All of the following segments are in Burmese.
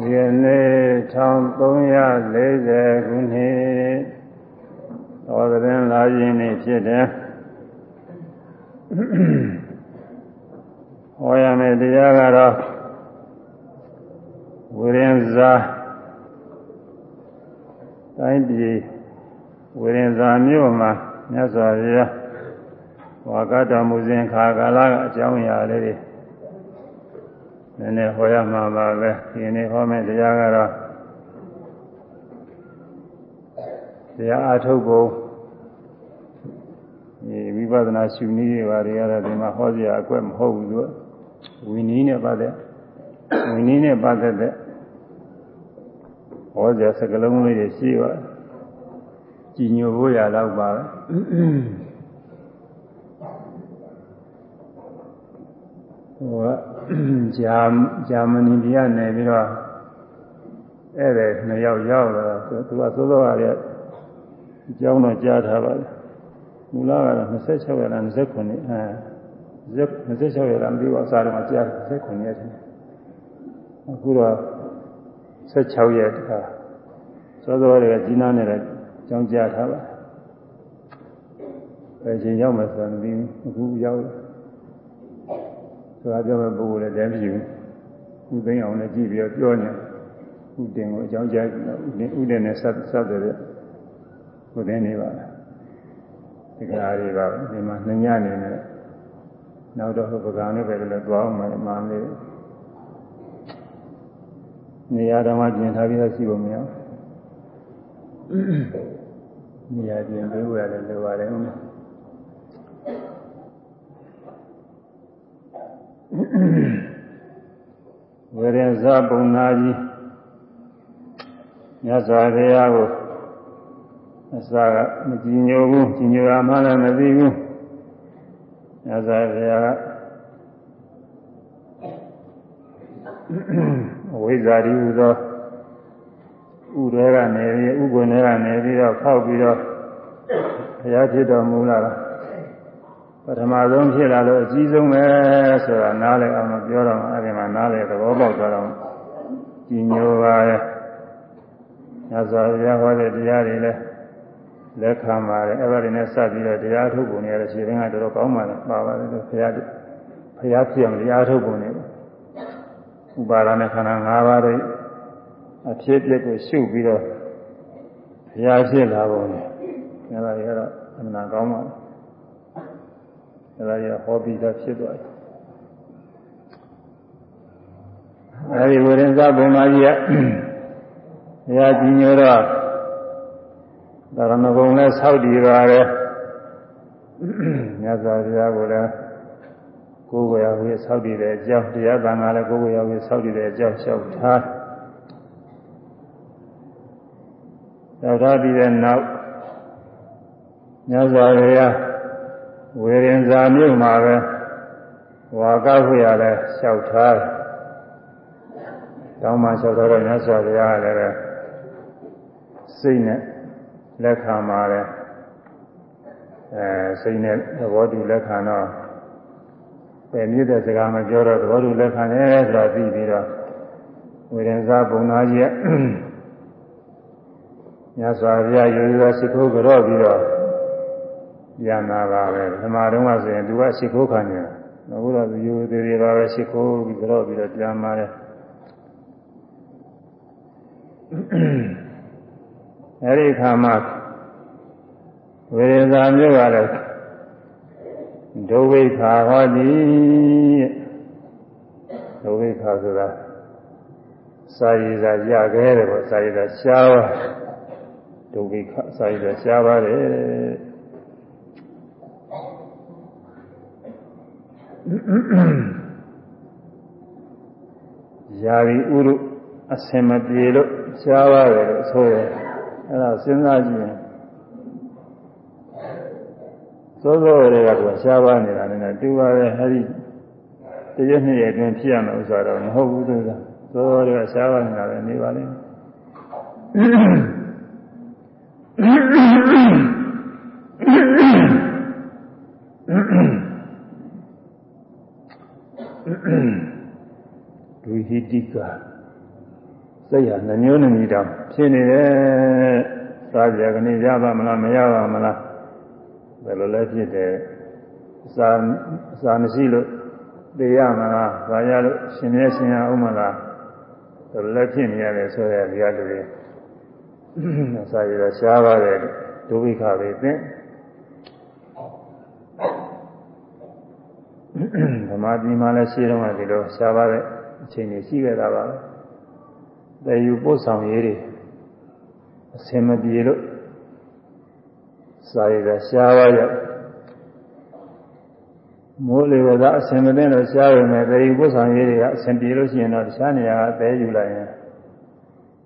ဒီနေ့1340ခုနှစ်တော်သတင်းလာခြင်းနေ့ဖြစ်တယ်ဟောရမယ့်တရားကတော့ဝိရင်ဇာတိုင်းပြည်ဝိရင်ဇာမြို့မှာမြတ်စွာဘုရားဝါကတော်မူစဉ်ခါကာလကအကြောင်းအရာလေးတွေ နည်းနည်းဟောရမှာပါပဲဒီနေ့ဟောမယ့်တရားကတော့တရားအထုတ်ဖို့ဒီဝိပဿနာရှုနည်းတွေပါတွေကတော့ဒီမှာဟောစရာအကွက်မဟုတ်ဘူးသူကဝီနည်းနဲ့ပတ်သက်ဝီနည်းနဲ့ပတ်သက်တဲ့ဟောစရာစကလုံးလေးတွေရှိပါကြည်ညိုဖို့ရတော့ပါပဲဟိုက ဂျာဂျာမနီပြည်ကနေပြီးတော့ဧည့်သည်နှစ်ယောက်ရောက်လာတော့သူကသိုးသောရတဲ့အကြောင်းတော့ကြားထားပါတယ်မူလကတော့26ရက်လား29အဲ26ရက်လားမသိဘူးအစားတော့ကြား29ရက်အခုတော့16ရက်တခါသောသောတွေကကြီးနားနေတဲ့အကြောင်းကြားထားပါဘယ်ချိန်ရောက်မှဆိုတော့မသိဘူးအခုရောက် ဆိုတာပြောမဲ့ပုဂ္ဂိုလ်လည်းတည်းမရှိဘူးဥသိမ်းအောင်လည်းကြည့်ပြီးတော့ပြောနေဥတင်ကိုအကြောင်းကြားဥတင်ဥတင်နဲ့ဆက်ဆက်တဲ့ဥတင်နေပါလားဒီကရာတွေပါဒီမှာနှညနေနဲ့နောက်တော့ပကံနဲ့ပဲလည်းသွားအောင်မှမှလေးနေရာတော်မှပြင်ထားပြီးတော့ရှိဖို့မရဘူးနေရာပြင်ပေးဖို့ရတယ်လိုပါတယ်ဦး ဝေရဇပုံနာကြီးမြတ်စွာဘုရားကိုအစာကမကြည်ညိုဘူးကြည်ညိုတာမှလည်းမသိဘူးမြတ်စွာဘုရားကအဝိဇ္ဇာတိဟူသောဥတွေကနေပြီးဥကွင်တွေကနေပြီးတော့ဖောက်ပြီးတော့ဘုရားဖြစ်တော်မူလာတာပထမဆုံးဖြစ်လာလို့အကြီးဆုံးပဲဆိုတာနားလည်အောင်ပြောတော့အဲဒီမှာ နားလည်သဘောပေါက်သွားတော့ကြီးညိုပါရဲ့ညဇောရဟောတဲ့တရားတွေလည်းလက်ခံပါတယ်အဲ့ဒါတွေနဲ့စပ်ပြီးတော့တရားထုတ်ပုံတွေရရှိရင်ကတော်တော်ကောင်းပါလေပါပါတယ်လို့ဘုရားဘုရားဖြစ်အောင်တရားထုတ်ပုံတွေဥပါဒနဲ့ခန္ဓာ၅ပါးတွေအဖြစ်အပျက်ကိုရှုပြီးတော့ဘုရားဖြစ်လာပုံတွေအဲ့ဒါတွေကတော့အမှန်ကောင်းပါလေအဲဒါရဟောပြီးသားဖြစ်သွားတယ် အဲဒီဝိရင်္ဇဘုံမကြီးကဘုရားကြီးညိုတော့ဒါရဏဂုံနဲ့ဆောက်တည်ပါတယ်မြတ်စွာဘုရားကိုလည်းကိုယ်ကိုယ်ရဝေဆောက်တည်တဲ့အကြောင်းတရားသံဃာလည်းကိုယ်ကိုယ်ရဝေဆောက်တည်တဲ့အကြောင်းလျှောက်ထားလျှောက်ထားပြီးတဲ့နောက်မြတ်စွာဘုရားဝေရင်ဇာမြို့မှာပဲဝါကခွေရလဲလျှောက်ထားတယ်။ တောင်းမှလျှောက်ထားတော့မြတ်စွာဘုရားလည်းပဲစိတ်နဲ့လက်ခံပါတယ်။အဲစိတ်နဲ့သဘောတူလက်ခံတော့ပဲမြစ်တဲ့စကားမပြောတော့သဘောတူလက်ခံတယ်ဆိုတာသိပြီးတော့ဝေရင်ဇာဘုံသားကြီးကမြတ်စွာဘုရားရိုးရိုးရှိခိုးကြော့ပြီးတော့ပြန်လာပါပဲဓမ္မတုံးကဆိုရင်သူကရှိခိုးခံနေတာအခုတော့သူရိုးသေးသေးပါပဲရှိခိုးပြီးကြော့ပြီးတော့ပြန်လာတယ် အဲဒီခါမှာဝေဒာမျိုးကလည်းဒုဝိခာဟောတိဒုဝိခာဆိုတာစာရည်စာရခဲ့တယ်ပေါ့စာရည်စာရှားပါဒုဝိခာစာရည်စာရှားပါတယ်ယာရီဥရုအစင်မပြေလို့ ရှားပါတယ်လို့ဆိုရအဲ့ဒါစဉ်းစားကြည့်ရင်သောသောတွေကသူရှားပါနေတာနဲ့တူပါတယ်အဲ့ဒီတရက်နှစ်ရက်အတွင်းဖြစ်ရမယ်ဥစ္စာတော့မဟုတ်ဘူးသူကသောသောတွေကရှားပါနေတာပဲနေပါလိမ့်မယ်ဒွိဟိတိက စိတ်ဟာနှမျိုးနှမျိုးတောင်ဖြစ်နေတယ်စားကြကနေရပါမလားမရပါမလားဘယ်လိုလဲဖြစ်တယ်စာစာမရှိလို့သိရမလားဘာရလို့ရှင်မြဲရှင်ရအောင်မလားဘယ်လိုလဲဖြစ်နေရတယ်ဆိုတဲ့ဒီအတူတွေစာရတော့ရှားပါတယ်ဒုဝိခပဲသင်ဓမ္မပြည်မှာလည်းရှိတော့မှဒီလိုရှားပါတဲ့အချိန်ကြီးရှိခဲ့တာပါပဲ တည်ယူပို့ဆောင်ရေးတွေအစင်မပြေလို့စာရည်ကရှားပါရမိုးလေဝသအစင်မသိလို့ရှားရုံနဲ့တည်ယူပို့ဆောင်ရေးတွေကအစင်ပြေလို့ရှိရင်တော့တခြားနေရာကတည်ယူလိုက်ရင်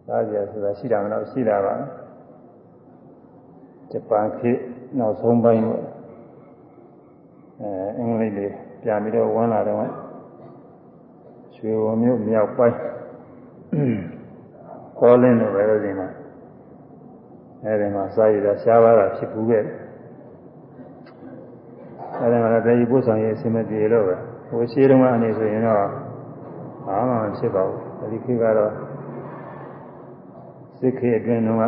သာကြဆိုတာရှိတာမလို့ရှိတာပါဂျပန်ခေတ်နောက်ဆုံးပိုင်းပေါ့အဲအင်္ဂလိပ်လေးပြန်ပြီးတော့ဝင်လာတော့ရွှေဝမျိုးမြောက်ပိုင်း ခေါ်လင်းလို့ပဲလို့ဒီမှာအဲဒီမှာစာရည်သာရှားပါတာဖြစ်ဘူးခဲ့အဲဒီမှာလည်းတည်ပို့ဆောင်ရေးအစီအမပြေလို့ပဲဟိုရှိတုန်းကအနေဆိုရင်တော့ဘာမှမဖြစ်ပါဘူးအဲဒီခေတ်ကတော့စိတ်ခေအတွင်းတော့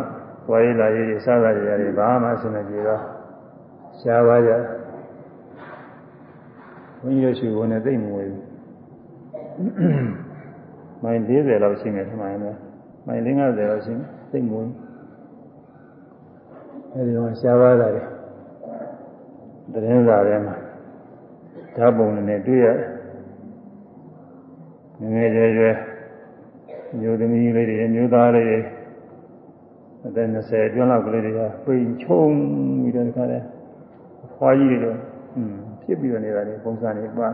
ဝါရီလာရေးစားရရည်ဘာမှအစီအမပြေတော့ရှားပါကြဘုန်းကြီးတို့ရှိဝင်နေသိမ့်မွေဘူးမိုင်40လောက်ရှိမယ်ထင်ပါတယ် မိုင်50လောက်ရှိမယ်သိမ့်မွေအဲဒီတော့ရှားပါတာတွေသတင်းစာထဲမှာဓာတ်ပုံနဲ့တွေ့ရတယ်ငငယ်ရွယ်ရွယ်မျိုးသမီးလေးတွေမျိုးသားလေးတွေအသက်20ကျွန်းလောက်ကလေးတွေကပိန်ချုံပြီးတော့ဒီခါလဲဖွားကြီးတွေတော့ဖြစ်ပြီးတော့နေတာတွေပုံစံတွေပါ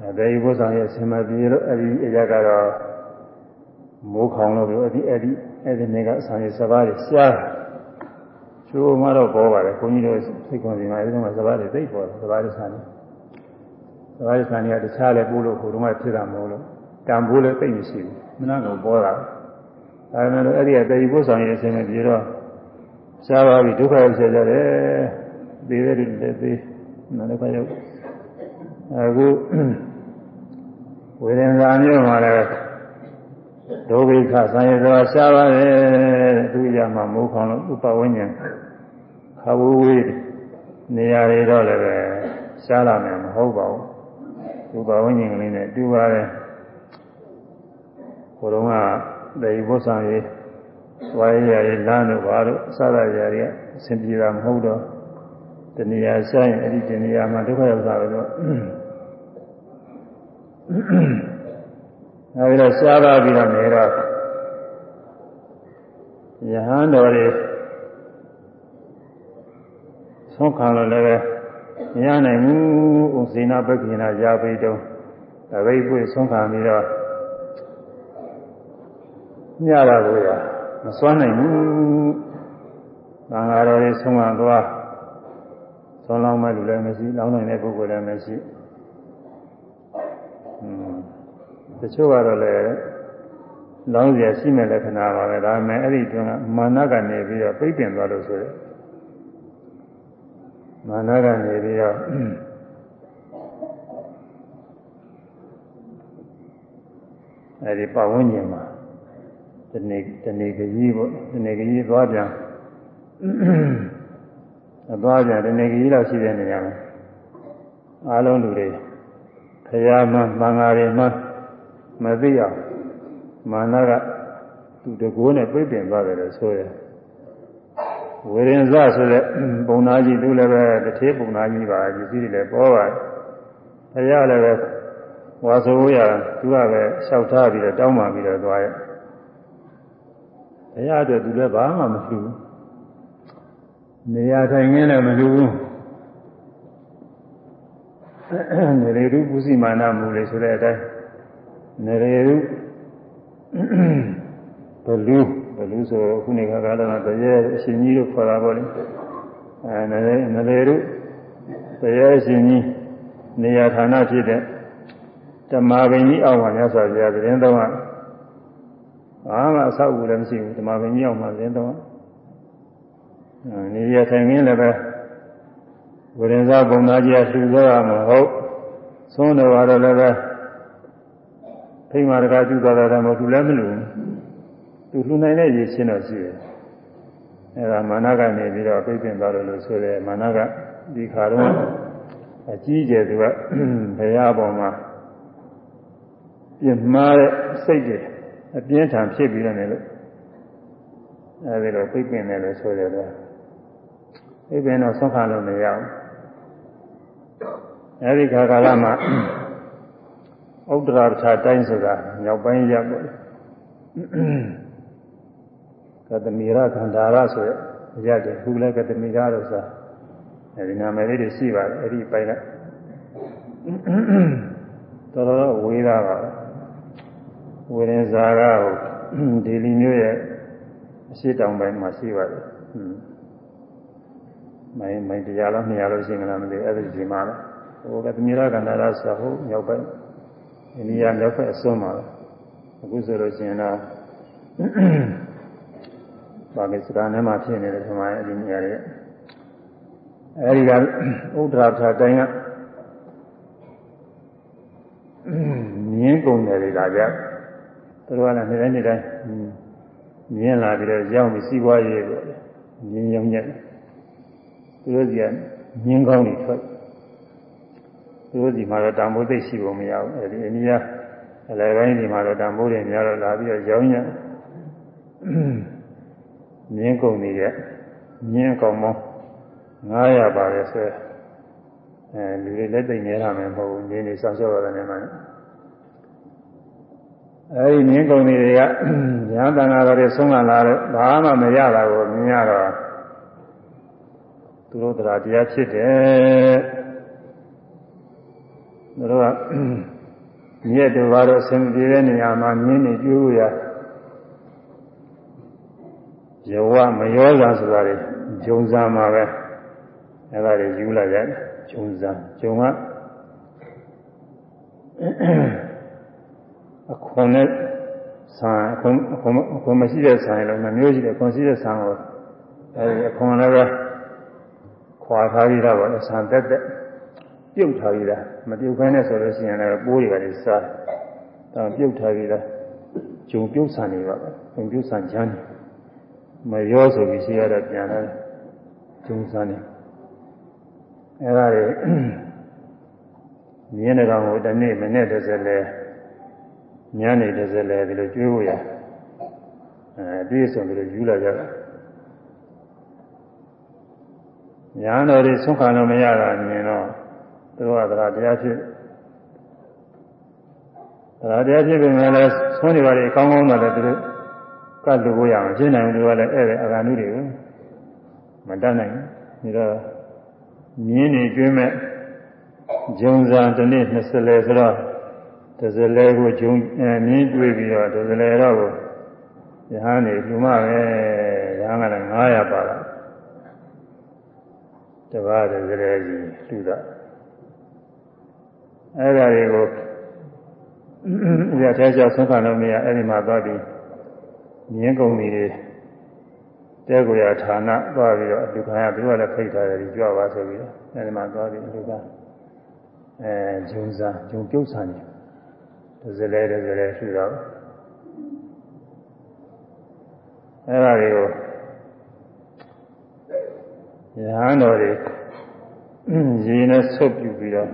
အဲဒီဘုရားရဲ့ဆင်မပြေလို့အဲဒီအရာကတော့ မိုးခေါင်လို့ပြောအဲဒီအဲဒီအဲဒီနေကအဆောင်ရစဘာတွေရှားချိုးမှတော့ပေါ်ပါတယ်ခွန်ကြီးတို့စိတ်ခွန်စီမှာအဲဒီကစဘာတွေသိပေါ်တယ်စဘာတွေဆန်တယ်စဘာတွေဆန်တွေကတခြားလည်းပို့လို့ကိုယ်တော့မှဖြစ်တာမဟုတ်လို့တန်ဖိုးလည်းသိမရှိဘူးမနာကတော့ပေါ်တာဒါပေမဲ့လို့အဲ့ဒီအတေဘုဆောင်ရဲ့အစဉ်မပြေတော့ရှားပါပြီဒုက္ခရောက်ဆက်ကြတယ်သေးတဲ့လူလည်းသေးနာလည်းခရောက်အခုဝေဒနာမျိုးမှာလည်း ဒုဗိခဆံရသောရှားပါတယ်သူရမှာမိုးခေါင်လို့ဥပဝိညာဉ်ခဝဝေးနေရာတွေတော့လည်းပဲရှားလာမယ်မဟုတ်ပါဘူးဥပဝိညာဉ်ကလေးနဲ့တူပါတယ်ဘုရုံးကဒေဘုဆံရေးဝါရရရေးလမ်းတို့ဘာလို့စရရရအဆင်ပြေတာမဟုတ်တော့တဏှာဆိုင်အဲ့ဒီတဏှာမှာဒုက္ခရောက်တာပဲတော့ အဲဒီတော့ရှားပါပြီးတော့နေတော့ယဟန်တော်တွေဆုံးခံလို့လည်းပဲမရနိုင်ဘူးဥစေနာပက္ခိနာရာပိတုံတပိတ်ပွေဆုံးခံပြီးတော့ညတာကိုရမစွမ်းနိုင်ဘူး။ဘာသာတော်တွေဆုံးမသွားဆုံးလောင်းမဲ့လူလည်းမရှိလောင်းနိုင်တဲ့ပုဂ္ဂိုလ်လည်းမရှိ။อืม တချို့ကတော့လည်းလောင်းเสียရှိမဲ့လက္ခဏာပါပဲဒါပေမဲ့အဲ့ဒီတွင်ကမာနကနေပြီးတော့ပြိပင်သွားလို့ဆိုရဲမာနကနေပြီးတော့အဲ့ဒီပဝန်းကျင်မှာတနေ့တနေ့ကကြီးပေါ့တနေ့ကကြီးသွားပြန်အသွားပြန်တနေ့ကကြီးတော့ရှိတဲ့နေရာမှာအားလုံးလူတွေခရမမင်္ဂါတွေမှ မသိအောင်မာနကသူတကိုးနဲ့ပြိပင်သွားတယ်လို့ဆိုရဝေရင်စဆိုတဲ့ပုံနာကြီးသူလည်းပဲတစ်သေးပုံနာကြီးပါပစ္စည်းတွေလည်းပေါ်ပါတယ်ခရလည်းပဲဝါဆိုရသူကပဲလျှောက်ထားပြီးတော့တောင်းပန်ပြီးတော့သွားရဲ့တရားအတွက်သူလည်းဘာမှမလှူဘူးနေရာထိုင်ခင်းလည်းမလှူဘူးနေရေရုပုစီမာနမူလေဆိုတဲ့အတိုင်း နေရေရုဘလူဘလူဆိုခုနေခါကာလမှာတရေအရှင်ကြီးတို့ခေါ်တာပေါ့လေအဲနေရေနေရေရုတရေအရှင်ကြီးနေရာဌာနဖြစ်တဲ့ဓမ္မပင်ကြီးအောက်မှာမြတ်စွာဘုရားသတင်းတော်ကဘာမှအဆောက်အဦလည်းမရှိဘူးဓမ္မပင်ကြီးအောင်မှလင်းတော့နေရထိုင်ရင်းလည်းပဲဝိရဇဘုံသားကြီးကလှူသောတာမဟုတ်သုံးတော်ကတော့လည်းပဲ ဖိမာတကာကျူသွားတာမဟုတ်သူလည်းမလို့သူလှူနိုင်တဲ့ရည်ချင်းတော့ရှိတယ်အဲဒါမာနကနေပြီးတော့ပြိပင်သွားလို့လို့ဆိုတယ်မာနကဒီခါတော့အကြီးကျယ်သူကဘုရားပေါ်မှာပြင်းမှားတဲ့စိတ်တွေအပြင်းထန်ဖြစ်ပြီးတော့နေလို့အဲဒီလိုပြိပင်တယ်လို့ဆိုတယ်တော့ပြိပင်တော့ဆုံးခါလို့မရဘူးအဲဒီခါကာလမှာ ဥဒ္ဒရာပထာတိုင်းဆိုတာမြောက်ပိုင်းရပ်ပေါ့ကတမီရခန္ဓာရဆိုရရတယ်ခုလည်းကတမီရလို့ဆိုတာအဲဒီနာမည်လေးတွေရှိပါတယ်အဲ့ဒီပိုင်းကတော်တော်ဝေးတာပါဝေရင်ဇာကဟိုဒေလီမျိုးရဲ့အရှိတောင်ပိုင်းမှာရှိပါတယ်မိုင်းမိုင်းတရားလောက်200လောက်ရှိမလားမသိအဲ့ဒီဒီမှာဟိုကတမီရခန္ဓာရဆိုဟိုမြောက်ပိုင်း အိန္ဒိယမြောက်ဘက်အစွန်းမှာအခုဆိုလို့ရှိရင်တော့ပါကိစ္စကနဲ့မှဖြစ်နေတယ်ဒီမှာအဲ့ဒီနေရာတွေအဲဒီကဥဒ္ဒရာထာတိုင်းကမြင်းကုန်တယ်တွေကကြသူတို့ကလည်းနေ့တိုင်းနေ့တိုင်းမြင်းလာပြီးတော့ရောက်ပြီးစီးပွားရေးပေါ့မြင်းရုံညက်သူတို့ကမြင်းကောင်းတွေထွက် သူတို့ဒီမှာတော့တံမိုးသိရှိဖို့မရဘူးအဲဒီအိန္ဒိယအလယ်ပိုင်းဒီမှာတော့တံမိုးတွေများတော့လာပြီးတော့ရောင်းညက်မြင်းကုန်တွေရဲ့မြင်းကောင်မောင်း900ပါပဲဆိုအဲလူတွေလက်သိမ့်နေတာမှမဟုတ်ဘူးနေနေဆောင်ရှောက်ရတယ်နေမှာအဲဒီမြင်းကုန်တွေကညာတန်ဃာတော်တွေဆုံးလာလာတော့ဘာမှမရတာကိုမြင်ရတော့သူတို့တရားတရားဖြစ်တယ်သူ တို့ကမြည့်တို့ဘာလို့အဆင်ပြေတဲ့နေရာမှာမြင်းနေကျွေးရရဝမရောစာဆိုတာတွေဂျုံစားမှာပဲအဲ့ဒါတွေယူလာကြဂျုံစားဂျုံကအခွန်နဲ့ဆံအခွန်အခွန်အခွန်မရှိတဲ့ဆံလည်းနှမျိုးရှိတယ်အခွန်ရှိတဲ့ဆံကိုအဲဒီအခွန်လည်းပဲခွာထားပြီးတော့ဆံတက်တက် ပြုတ်ထားပြီးသားမပြုတ်ခိုင်းနဲ့ဆိုလို့ရှိရင်လည်းပိုးတွေကလည်းစားတယ်ဒါပြုတ်ထားပြီးသားဂျုံပြုတ်ဆံနေပါပဲဂျုံပြုတ်ဆံချမ်းမရောဆိုပြီးရှိရတော့ပြန်လာတယ်ဂျုံဆံနေအဲဒါတွေမြင်းတကောင်ကိုတနေ့မနေ့တစ်စက်လဲညနေတစ်စက်လဲဒီလိုကျွေးဖို့ရအဲပြေးဆုံးပြီးတော့ယူလာကြတာညာတော်တွေဆုံးခံလို့မရတာမြင်တော့ သူတို့ကတရားတရားဖြစ်တရားတရားဖြစ်ပေမဲ့လည်းဆုံးနေပါလေအကောင်းကောင်းတော့လည်းသူတို့ကတ်လို့ကိုရအောင်ရှင်းနိုင်သူကလည်းအဲ့ဒါအာဂန္ဓုတွေကိုမတတ်နိုင်ဘူးဒါတော့မြင်းနေကျွေးမဲ့ဂျုံစာတစ်နေ့20လဲဆိုတော့တစ်စလဲကိုဂျုံမြင်းကျွေးပြီးတော့တစ်စလဲတော့ကိုယဟန်နေလူမပဲယဟန်ကလည်း900ပါတာတပါးတစ်စလဲကြီးလူတာ အဲ့ဒါတွေကိုရတဲ့ကြောင့်ဆုံးခံလို့မရအဲ့ဒီမှာသွားပြီးမြင်းကုန်တွေတဲကိုရဌာနသွားပြီးတော့လူခံရသူကလည်းဖိတ်ထားတယ်ဒီကြွပါဆိုပြီးတော့အဲဒီမှာသွားပြီးလူကအဲဂျုံစာဂျုံပြုတ်ဆန်နေတစ်စလဲတစ်စလဲရှိတော့အဲဒါတွေကိုရဟန်းတော်တွေရေနဲ့ဆုပ်ပြပြီးတော့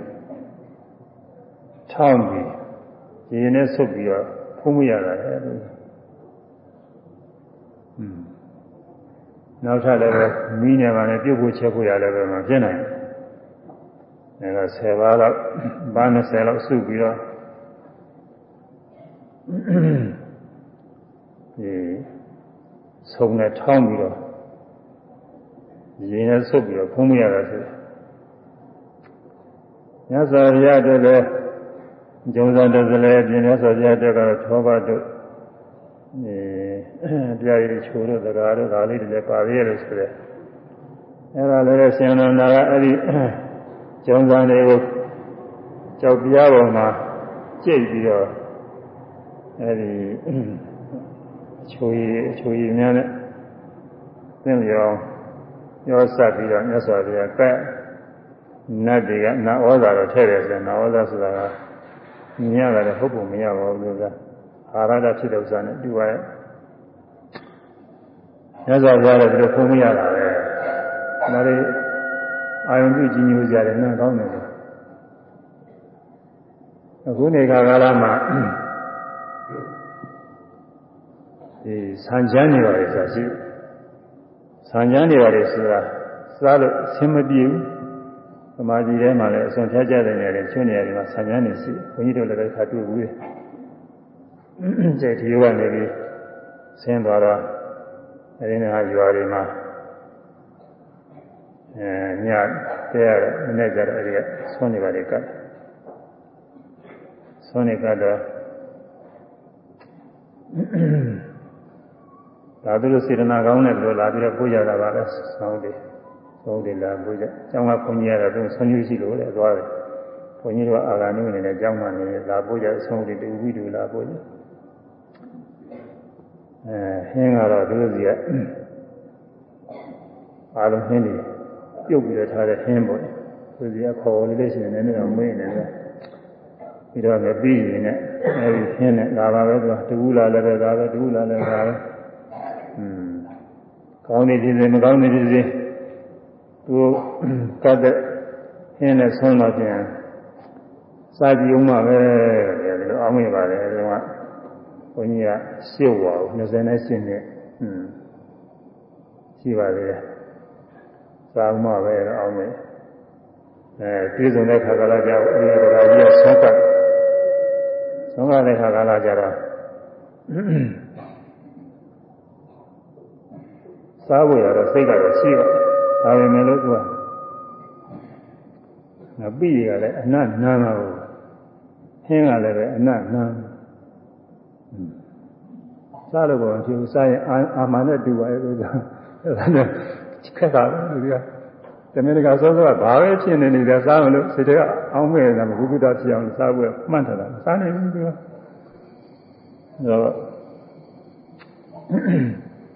ထောင်းပြီးရေနဲ့ဆုပ်ပြီးတော့ဖုံးမရတာလေอืมနောက်ထပ်လည်းပဲမီးနေပါနဲ့ပြုတ်ဖို့ချက်ဖို့ရလည်းပဲမဖြစ်နိုင်ဘူးအဲဒါ10ပါးလောက်ဘာ20လောက်စုပြီးတော့ဒီဆုံးနဲ့ထောင်းပြီးတော့ရေနဲ့ဆုပ်ပြီးတော့ဖုံးမရတာဆိုညဇောရတဲ့လည်း ဂျုံစားတဲ့လည်းပြင်းနေဆိုကြတဲ့ကတော့သောဘတို့အဲတရားရည်ချိုးတို့သကားတို့ဒါလေးတွေလည်းပါသေးတယ်ဆိုတဲ့အဲဒါလည်းရှင်နန္ဒာကအဲ့ဒီကျုံစံတွေကိုကြောက်ပြားပေါ်မှာကြိတ်ပြီးတော့အဲ့ဒီချိုးရည်ချိုးရည်များနဲ့သင်လျောင်းရောဆက်ပြီးတော့မြတ်စွာဘုရားကဲနတ်တွေကနတ်ဩဇာတော့ထည့်တယ်ဆိုရင်နတ်ဩဇာဆိုတာက မြင်ရတယ်ဟုတ်ပုံမရပါဘူးလို့ကအာရဒဖြစ်တဲ့ဥစ္စာနဲ့တူပါရဲ့မြတ်စွာဘုရားလည်းဒီလိုဖုံးမရတာပဲဒါတွေအာယုံပြုကြီးညိုကြတယ်နားကောင်းတယ်အခုနေခါကာလမှာဒီဆံချမ်းနေပါလေဆိုတာရှိဆံချမ်းနေပါလေဆိုတာစားလို့အဆင်မပြေဘူး သမာဓိထဲမှာလည်းအစွန်ဖြတ်ကြတဲ့နေရာတွေချွတ်နေရာတွေမှာဆံချမ်းနေရှိဘုန်းကြီးတို့လည်းခါတွေ့ဘူးတဲ့ကျေဒီယောကနေပြီးဆင်းသွားတော့အဲဒီနေရာရွာတွေမှာအဲညတဲရတဲ့မနေ့ကျတော့အဲဒီကဆွနေပါလေကတ်ဆွနေကတော့ဒါသူတို့စေတနာကောင်းတဲ့လိုလာပြီးတော့ပို့ကြတာပါပဲဆောင်းတယ် ဆောင်းတယ်လာပို့ကြကျောင်းကခွန်ကြီးရတော့သူဆွန်ယူရှိလို့လေသွားတယ်ခွန်ကြီးတို့အာဂါနုအနေနဲ့ကျောင်းမှနေလာပို့ကြဆောင်းတယ်တူပြီးတူလာပို့ကြအဲဟင်းကတော့သူတို့စီကအားလုံးဟင်းတွေပြုတ်ပြီးတော့ထားတဲ့ဟင်းပေါ့သူစီကခေါ်လေးလေးရှိနေတယ်တော့မင်းနေတယ်ပြီးတော့လည်းပြီးရင်လည်းအဲဒီဟင်းနဲ့ဒါပါပဲသူကတူလာလည်းပဲဒါပဲတူလာလည်းဒါပဲอืมကောင်းနေဖြစ်စေမကောင်းနေဖြစ်စေ သူကတ်တဲ့ဟင်းနဲ့ဆုံးတော့ပြန်စာကြည့်အောင်ပါပဲဒီလိုအောင်းမိပါတယ်ဒီကဘုန်းကြီးကရှစ်ဝါ28နှစ်อืมရှိပါသေးတယ်စာအောင်ပါပဲအောင်းမိအဲပြည်စုံတဲ့ခါကလာကြောက်အဲဒီကရာကြီးကဆုံးကတ်ဆုံးကတဲ့ခါကလာကြတော့စားဖို့ရတော့စိတ်ကတော့ရှိပါ ဒါပေမဲ့လို့သူကငါပြီရလည်းအနတ်နမ်းတာကိုဟင်းကလည်းပဲအနတ်နမ်းစားလို့ပေါ့သူစားရင်အာမန်နဲ့တူပါရဲ့လို့ဆိုအဲ့ဒါနဲ့ခက်တာလေဒီကတမင်တကာစောစောကဘာပဲဖြစ်နေနေတယ်စားမလို့စိတ်ထဲကအောင်းမဲ့တယ်မကုကုတဖြစ်အောင်စားဖို့မှတ်ထားတာစားနေပြီသူကတော့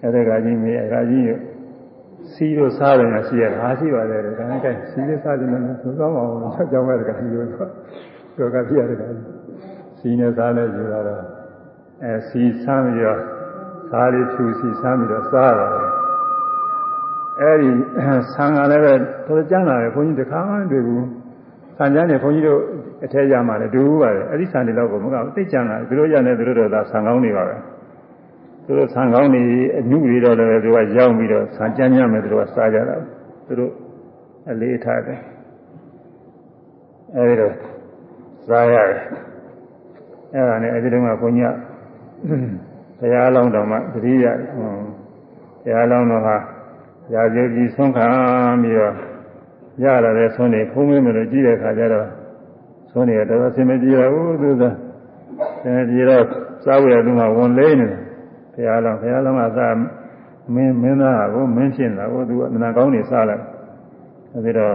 အဲ့ဒါကကြီးမေးအဲ့ဒါကြီးရ စီးလို့စားတယ်ရှိရတာအားရှိပါတယ်ဒါနဲ့ကဲစီးလေးစားတယ်လည်းသုံးဆောင်အောင်ချက်ကြောင်းမဲ့တကကြီးလို့တော့ကပြရတယ်ကစီးနဲ့စားလဲယူလာတော့အဲစီးဆမ်းပြီးတော့စားလေးဖြူစီဆမ်းပြီးတော့စားတာအဲ့ဒီဆံကလည်းပဲတော်ကြမ်းလာတယ်ဘုန်းကြီးတခါမှမတွေ့ဘူးဆံကြမ်းနေဘုန်းကြီးတို့အထက်ရမှာလည်းတူပါတယ်အဲ့ဒီဆံတွေတော့ကိုမကသိကြမ်းလာသူတို့ရနေသူတို့တော့သာဆံကောင်းနေပါပဲ သူတို့ဆံကောင်းနေအနုတွေတော့လည်းသူကရောက်ပြီးတော့ဆံကြမ်းကြမ်းမယ်သူတို့ကစားကြတာသူတို့အလေးထားတယ်အဲဒီတော့စားရတယ်အဲဒါနဲ့အဲဒီတုန်းကဘုန်းကြီးကဘုရားလောင်းတော်မှတတိယဘုရားလောင်းတော်ဟာရာဇေကြီးဆုံးခံပြီးတော့ရလာတဲ့ဆုံးနေဖုံးမင်းမလို့ကြည့်တဲ့အခါကျတော့ဆုံးနေတော့အစင်မပြေဘူးသူကဆင်ပြေတော့စားဝယ်သူမှဝန်လေးနေတယ်ဘု ရားလောင်းဘုရားလောင်းကသာမင်းမင်းသားကိုမင်းဖြစ်နေတာကိုသူကမနာကောင်းနေစားလိုက်အဲဒီတော့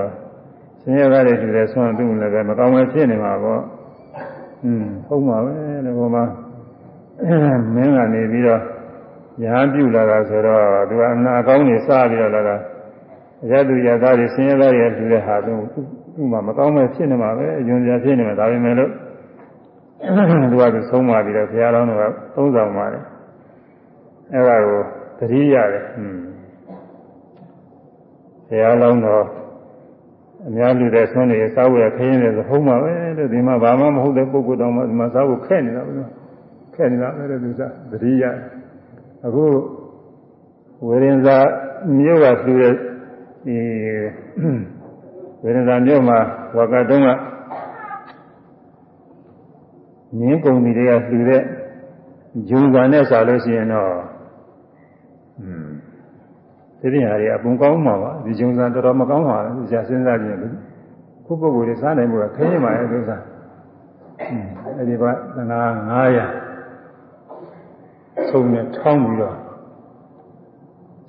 ဆင်းရဲကားတွေတူတယ်ဆွမ်းသူ့လည်းပဲမကောင်းပဲဖြစ်နေမှာပေါ့อืมဟုတ်ပါပဲလေဘုမမင်းကနေပြီးတော့ရဟန်းပြုလာတာဆိုတော့သူကအနာကောင်းနေစားပြီးတော့လာတာရသူရသားတွေဆင်းရဲသားတွေတူတဲ့ဟာသူသူ့မှာမကောင်းမဲ့ဖြစ်နေမှာပဲအယွန်ပြဖြစ်နေမှာဒါပေမဲ့လို့သူကသူဆုံးမပြီးတော့ဘုရားတော်ကသုံးဆောင်ပါတယ် အဲ့ဒါကိုသတိရတယ်ဟွန်းဘုရားလုံးတော်အများလူတဲ့ဆွမ်းနေစားဝယ်ခင်းနေဆိုဟုတ်မှာပဲလို့ဒီမှာဘာမှမဟုတ်တဲ့ပုဂ္ဂိုလ်တော်မှဒီမှာစားဖို့ခက်နေတာပဲခက်နေတာပဲသူစားသတိရအခုဝေရင်သာမြို့ကသူတဲ့ဒီဝေရင်သာမြို့မှာဝါကတုံးကငင်းကုန်ပြီတွေကသူတဲ့ဂျုံစာနဲ့စားလို့ရှိရင်တော့อืม ဒီပြင်ဟာတွေအပုံကောင်းမှာပါဒီဂျုံစာတော်တော်မကောင်းပါဘူးကြာစဉ်းစားကြည့်ရင်ခုပုဂ္ဂိုလ်တွေစားနိုင်မှုကခင်းပါရဲ့သူစားอืมအဲ့ဒီကသံဃာ900ဆုံးနဲ့ထောင်းပြီးတော့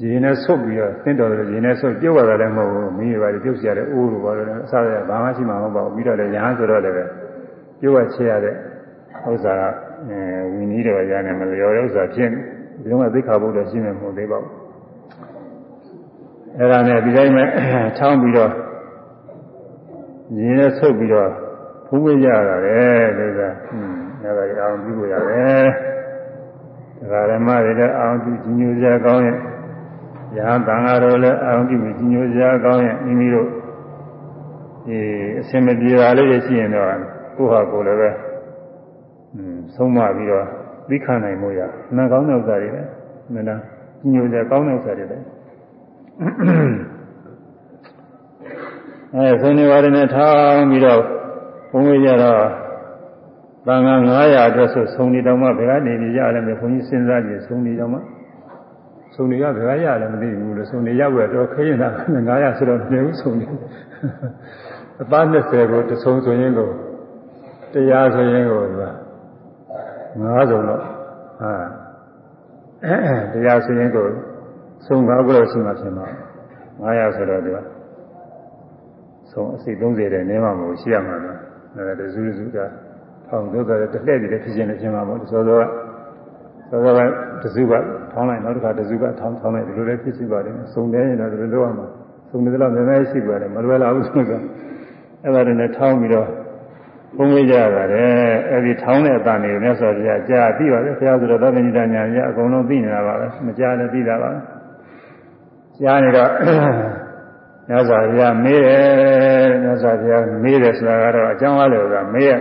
ရေနဲ့ဆုပ်ပြီးတော့သင်တော်တယ်ရေနဲ့ဆုပ်ပြုတ်ရတာလည်းမဟုတ်ဘူးမိရပါလေပြုတ်စီရတဲ့အိုးလိုပါတော့အစားရဘာမှရှိမှာမဟုတ်ပါဘူးပြီးတော့လည်းရဟန်းဆိုတော့လည်းပြုတ်ရချေရတဲ့ဥစ္စာကအဲဝီနည်းတော်ရနေမလျော်တဲ့ဥစ္စာဖြစ်ဒီတော့သိခါဘုရားရှိမယ်မဟုတ်သေးပါဘူး အဲ့ဒါနဲ့ဒီတိုင်းပဲထောင်းပြီးတော့ရင်းနဲ့ဆုပ်ပြီးတော့ဖူးဝေးကြရတယ်ဒီကဟွန်းအဲ့ဒါကြီးအောင်ပြုလို့ရတယ်တရားဓမ္မတွေလည်းအောင်ပြုကြီးညိုကြကောင်းရဲ့ရဟန်းတန်ဃာတော်လည်းအောင်ပြုကြီးညိုကြကောင်းရဲ့မိမိတို့ဒီအစင်မပြေတာလေးတွေရှိရင်တော့ကိုယ့်ဟာကိုယ်လည်းပဲอืมဆုံးမပြီးတော့သိခံနိုင်မှုရနာကောင်းတဲ့ဥစ္စာတွေလည်းမနာကြီးညိုကြကောင်းတဲ့ဥစ္စာတွေလည်း အဲဆုံးနေပါတယ်နဲ့ထောင်းပြီးတော့ဘုန်းကြီးကြတော့တန်ခါ900အတွက်ဆိုဆုံးနေတောင်မှဘယ်ကနေနေရလဲမဘုန်းကြီးစဉ်းစားကြည့်ဆုံးနေတောင်မှဆုံးနေရဘယ်ကရလဲမသိဘူးလို့ဆုံးနေရောက်ရတော့ခရင်တာ900ဆိုတော့နေဘူးဆုံးနေအသား20ကိုတဆုံးဆိုရင်ကိုတရားဆိုရင်ကိုဒီက9ဆုံးတော့ဟာတရားဆိုရင်ကို ဆုံး9ခုလောက်ရှိမှဖြစ်မှာ900ဆိုတော့ဒီကဆုံးအစိတ်30တဲ့နေမှာမဟုတ်ရှိရမှာနော်အဲဒါဇူးဇူးတာထောင်တော့တဲ့တစ်လှည့်ပြီးလည်းဖြစ်ခြင်းလည်းဖြစ်မှာပေါ့စောစောကစောစောကတစုကထောင်းလိုက်နောက်တစ်ခါတစုကထောင်းထောင်းလိုက်ဒီလိုလည်းဖြစ်စီပါတယ်ဆုံးတယ်ရင်တော့ဒီလိုလုပ်ရမှာဆုံးတယ်တော့နည်းနည်းရှိပါတယ်မလွယ်လာဘူးဆိုတော့အဲ့ဒါတွေနဲ့ထောင်းပြီးတော့ဘုံဝေးကြရတယ်အဲ့ဒီထောင်းတဲ့အတန်တွေကိုမြတ်စွာဘုရားကြားပြီးပါလေဘုရားဆိုတော့သဗ္ဗညိတညာကြီးအကုန်လုံးသိနေတာပါပဲမကြားလည်းသိတာပါ ကြားနေတော့မြတ်စွာဘုရားမေးတယ်မြတ်စွာဘုရားမေးတယ်ဆိုတာကတော့အကြောင်းအားလည်းကမေးရ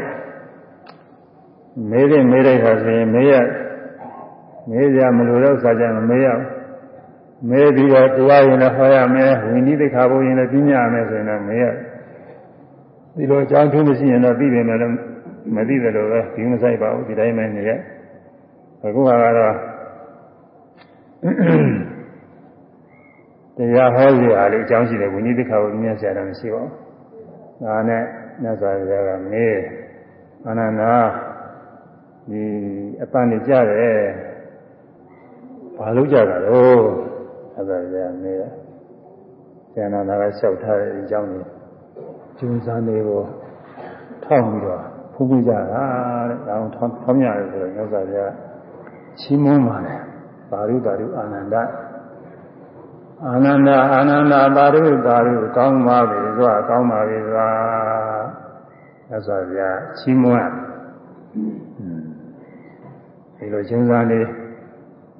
မေးတယ်မေးတဲ့အခါဆိုရင်မေးရမေးကြမလို့တော့စာကြမမေးရမေးပြီးတော့တရားရင်လည်းဟောရမယ်ဝိနည်းသိက္ခာဘုရင်လည်းပြညာမယ်ဆိုရင်တော့မေးရဒီလိုအကြောင်းထူးမရှိရင်တော့သိပေမဲ့လည်းမသိတယ်လို့ပဲဒီမဆိုင်ပါဘူးဒီတိုင်းပဲနေရအခုကတော့ တရားဟောစီအားလေးအကြောင်းရှိတယ်ဝိနည်းသိက္ခာကိုမြင်ဆရာတော်မရှိပါဘူး။ဒါနဲ့မြတ်စွာဘုရားကမေးအနန္ဒာဒီအပန်းနေကြတယ်။ဘာလို့ကြတာတော့မြတ်စွာဘုရားမေးတယ်။ဆရာတော်ကလျှောက်ထားတဲ့အကြောင်းကိုကျူးစားနေကိုထောက်ပြီးတော့ဖူးပြကြတာတဲ့။ဒါအောင်ထောင်းထောင်းရတယ်ဆိုတော့မြတ်စွာဘုရားချီးမွမ်းပါတယ်။ဘာရုတာရုအာနန္ဒ အာနန္ဒအာနန္ဒသာရုသာရုကောင်းပါပြီစွာကောင်းပါပြီစွာသစ္စာပြချီးမွမ်းဒီလိုချင်းစားလေး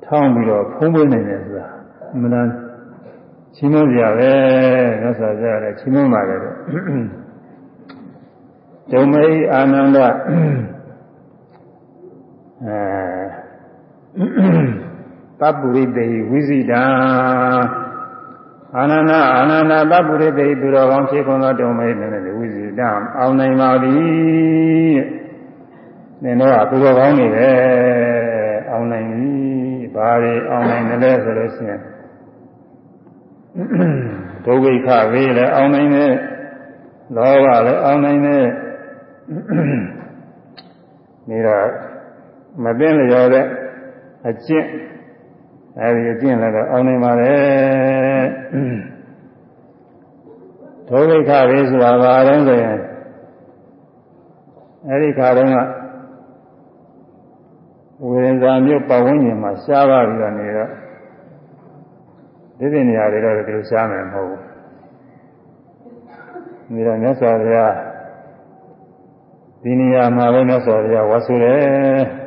ထောင်းပြီးတော့ဖုံးပေးနိုင်တယ်ဆိုတာအမှန်တန်ချီးမွမ်းကြပဲသစ္စာပြလည်းချီးမွမ်းပါတယ်တဲ့ဒုမေအာနန္ဒအဲတပ္ပုရိတေဝိဇိတာ အာနန္ဒအာနန္ဒသဗ္ဗုရိတေသူတော်ကောင်းဖြစ်ခွန်သောတုံမေနဲ့ဝိဇိတံအောင်နိုင်ပါသည်နင်တို့ကသူတော်ကောင်းနေပဲအောင်နိုင်ပြီဘာတွေအောင်နိုင်တယ်လဲဆိုလို့ရှိရင်ဒုဝိခဝေးလည်းအောင်နိုင်တယ်လောဘလည်းအောင်နိုင်တယ်နေတော့မသိလျော်တဲ့အကျင့် အဲဒီအကျင့်လည်းတော့အောင်နိုင်ပါလေဒုက္ခရေဆိုတာဘာလဲဆိုရင်အဲဒီခါတုန်းကဝေရင်သာမြို့ပတ်ဝန်းကျင်မှာရှားပါပြီးတော့နေတော့ဒီဒီနေရာတွေတော့ဒီလိုရှားမယ်မဟုတ်ဘူး။ဒီတော့မြတ်စွာဘုရားဒီနေရာမှာပဲမြတ်စွာဘုရားဝါဆိုတယ်။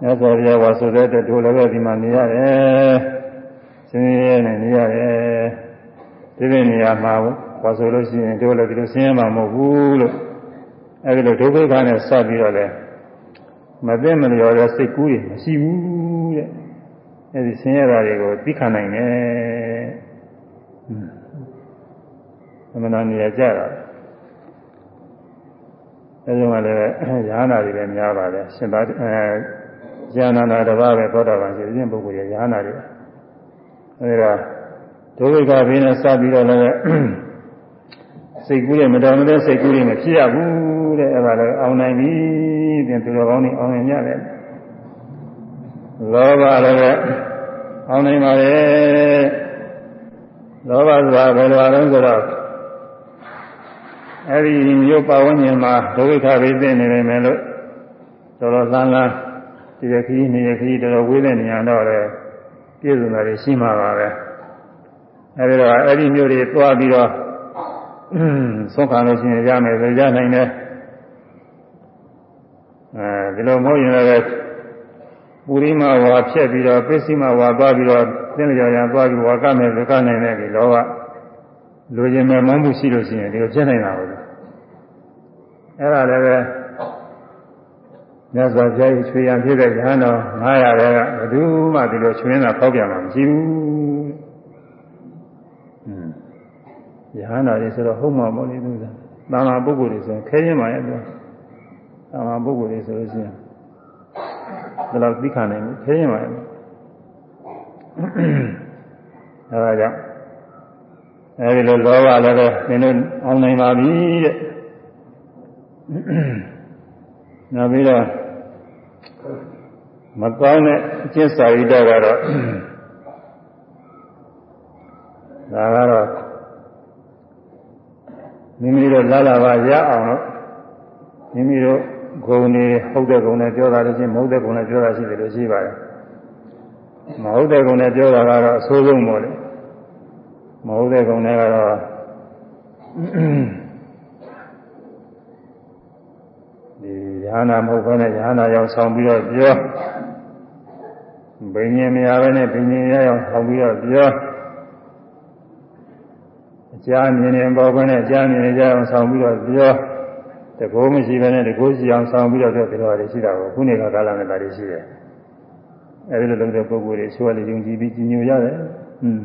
မြတ်စွာဘုရားဝါဆိုတဲ့အတွက်တို့လည်းပဲဒီမှာနေရတယ်။စင်းရဲနဲ့နေရတယ်။ဒီဒီနေရာမှာဝါဆိုလို့ရှိရင်တို့လည်းဒီလိုဆင်းရဲမှာမဟုတ်ဘူးလို့အဲဒီလိုဒုက္ခကနဲ့စပြီးတော့လည်းမသိမလျော်တဲ့စိတ်ကူးတွေမရှိဘူးတဲ့အဲဒီဆင်းရဲတာတွေကိုသိခံနိုင်တယ်သမဏနေရာကြတာအဲဒီမှာလည်းယာနာတွေလည်းများပါတယ်ရှင်သာအဲ ဉာဏနာတစ်ပါးပဲသောတာပန်ရှိခြင်းပုဂ္ဂိုလ်ရဲ့ယာနာတွေအဲဒီတော့ဒုက္ခဘေးနဲ့စပြီးတော့လည်းစိတ်ကူးရဲ့မတော်မတဲ့စိတ်ကူးတွေမဖြစ်ရဘူးတဲ့အဲ့ဒါလည်းအောင်နိုင်ပြီတဲ့သူတော်ကောင်းတွေအောင်နိုင်ရတယ်လောဘလည်းအောင်နိုင်ပါလေလောဘဆိုတာဘယ်လိုအလုံးဆိုတော့အဲ့ဒီမြို့ပဝန်းကျင်မှာဒုက္ခတွေသိနေနေမယ်လို့တော်တော်လန်းလန်း ဒီရခီးနေရခီးတော်တော်ဝေးတဲ့နေရာတော့လေပြည့်စုံတာရှိမှာပါပဲအဲ့ဒီတော့အဲ့ဒီမြို့တွေသွားပြီးတော့ဆုံးခံလို့ရှိရင်ရမယ်ဆိုရနိုင်တယ်အဲဒီလိုမဟုတ်ရင်လည်းပူရိမဝါဖြက်ပြီးတော့ပစ္စည်းမဝါသွားပြီးတော့သင်လျော်ရန်သွားပြီးဝါကမဲ့ဝကနိုင်တဲ့ဒီလောကလူချင်းမဲ့မောင်းမှုရှိလို့ရှိရင်ဒီလိုဖြစ်နေတာပဲအဲ့ဒါလည်းပဲ မြတ်စွာဘုရားကြီးချွေရန်ဖြစ်တဲ့ဉာဏ်တော်900တဲ့ကဘယ်သူမှဒီလိုချွေးနေတာဖောက်ပြန်မှာမရှိဘူး။อืมဉာဏ်တော်ကြီးဆိုတော့ဟုတ်မှာပေါ့လေသူက။တာမာပုဂ္ဂိုလ်တွေဆိုရင်ခဲရင်မှရဲ့သူက။တာမာပုဂ္ဂိုလ်တွေဆိုလို့ရှိရင်ဒါတော့သိခံနိုင်ဘူးခဲရင်မှရဲ့။အဲဒါကြောင့်အဲဒီလိုလောဘလည်းပဲသင်တို့အောင်နိုင်ပါပြီတဲ့။နောက်ပြီးတော့ မကောင်းတဲ့အကျင့်စာရိတ္တကတော့ဒါကတော့မိမိတို့လာလာပါရအောင်လို့မိမိတို့ဂုဏ်တွေဟုတ်တဲ့ဂုဏ်နဲ့ပြောတာလို့ချင်းမဟုတ်တဲ့ဂုဏ်နဲ့ပြောတာရှိတယ်လို့ရှိပါတယ်မဟုတ်တဲ့ဂုဏ်နဲ့ပြောတာကတော့အဆိုးဆုံးပေါ့လေမဟုတ်တဲ့ဂုဏ်နဲ့ကတော့ဒီယ ahanan မဟုတ်ဘဲနဲ့ယ ahanan ရောက်ဆောင်ပြီးတော့ပြော ဘိညာဉ်မရဘဲနဲ့ဘိညာဉ်ရအောင်ဆောင်ပြီးတော့ပြောအကြမြင်နေပေါ်ခွင့်နဲ့အကြမြင်နေကြအောင်ဆောင်ပြီးတော့ပြောတကိုးမရှိဘဲနဲ့တကိုးရှိအောင်ဆောင်ပြီးတော့ပြောဒီလိုတွေရှိတာကိုခုနေကကာလနဲ့တာတွေရှိတယ်အဲဒီလိုလုပ်တဲ့ပုဂ္ဂိုလ်တွေဆွဲလေယုံကြည်ပြီးကြီးညိုရတယ်อืม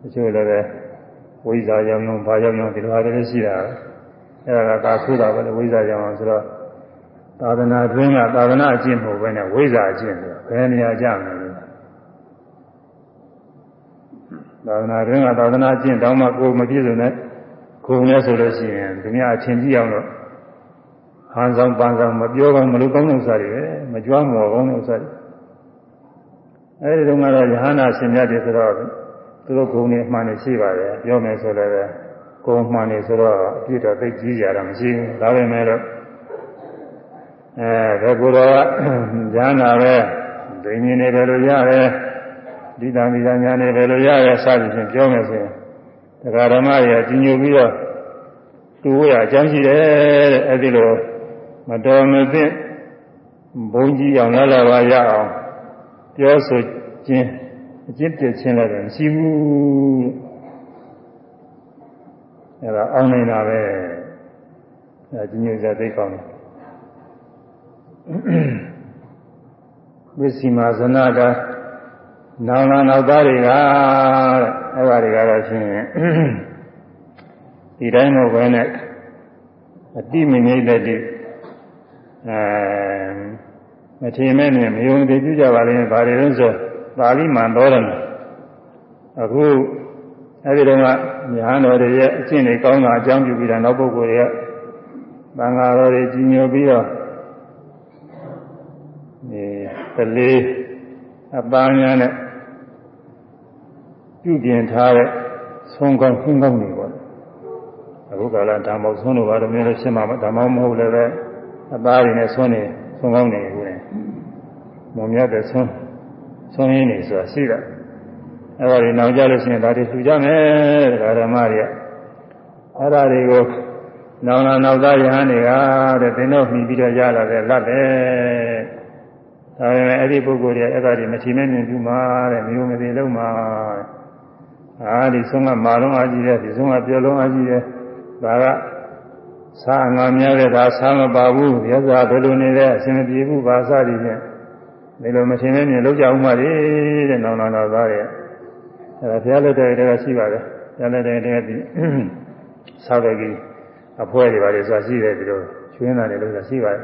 တချို့လည်းဝိဇ္ဇာကြောင့်ရောဘာကြောင့်ရောဒီလိုဟာတွေရှိတာအဲဒါကသာဆိုးတာပဲလေဝိဇ္ဇာကြောင့်ဆိုတော့ သာသနာတွင်းကသာသနာအကျင့်မဟုတ်ဘဲနဲ့ဝိဇ္ဇာအကျင့်ဆိုဘယ်နေရာကြမလဲသာသနာတွင်းကသာသနာအကျင့်တောင်းမှကိုယ်မပြည့်စုံတဲ့ကိုယ်နဲ့ဆိုလို့ရှိရင်သူများအချင်းကြည့်အောင်တော့ဟန်ဆောင်ပန်းဆောင်မပြောကောင်းမလို့ကောင်းတဲ့ဥစ္စာတွေပဲမကြွားမော်ကောင်းတဲ့ဥစ္စာတွေအဲဒီတုန်းကတော့ယဟနာရှင်မြတ်တွေဆိုတော့သူတို့ဂုဏ်တွေအမှန်တွေရှိပါတယ်ပြောမယ်ဆိုလည်းပဲဂုဏ်မှန်တွေဆိုတော့အပြည့်တော့သိကြီးကြတာမရှိဘူးဒါပေမဲ့လို့ အဲဘယ်ကိုယ်တော်ကဉာဏ်နာပဲဒိဉ္ဉ်နေပဲလို့ရတယ်ဒီတံဒီတံညာနေပဲလို့ရတယ်စသည်ဖြင့်ပြောမယ်ဆိုရင်တရားဓမ္မတွေအကြီးညိုပြီးတော့သူ့ဝရအကြောင်းရှိတယ်တဲ့အဲဒီလိုမတော်မသင့်ဘုံကြီးအောင်လာလာပါရအောင်ပြောဆိုခြင်းအကျင့်ပြချင်းလည်းမရှိဘူးအဲဒါအောင်းနေတာပဲအဲကြီးညိုစသိကောင်းတယ် ဝိစီမာဇနာတာနောင်လာနောက်သားတွေကတဲ့အဲပါတွေကတော့ဖြင့်ဒီတိုင်းမဟုတ်ဘဲနဲ့အတိမငိမ့်တဲ့တိအဲမထင်မဲ့နဲ့မယုံသေးပြုကြပါလိမ့်မယ်ဘာတွေလဲဆိုပါဠိမှန်တော်တယ်အခုအဲဒီတော့ကညာတော်တွေရဲ့အကျင့်တွေကောင်းတာအကြောင်းပြုပြီးတော့နောက်ပုဂ္ဂိုလ်တွေရဲ့သံဃာတော်တွေကြီးညိုပြီးတော့ တလေးအပန်းညာနဲ့ပြုပြင်ထားတဲ့ဆုံးကောင်းဆုံးကောင်းတွေပေါ့အခုကလာဓမ္မောဆုံးလို့ပါတော့မျိုးလို့ရှင်းမှာဓမ္မောမဟုတ်လည်းပဲအသားတွေနဲ့ဆုံးနေဆုံးကောင်းနေဘူးလေမုံမြတ်တဲ့ဆုံးဆုံးရင်းနေဆိုတာရှိတာအဲ့ဒါတွေနောက်ကြလို့ရှိရင်ဒါတွေသူကြမယ်တဲ့ဓမ္မတွေကအဲ့ဒါတွေကိုနောင်လာနောက်သားယဟန်တွေကတဲ့သင်တို့မှီပြီးတော့ရလာတဲ့လက်တယ် ဒါပေမဲ့အဲ့ဒီပုဂ္ဂိုလ်တွေအဲ့ဒါတွေမထီမဲ့မြင်ပြုမှာတဲ့မျိုးမသေးလုံးမှာအာဒီဆုံးကမာလုံးအားကြီးတယ်ဒီဆုံးကပြောလုံးအားကြီးတယ်ဒါကစားငါများတဲ့ဒါစားမပါဘူးရသဘယ်လိုနေလဲအရှင်မပြေဘူးဘာစသည်ဖြင့်ဒီလိုမထင်နဲ့မြင်လောက်ကြအောင်ပါလေတဲ့နောင်နောင်တော်သားရဲ့အဲဒါဘုရားလက်ထက်တည်းကရှိပါတယ်ဘုရားလက်ထက်တည်းကဒီစားတဲ့ကြီးအဖွဲတွေပါလေဆိုတာရှိတယ်ဒီလိုချွင်းတာတွေလို့ဆိုတာရှိပါတယ်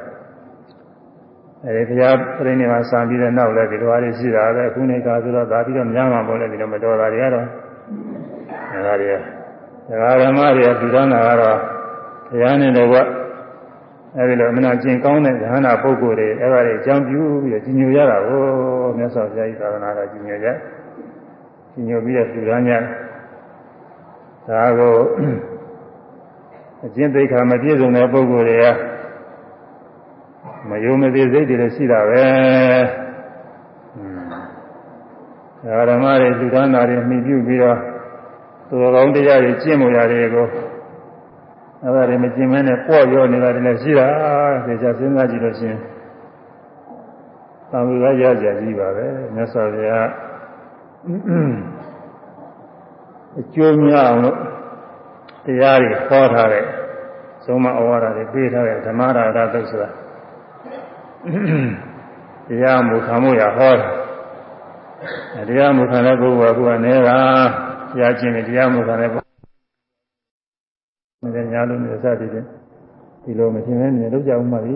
အဲဒီဘုရားပြိဋိနိဗ္ဗာန်စံပြီးတဲ့နောက်လည်းဒီလိုအားလေးရှိတာပဲအခုနေကဆိုတော့ဒါပြီးတော့များမှာပေါ့လေဒီလိုမတော်တာတွေကတော့အဲဒါတွေကဒကာဓမ္မတွေကသူရနာကတော့ဘုရားနဲ့တော့ကအဲဒီလိုအမနာကျင့်ကောင်းတဲ့ဉာဏ်နာပုဂ္ဂိုလ်တွေအဲဒါတွေအကြောင်းပြုပြီးတော့ကြီးညိုရတာကိုမြတ်စွာဘုရားဤသာသနာတော်ကြီးညိုရကြီးညိုပြီးတော့သူရညာဒါကိုအကျင့်သိက္ခာမပြည့်စုံတဲ့ပုဂ္ဂိုလ်တွေက မယုံမသိစိတ်တွေလည်းရှိတာပဲဒါဓမ္မတွေလူသားနာတွေမှီပြုပြီးတော့သူတော်ကောင်းတရားတွေကျင့်မှုရာတွေကိုအဲ့ဒါတွေမကျင်မဲနဲ့ပေါ့ပြောနေတာတွေလည်းရှိတာသေချာစဉ်းစားကြည့်လို့ရှိရင်သံဃာရကြကြီးပါပဲမြတ်စွာဘုရားအကျိုးများအောင်လို့တရားတွေဟောထားတဲ့သုံးမဩဝါဒတွေပေးထားတဲ့ဓမ္မရာဓသုတ်ဆိုတာ တရားမူခံမှုရဟောတာတရားမူခံတဲ့ပုဂ္ဂိုလ်ကခုကနေကတရားကျင့်တယ်တရားမူခံတဲ့ပုဂ္ဂိုလ်နဲ့ညာလို့နေစသည်ဖြင့်ဒီလိုမရှင်းမဲနေလောက်ကြအောင်ပါပြီ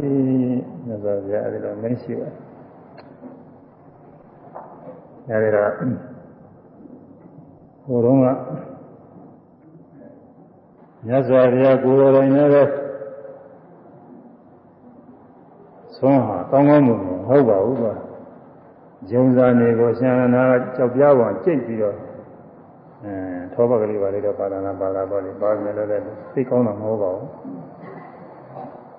မြတ်စွာဘုရားအဲဒီလိုမရှိပါဘူးအဲဒီတော့ဟိုတုန်းကမြတ်စွာဘုရားကိုယ်တော်တိုင်လ ည်းဆုံးဟာကောင်းကောင်းမွန်မွန်ဟုတ်ပါဘူးကွာဂျုံစာနေကိုရှင်အနာကြောက်ပြားပေါ်ကြိတ်ပြီးတော့အဲထောပတ်ကလေးပါလေတော့ပါဒနာပါတာပေါ့လေပါမယ်လည်းသိကောင်းတာမဟုတ်ပါဘူး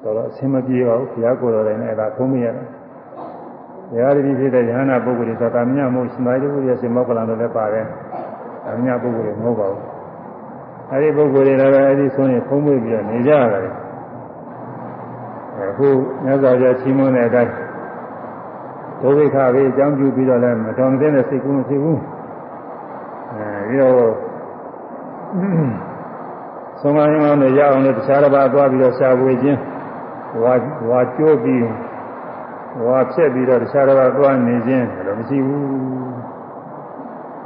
တော်တော့အဆင်မပြေပါဘူးဘုရားကိုယ်တော်တိုင်လည်းအဲဒါဖုံးမရတယ်ဘုရားတတိဖြစ်တဲ့ယဟနာပုဂ္ဂိုလ်တွေဆိုတာမြတ်မို့ရှင်သာရိပုတ္တရာရှင်မောကလန်တို့လည်းပါတယ်အမြတ်ပုဂ္ဂိုလ်တွေမဟုတ်ပါဘူးအဲဒီပုဂ္ဂိုလ်တွေလည်းအဲဒီဆုံးရင်ဖုံးမွေးပြီးတော့နေကြရတယ် အခုမြတ်စွာဘုရားချီးမွမ်းတဲ့အတိုင်းဒုက္ခပဲအကြောင်းပြုပြီးတော့လည်းမတော်မသင့်တဲ့စိတ်ကူးမရှိဘူးအဲဒီတော့ဆုံးမရင်းအောင်လည်းရအောင်လည်းတခြားတစ်ပါးသွားပြီးတော့ရှားပွေခြင်းဝါဝါကျိုးပြီးဝါဖြစ်ပြီးတော့တခြားတစ်ပါးသွားနေခြင်းလည်းမရှိဘူး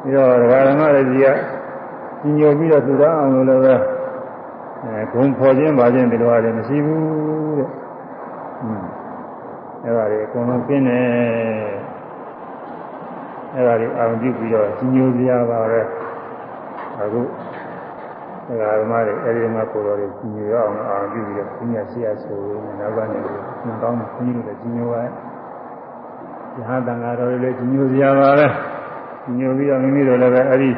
ပြီးတော့ဒကာဓမ္မတွေကြီးကညညိုပြီးတော့သူတော်အောင်လို့လည်းပဲအဲဂုံဖော်ခြင်းပါခြင်းဒီလိုဟာလည်းမရှိဘူးတဲ့อืม အဲ့ဒါတွေအကုန်လုံးပြင်းနေအဲ့ဒါတွေအောင်ပြုပြီးတော့ညညိုစရာပါပဲအခုဒကာဓမ္မတွေအဲ့ဒီမှာကိုယ်တော်တွေညညိုရအောင်အောင်ပြုပြီးတော့ပြညာရှိရဆိုရင်နောက်ကနေညွန်ကောင်းတယ်ညညိုတယ်ညညိုပါရဲ့ယဟန်တန်ဃာတော်တွေလည်းညညိုစရာပါပဲညညိုပြီးတော့မိမိတို့လည်းပဲအဲ့ဒီ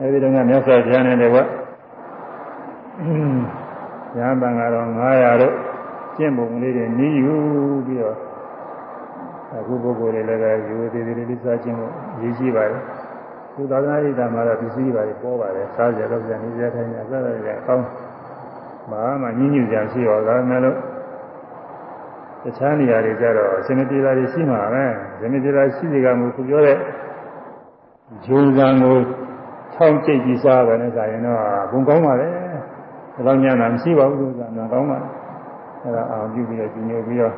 အဲဒီတော့ကမြတ်စွာဘုရားနဲ့တကွရဟန်းတန်ဃာတော်900တို့ ကျင့်ပုံလေးတွေနီးယူပြီးတော့အခုပုဂ္ဂိုလ်တွေလည်းပဲယူသေးသေးလေးစားခြင်းကိုရေးကြည့်ပါလေခုသာသနာ့ဣဒ္ဓမှာတော့ပစ္စည်းပါတွေပေါ်ပါတယ်စားကြတော့ပြန်နေကြထိုင်ကြစားရကြအကောင်းဘာမှညှဉ်းညူကြရှိရောဒါမှလည်းတခြားနေရာတွေကျတော့စင်မပြေတာတွေရှိမှာပဲစင်မပြေတာရှိစီကမှခုပြောတဲ့ဂျုံဇံကိုထောင်းကြိတ်ပြီးစားတယ်နဲ့ဆိုရင်တော့ဘုံကောင်းပါလေဒါတော့ညနာမရှိပါဘူးဆိုတာနာကောင်းပါ အဲဒါအောင်ပြုပြီးတော့ကြီးညိုပြီးတော့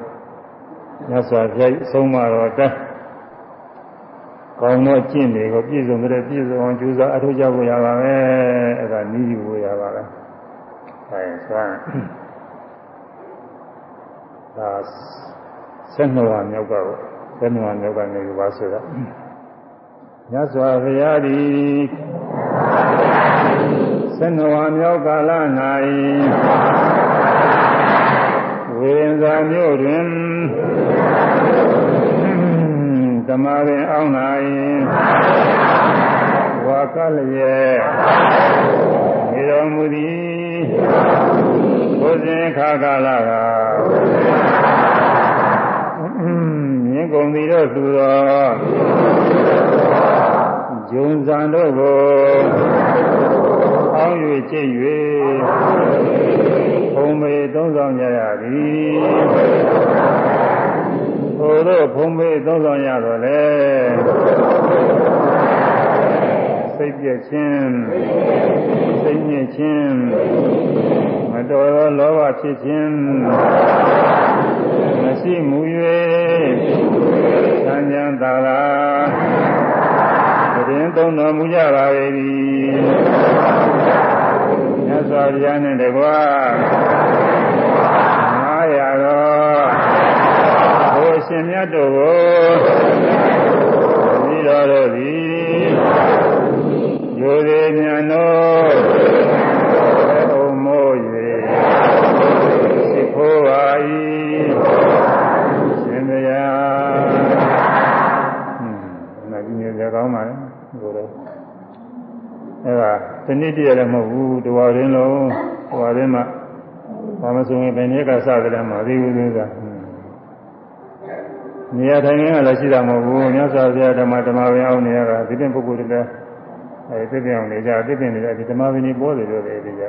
ညစွာပြည့်ဆုံးမတော့တည်းကောင်းတော့ကျင့်တွေကိုပြည့်စုံတဲ့ပြည့်စုံအောင်ကြိုးစားအထောက်ကြဖို့ရပါမယ်အဲဒါနီးယူဖို့ရပါပဲအဲဆိုရင်ဒါဆက်နှောဟာမြောက်ကပေါ့ဆက်နှောဟာမြောက်ကနေပါဆိုတာမြတ်စွာဘုရားသည်ဆနဝါမြောက်ကာလ၌ ဝေရင်သာမြို့တွင်ဓမ္မပင်အောင်၌ဝါကလျက်နေတော်မူသည်ဘုဇင်ခါကာလကမြင်ကုန်သည်တို့သူတော် ဂျုံဇံတို့ကိုအောင်း၍ကျင့်၍ဘုံမေသုံးဆောင်ကြရသည်ဟိုတို့ဘုံမေသုံးဆောင်ရတော့လေစိတ်ပြည့်ခြင်းစိတ်ညစ်ခြင်းမတော်သောလောဘဖြစ်ခြင်းမရှိမူ၍သံဃာသာလာ တရင်သုံးတော်မူကြပါ၏မြတ်စွာဘုရားနဲ့တကွာငါရတော်ဘုရှင်မြတ်တို့ကိုပြီးတော်တို့သည်ယူသေးမြတ်တို့အုံမိုး၍စိတ်ဖိုးပါ၏ရှင်မယားဟွန်းနာကြီးနေကြကောင်းပါလေကိုယ်တော့ အဲဒါတနည်းတည်းလည်းမဟုတ်ဘူးတဝါရင်းလုံးတဝါရင်းမှာဘာမဆိုရင်ဘယ်နည်းကစကြတယ်မှာသိဘူးသေးတာနေရာထိုင်ခင်းကလည်းရှိတာမဟုတ်ဘူးမြတ်စွာဘုရားဓမ္မဓမ္မပင်အောင်နေရတာဒီပြင်ပုဂ္ဂိုလ်တွေလည်းအဲသိပြင်အောင်နေကြသိပြင်နေကြဒီဓမ္မပင်ကြီးပေါ်တယ်လို့လေဒီကြ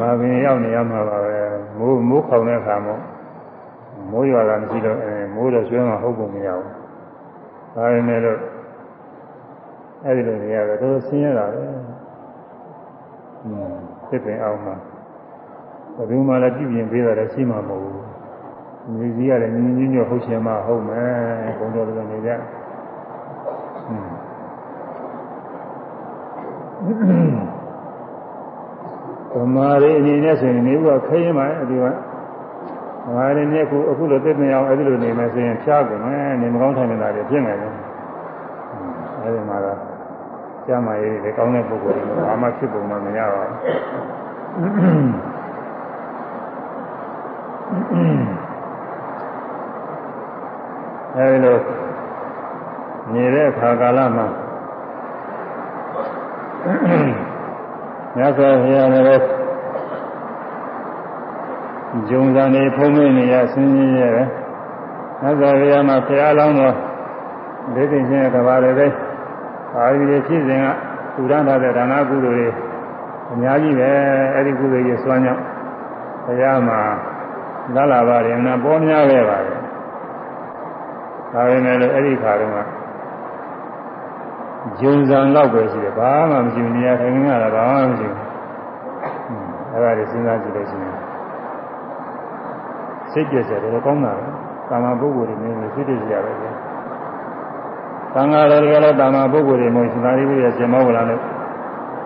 ဘာပင်ရောက်နေရမှာပါပဲမိုးမိုးခေါင်တဲ့အခါမို့မိုးရွာတာမရှိတော့အဲမိုးတော့ကျွမ်းမှဟုတ်ပုံမရဘူးဒါပေမဲ့လို့ အဲ့ဒီလိုနေရာတော့ဆင်းရဲတာပဲဖြစ်ပင်အောင်မှာဘယ်သူမှလည်းပြည့်ပြင်ပေးတာလည်းရှိမှာမဟုတ်ဘူးမြေကြီးကလည်းညီညီညွတ်ဟုတ်ရှင်မှဟုတ်မယ်ဘုံတော်တွေနေကြသမာဓိအနေနဲ့ဆိုရင်နေဘူးကခရင်ပါအဲဒီကသမာဓိနဲ့ခုအခုလိုသိပင်အောင်အဲဒီလိုနေမယ်ဆိုရင်ဖြားကုန်မယ်နေမကောင်းထိုင်နေတာတွေဖြစ်နေတယ်အဲဒီမှာတော့ ကျမ်းမာရေးတွေကောင်းတဲ့ပုဂ္ဂိုလ်တွေဘာမှဖြစ်ပုံမမရပါဘူးအဲဒီလိုနေတဲ့အခါကာလမှာမြတ်စွာဘုရားလည်းဂျုံစာနေဖုံးမင်းနေရဆင်းရဲရတယ်မြတ်စွာဘုရားမှာဘုရားလောင်းတော်ဒိဋ္ဌိရှင်ကဘာတွေလဲ အာရုံတွေဖြစ်စဉ်ကသူရန်ထားတဲ့ဒါနကုသိုလ်တွေအများကြီးပဲအဲ့ဒီကုသိုလ်ကြီးစွမ်းကြောင့်ဘုရားမှာလာလာပါတယ်နာပေါ်များခဲ့ပါတယ်ဒါပေမဲ့လည်းအဲ့ဒီခါတုန်းကဂျုံစံလောက်ပဲရှိတယ်ဘာမှမရှိဘူးနေရာထိုင်နေတာဘာမှမရှိဘူးအဲ့ဒါတွေစဉ်းစားကြည့်လို့ရှိရင်စိတ်ပြည့်စရာတော့ကောင်းတာပဲကာမပုဂ္ဂိုလ်တွေမျိုးစိတ်ပြည့်စရာပဲ သံဃာတော်တွေကလည်းတာမပုဂ္ဂိုလ်တွေမျိုးရှင်သာရိပုတ္တရာရှင်မောဂလာနဲ့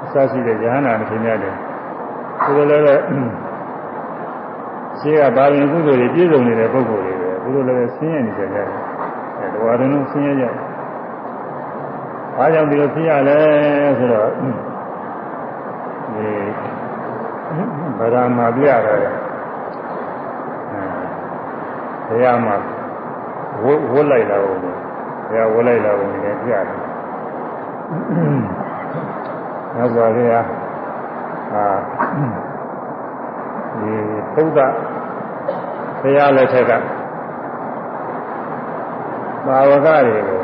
အစရှိတဲ့ဉာဏ်နာမခင်များတယ်ဒီလိုလည်းရှိကဘာရင်ကုသိုလ်တွေပြည့်စုံနေတဲ့ပုဂ္ဂိုလ်တွေပဲဒီလိုလည်းဆင်းရဲနေကြတယ်အဲတဝါရုံလုံးဆင်းရဲကြတယ်ဘာကြောင့်ဒီလိုဖြစ်ရလဲဆိုတော့ဒီဗရာမာပြရတယ်ဘုရားမှာဝဝတ်လိုက်တာ ဘုရားဝတ်လိုက်တာဘုရားပြရတယ်။နောက်ဆိုရအာဒီဘုဒ္ဓဘုရားလက်ထက်ကဘာဝကတွေကို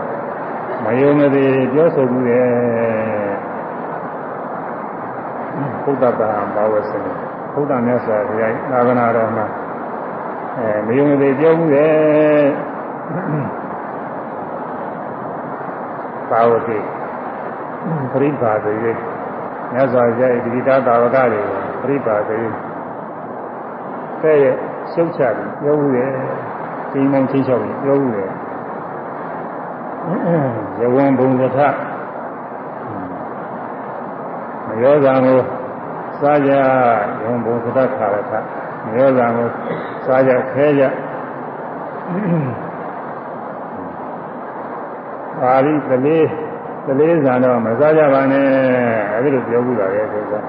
မယုံမသိပြောဆိုမှုရဲ့ဘုဒ္ဓဘာဘာဝစင်ဘုဒ္ဓမြတ်စွာဘုရားသာသနာတော်မှာအဲမယုံမသိပြောမှုရဲ့ ဘာဝတိပရိပါဒရေမြတ်စွာဘုရားဒီတိတာသာဝကတွေပရိပါဒရေဆဲ့ရဲ့ရှုပ်ချတယ်ပြောမှုရဲ့ဒီမောင်ချင်းချောက်ပြောမှုရဲ့ယဝံဘုံတထမယောဇံကိုစားကြယဝံဘုံတထခါရထမယောဇံကိုစားကြခဲကြ ပါဠိကလေးကလေးဇာတော့မစားကြပါနဲ့အဲဒီလိုပြောဘူးလားရဲ့ဆိုတော့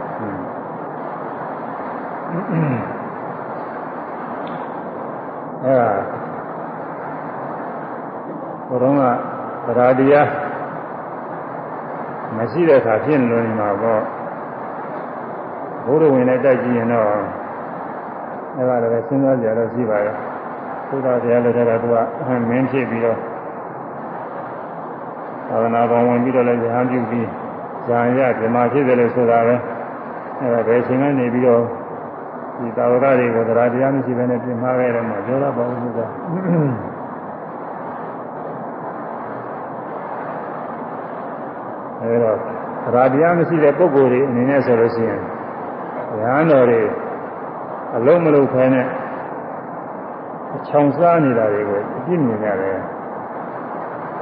အဲဒါဘုရားကသရာတရားမရှိတဲ့အခါဖြစ်လွန်မှာပေါ့ဘုရားဝင်နဲ့တက်ကြည့်ရင်တော့အဲဒါလည်းစဉ်းစားကြရတော့ရှိပါရဲ့ဘုရားတရားလည်းတော့သူကမင်းဖြစ်ပြီးတော့ သာသနာပေါ်ဝင်ပြီးတော့လည်းဉာဏ်ပြုပြီးဉာဏ်ရဓမ္မဖြစ်တယ်လို့ဆိုတာပဲအဲဒါဘယ်ချိန်ကနေပြီးတော့ဒီတာဝကတွေကိုသရာတရားမရှိဘဲနဲ့ပြင်မှားခဲ့တယ်မှာပြောတော့ပါဘူးကွာအဲတော့သရာတရားမရှိတဲ့ပုဂ္ဂိုလ်တွေအနေနဲ့ဆိုလို့ရှိရင်ဉာဏ်တော်တွေအလုံးမလုံးခဲနဲ့အချောင်စားနေတာတွေကိုအပြည့်မြင်ရတယ်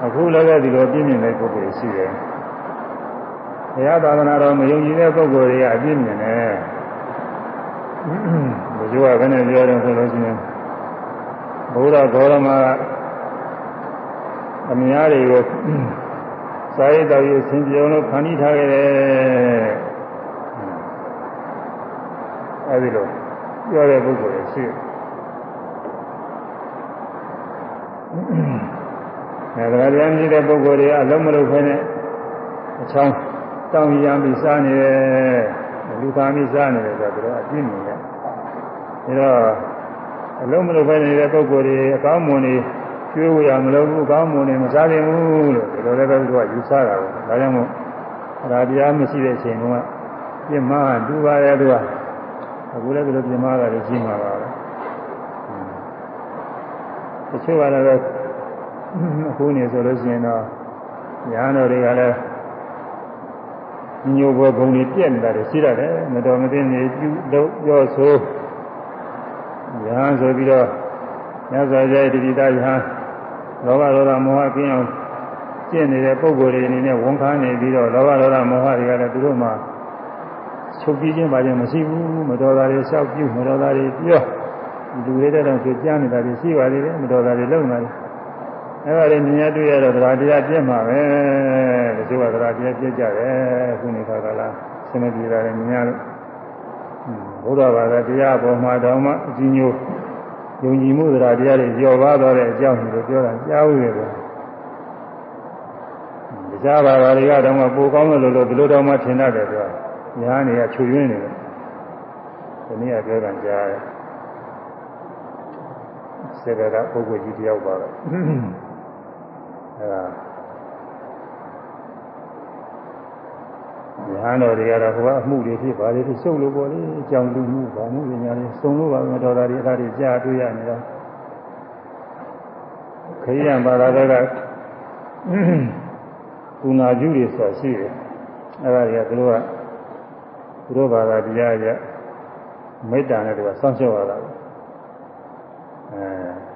အခုလည်းပဲဒီလိုပြည့်မြင်တဲ့ပုဂ္ဂိုလ်ရှိတယ်ဘုရားသာသနာတော်မယုံကြည်တဲ့ပုဂ္ဂိုလ်တွေကအပြည့်မြင်တယ်ဘုရားကဘယ်နဲ့ပြောတယ်ဆိုလို့ရှိရင်ဘုရားဂေါရမအများတွေကိုစာရေးတော်ရေးဆင်ပြေအောင်လို့ဖန်တီးထားခဲ့တယ်အဲဒီလိုပြောတဲ့ပုဂ္ဂိုလ်တွေရှိတယ် အဲဒါကြမ်းကြီးတဲ့ပုဂ္ဂိုလ်တွေအလုံးမလုံးဖဲနဲ့အချောင်းတောင်းရမ်းပြီးစားနေတယ်လူသားပြီးစားနေတယ်ဆိုတော့အပြင်းနေတယ်ဒါတော့အလုံးမလုံးဖဲနေတဲ့ပုဂ္ဂိုလ်တွေအကောင်းမွန်တွေကျွေးဝရမလို့ဘူးအကောင်းမွန်တွေမစားနိုင်ဘူးလို့ဒီလိုလည်းပဲသူကယူဆတာပဲဒါကြောင့်မို့ဒါတရားမရှိတဲ့အချိန်ကပြစ်မှားတူပါရဲ့သူကအခုလည်းဒီလိုပြင်မာတာလည်းကြီးမှာပါပဲတချို့ကလည်း အခုနေဆိုလို့ရှိရင်တော့ညာတော်တွေကလည်းညိုဘွယ်ဘုံတွေပြက်နေတာတွေရှိရတယ်မတော်မသိနေပြုလို့ပြောဆိုညာဆိုပြီးတော့ညဇာရဲ့တတိတယဟလောဘဒေါသမောဟကင်းအောင်ကျင့်နေတဲ့ပုံကိုယ်တွေအနေနဲ့ဝန်ခံနေပြီးတော့လောဘဒေါသမောဟတွေကလည်းသူတို့မှာချုပ်ပြီးခြင်းပါခြင်းမရှိဘူးမတော်တာတွေလျှောက်ပြုမတော်တာတွေပြောလူတွေတဲ့တော့ကြမ်းနေတာတွေရှိပါသေးတယ်မတော်တာတွေလုံနေတာ အဲ့ဒါလေးမြင်ရတွေ့ရတော့တရားတရားပြည့်မှာပဲတချို့ကတရားတရားပြည့်ကြတယ်ခုနေခါကလာစနေပြည်တာလည်းမြင်ရလို့ဘုရားဘာသာတရားပေါ်မှာတော့မှအကြီးညိုယုံကြည်မှုတရားတရားတွေကျော်ပါတော့တဲ့အကြောင်းကိုပြောတာကြားဦးရတယ်တရားဘာသာတွေကတော့မှပိုကောင်းလို့လို့ဒီလိုတော့မှထင်တတ်တယ်ပြောညာနေကချွေရင်းနေတယ်ဒီနေ့ကပြောတာကြားတယ်စေတကပုဂ္ဂိုလ်ကြီးတယောက်ပါပဲ အဲဒါညာတော်တွေကတော့ဟိုကအမှုတွေဖြစ်ပါလေရှုပ်လို့ပေါ့လေအကြောင်းလူမှုပါမှုညာတွေစုံလို့ပါမတော်တာတွေအဲ့ဒါတွေကြားတွေ့ရနေတာခရိယံဘာသာတွေကကုဏာကျူတွေဆိုတာရှိတယ်အဲ့ဒါတွေကသူတို့ကသူတို့ဘာသာတရားရမေတ္တာနဲ့တူကစောင့်ရှောက်ရတာပဲအဲ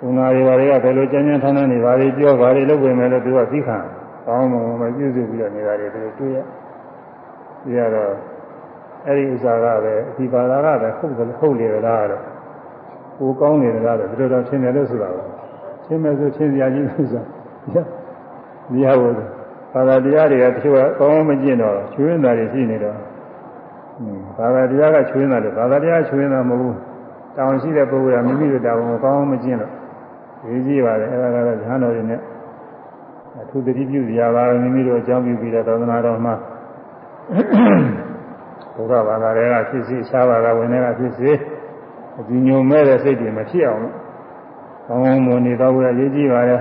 ကုဏာတွေဘာတွေကဘယ်လိုကြမ်းကြမ်းထမ်းထမ်းနေပါလေပြောပါလေလုပ်ဝင်မယ်လို့သူကသိခံကောင်းမှမပြုစုပြီးတော့နေတာတွေသူတွေ့ရပြရတော့အဲ့ဒီဥစ္စာကပဲဒီဘာသာကပဲဟုတ်တယ်ဟုတ်လေလားတော့ကိုကောင်းနေတယ်လားတော့ဒီလိုတော့ရှင်းတယ်လို့ဆိုတာပါရှင်းမယ်ဆိုရှင်းစရာကြီးလို့ဆိုတာမရဘူးဘာသာတရားတွေကတချို့ကကောင်းမကျင့်တော့ချွေးနေတာတွေရှိနေတော့ဘာသာတရားကချွေးနေတာလေဘာသာတရားချွေးနေတာမဟုတ်ဘူးတောင်းရှိတဲ့ပုဂ္ဂိုလ်ကမိမိတို့တောင်းကိုကောင်းမကျင့်တော့ ရေးကြည့်ပါလေအဲ့ဒါကတော့ဉာဏ်တော်တွေနဲ့အထူးတတိပြုစရာပါမိမိတို့အကြောင်းပြုပြီးတော့သောသနာတော်မှာဘုရားဘာသာတွေကဖြစ်စီရှားဘာသာဝင်တွေကဖြစ်စီအဒီညုံမဲ့တဲ့စိတ်တွေမဖြစ်အောင်လို့ကောင်းကောင်းမွန်နေတော့ရရေးကြည့်ပါလေ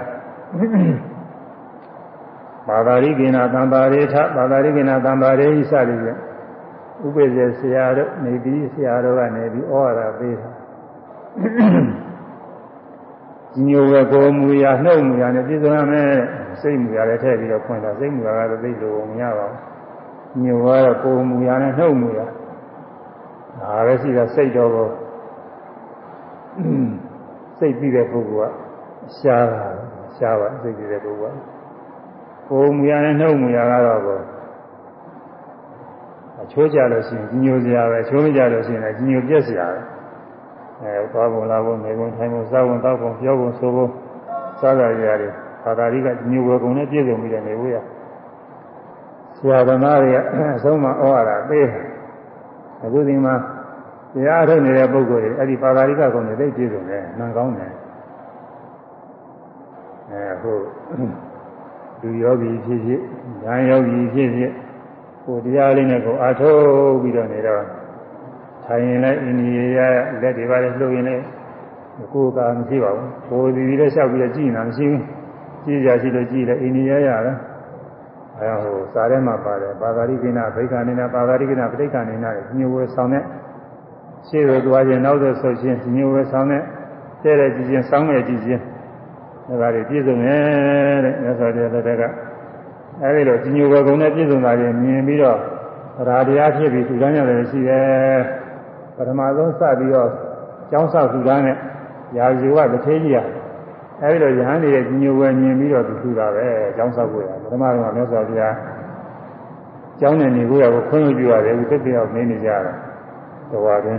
ဘာသာရိကိနာသံဃာရေထဘာသာရိကိနာသံဃာရေဤစသည်ဖြင့်ဥပိ္ပဇေဆရာတို့နေပြီးဆရာတို့ကနေပြီးဩဝါဒပေးတာ ညိုဝဲကိုမူရနှုတ်မူရနဲ့ပြည့်စုံရမယ်စိတ်မူရလည်းထည့်ပြီးတော့ဖွင့်တာစိတ်မူရကတော့သိလို့မရပါဘူးညိုကတော့ကိုမူရနဲ့နှုတ်မူရဒါပဲရှိတာစိတ်တော်ကိုစိတ်ပြီးတဲ့ပုဂ္ဂိုလ်ကရှားတာရှားပါစိတ်ပြီးတဲ့ပုဂ္ဂိုလ်ကကိုမူရနဲ့နှုတ်မူရကတော့ကိုအချိုးကြလို့ရှိရင်ညိုစရာပဲအချိုးမကြလို့ရှိရင်လည်းညိုပြက်စရာပဲ အဲသွားပုံလာပုံနေပုံထိုင်ပုံစားပုံတောက်ပုံပြောပုံဆိုပုံစားကြရရတယ်ဘာသာရိကညိုဝယ်ပုံနဲ့ပြည့်စုံပြီးတယ်နေဖို့ရဆရာသမားတွေကအဆုံးမဩဝါဒပေးတယ်အခုဒီမှာတရားထုတ်နေတဲ့ပုဂ္ဂိုလ်တွေအဲ့ဒီဘာသာရိကကုံတွေသိပြည့်စုံတယ်နံကောင်းတယ်အဲဟုတ်လူယောဂီဖြစ်ဖြစ်ဉာဏ်ယောဂီဖြစ်ဖြစ်ကိုတရားလေးနဲ့ကိုအားထုတ်ပြီးတော့နေတော့ ထိုင်ရင်လည်းအိန္ဒိယရလက်တွေပါလေလှုပ်ရင်လည်းကိုယ်ကမရှိပါဘူးကိုယ်ဒီဒီလည်းလျှောက်ပြီးတော့ကြည်နေတာမရှိဘူးကြည်ကြရှိလို့ကြည်တယ်အိန္ဒိယရရတယ်အဲဟိုစာထဲမှာပါတယ်ပါဂရိကိနာဘိက္ခာနိနာပါဂရိကိနာပဋိက္ခာနိနာညိုဝဲဆောင်တဲ့ရှေ့ကိုသွားခြင်းနောက်သို့ဆုတ်ခြင်းညိုဝဲဆောင်တဲ့တဲ့တဲ့ကြည်ခြင်းစောင်းမဲ့ကြည်ခြင်းဒါကတွေပြည့်စုံတယ်တဲ့မြတ်စွာဘုရားတက်ကအဲဒီလိုညိုဝဲကုန်နဲ့ပြည့်စုံတာတွေမြင်ပြီးတော့ရာတရားဖြစ်ပြီးသူတန်းရတယ်ရှိတယ် ပထမဆုံးစပြီးတော့ကျောင်းဆောက်သူတန်းနဲ့ရာဇီဝတစ်သေးကြီးရအဲဒီလိုယဟန်နေတဲ့ညိုဝဲမြင်ပြီးတော့သူထူတာပဲကျောင်းဆောက်ကိုရပထမတော့မြတ်စွာဘုရားကျောင်းနဲ့နေကိုရကိုခွင့်ပြုရတယ်ဦးတက်ပြောက်နေနေကြတာတဝါတွင်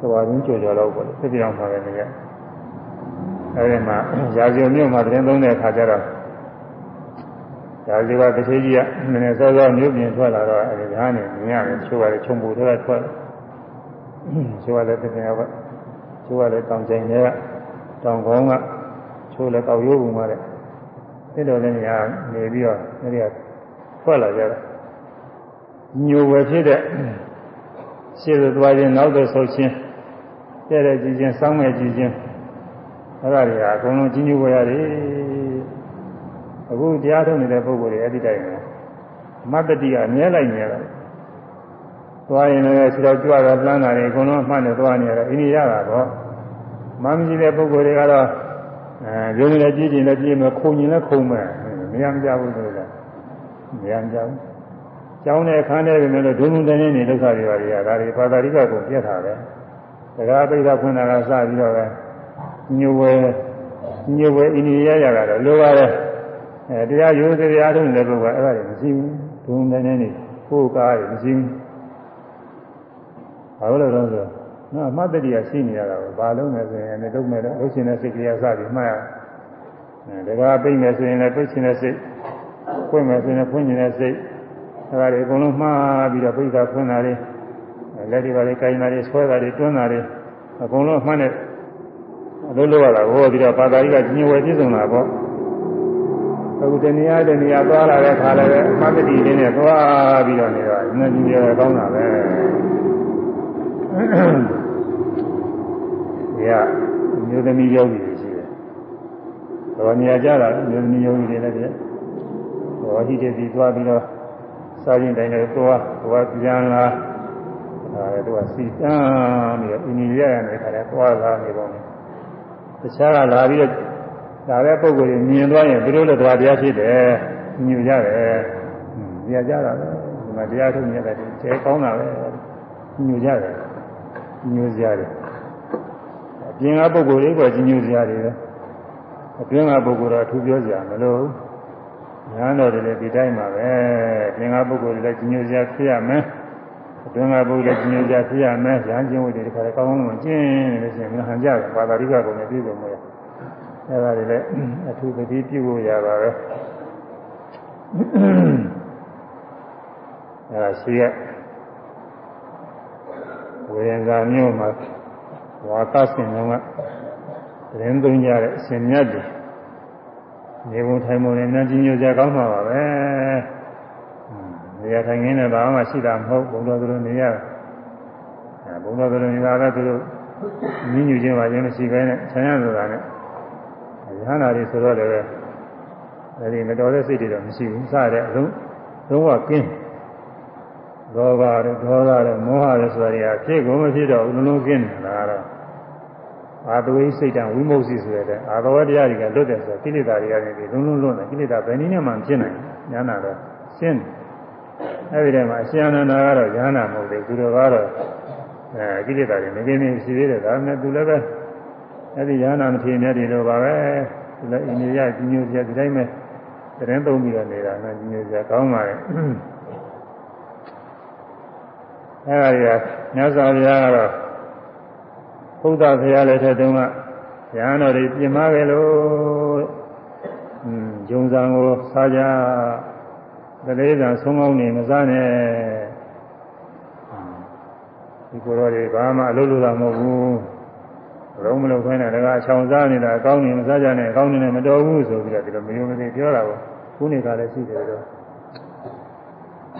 တဝါတွင်ကြော်ကြော်တော့ပေါ့လေတက်ပြောက်ပါပဲနေကြအဲဒီမှာရာဇီဝမြို့မှာတရင်သုံးတဲ့အခါကျတော့ဒါဒီကတစ်သေးကြီးကနည်းနည်းစောစောမြို့ပြင်ထွက်လာတော့အဲဒီဟာနဲ့မြင်ရတယ်ချိုးရတယ်ခြုံပူတွေကထွက် ချိုးရလည်းပြင်ရောချိုးရလည်းတောင်ကျိန်တွေကတောင်ကောင်းကချိုးလည်းတောက်ရိုးပုံပါတဲ့ဒီလိုလည်းညာနေပြီးတော့အဲဒီကထွက်လာကြတယ်ညိုဝယ်ဖြစ်တဲ့ရှေ့သို့သွားခြင်းနောက်သို့ဆုတ်ခြင်းတဲ့တဲ့ကြည်ခြင်းစောင်းမဲ့ကြည်ခြင်းအဲ့ဒါတွေကအကုန်လုံးကြီးညိုဝယ်ရတယ်အခုတရားထုတ်နေတဲ့ပုဂ္ဂိုလ်တွေအဲ့ဒီတိုင်းပဲမတ္တတိကအမြဲလိုက်နေရတယ် သွားရင်လည်းခြေတော်ကြွတာလှမ်းတာတွေအကုန်လုံးမှတ်နေသွားနေရတယ်အိန္ဒိယကတော့မမကြီးတဲ့ပုဂ္ဂိုလ်တွေကတော့အဲရုံနဲ့ကြည့်ကျင်လည်းကြည့်မယ်ခုံကျင်လည်းခုံမယ်မရမကြဘူးဆိုတော့မရမကြဘူးကျောင်းနဲ့ခန်းနဲ့ပြင်လို့ဒုံဒုံတင်းနေဒုက္ခတွေပါတွေကဒါတွေဘာသာရိကကိုပြတ်တာပဲတရားပိဋကဖွင့်တာကစပြီးတော့ပဲညိုဝဲညိုဝဲအိန္ဒိယရတာတော့လိုပါတယ်အဲတရားရိုးတရားထုံးတဲ့ပုဂ္ဂိုလ်ကအဲ့ဒါတွေမရှိဘူးဒုံတင်းနေကိုယ်ကားတွေမရှိဘူး ဘာလို့လဲတော့ဆိုနော်အမှတ်တတိယရှိနေရတာပဲဘာလုံးလဲဆိုရင်လည်းလုံးမဲ့တော့လို့ရှင်တဲ့စိတ်ကလေးစပြီးမှတ်ရအဲဒါကပိတ်မယ်ဆိုရင်လည်းပိတ်ရှင်တဲ့စိတ်ဖွင့်မယ်ဆိုရင်လည်းဖွင့်ရှင်တဲ့စိတ်အဲဒါတွေအကုန်လုံးမှားပြီးတော့ပိတ်တာဖွင့်တာတွေလက်တွေပါလေကိုင်းတာတွေဆွဲတာတွေတွန်းတာတွေအကုန်လုံးမှတ်နဲ့အလုပ်လုပ်ရတာဟောပြီးတော့ဘာသာကြီးကညင်ဝယ်ပြည့်စုံတာပေါ့အခုတဏှာတဏှာသွားလာတဲ့ခါလည်းအမှတ်တတိလေးနဲ့သွားပြီးတော့နေတော့ဉာဏ်ကြီးရကောင်းတာပဲ။ ရမျိုးသမီးယောဂီတွေရှိတယ်။တော်နေရာကြတာမျိုးသမီးယောဂီတွေလည်းပြည့်။ဟောဟိတေစီသွားပြီးတော့စားရင်တိုင်းလည်းသွားသွားပြန်လာအဲဒါကစီတန်းပြီးတော့အင်းကြီးရရတဲ့ခါကျသွားလာနေပုံနဲ့တခြားကလာပြီးတော့ဒါပဲပုံကိုယ်မြင်သွားရင်သူတို့လည်းသွားတရားဖြစ်တယ်ညူကြတယ်။ညကြတာပဲဒီမှာတရားထုတ်နေတယ်ကျဲကောင်းတာပဲညူကြတယ် ညူစရာတွေအပြင်ကပုဂ္ဂိုလ်တွေကညူစရာတွေပဲအတွင်းကပုဂ္ဂိုလ်တော့ထူပြောစရာမလိုညာတော်တွေလည်းဒီတိုင်းပါပဲအပြင်ကပုဂ္ဂိုလ်တွေလည်းညူစရာဖြစ်ရမယ်အတွင်းကပုဂ္ဂိုလ်လည်းညူစရာဖြစ်ရမယ်ရဟန်းကျင့်ဝတ်တွေတခါတည်းကောင်းကောင်းလုံးကျင့်နေလို့ရှိရင်မဟန်ကြတယ်ပါတာရိကကုံနဲ့ပြည့်စုံလို့အဲ့ဒါတွေလည်းအထူးသတိပြုဖို့ရပါပဲအဲ့ဒါရှိရ ဝေရင်သာမျိုးမှာဝါသစင်လုံးကသတင်းသုံးကြတဲ့အရှင်မြတ်တွေနေဘုံထိုင်ဘုံနဲ့ဉာဏ်ကြီးညိုကြကောင်းမှာပါပဲနေရာထိုင်ခင်းနဲ့ဘာမှရှိတာမဟုတ်ဘုံတော်သူတို့နေရအဲဘုံတော်သူတို့နေတာလည်းသူတို့ညညူခြင်းပါခြင်းမရှိဘဲနဲ့ဆံရဆိုတာနဲ့ရဟန္တာတွေဆိုတော့လည်းအဲဒီမတော်တဲ့စိတ်တွေတော့မရှိဘူးစတဲ့အလုံးလုံးဝကင်း လောဘတွေဒေါသတွေမောဟတွေဆိုတာတွေကဖြစ်ကုန်မဖြစ်တော့ဘူးလုံးလုံးကင်းနေတာကတော့အာသဝိစိတ်တံဝိမု ക്തി ဆိုတဲ့အာသဝတရားတွေကလွတ်တယ်ဆိုကိလေသာတွေကနေပြီးလုံးလုံးလွတ်တယ်ကိလေသာဘယ်နည်းနဲ့မှဖြစ်နိုင်ညာနာတော့ရှင်းအဲဒီတည်းမှာအရှင်အနန္ဒာကတော့ညာနာမဟုတ်သေးသူတော်ကတော့အဲကိလေသာတွေမကင်းနေရှိသေးတယ်ဒါနဲ့သူလည်းပဲအဲဒီညာနာမထေမြတ်တွေလိုပါပဲသူလည်းအိန္ဒိယကြီးညိုစရာဒီတိုင်းပဲတရင်သုံးပြီးတော့နေတာနဲ့ကြီးညိုစရာကောင်းပါရဲ့ အဲဒါတွေကမြတ်စွာဘုရားကတော့ဘုရားဘုရားလည်းထက်တုန်းကဉာဏ်တော်တွေပြင်မခဲ့လို့อืมဂျုံစံကိုစားကြတလေးစံဆုံးကောင်းနေမစားနဲ့ဒီကိုယ်တော်တွေဘာမှအလုပ်လုပ်တာမဟုတ်ဘူးလုံးမလုံးခွင်းနဲ့တကားချောင်စားနေတာအကောင်းနေမစားကြနဲ့အကောင်းနေနဲ့မတော်ဘူးဆိုပြီးတော့ဒီလိုမယုံမသိပြောတာပေါ့ခုနေကလည်းရှိတယ်တော့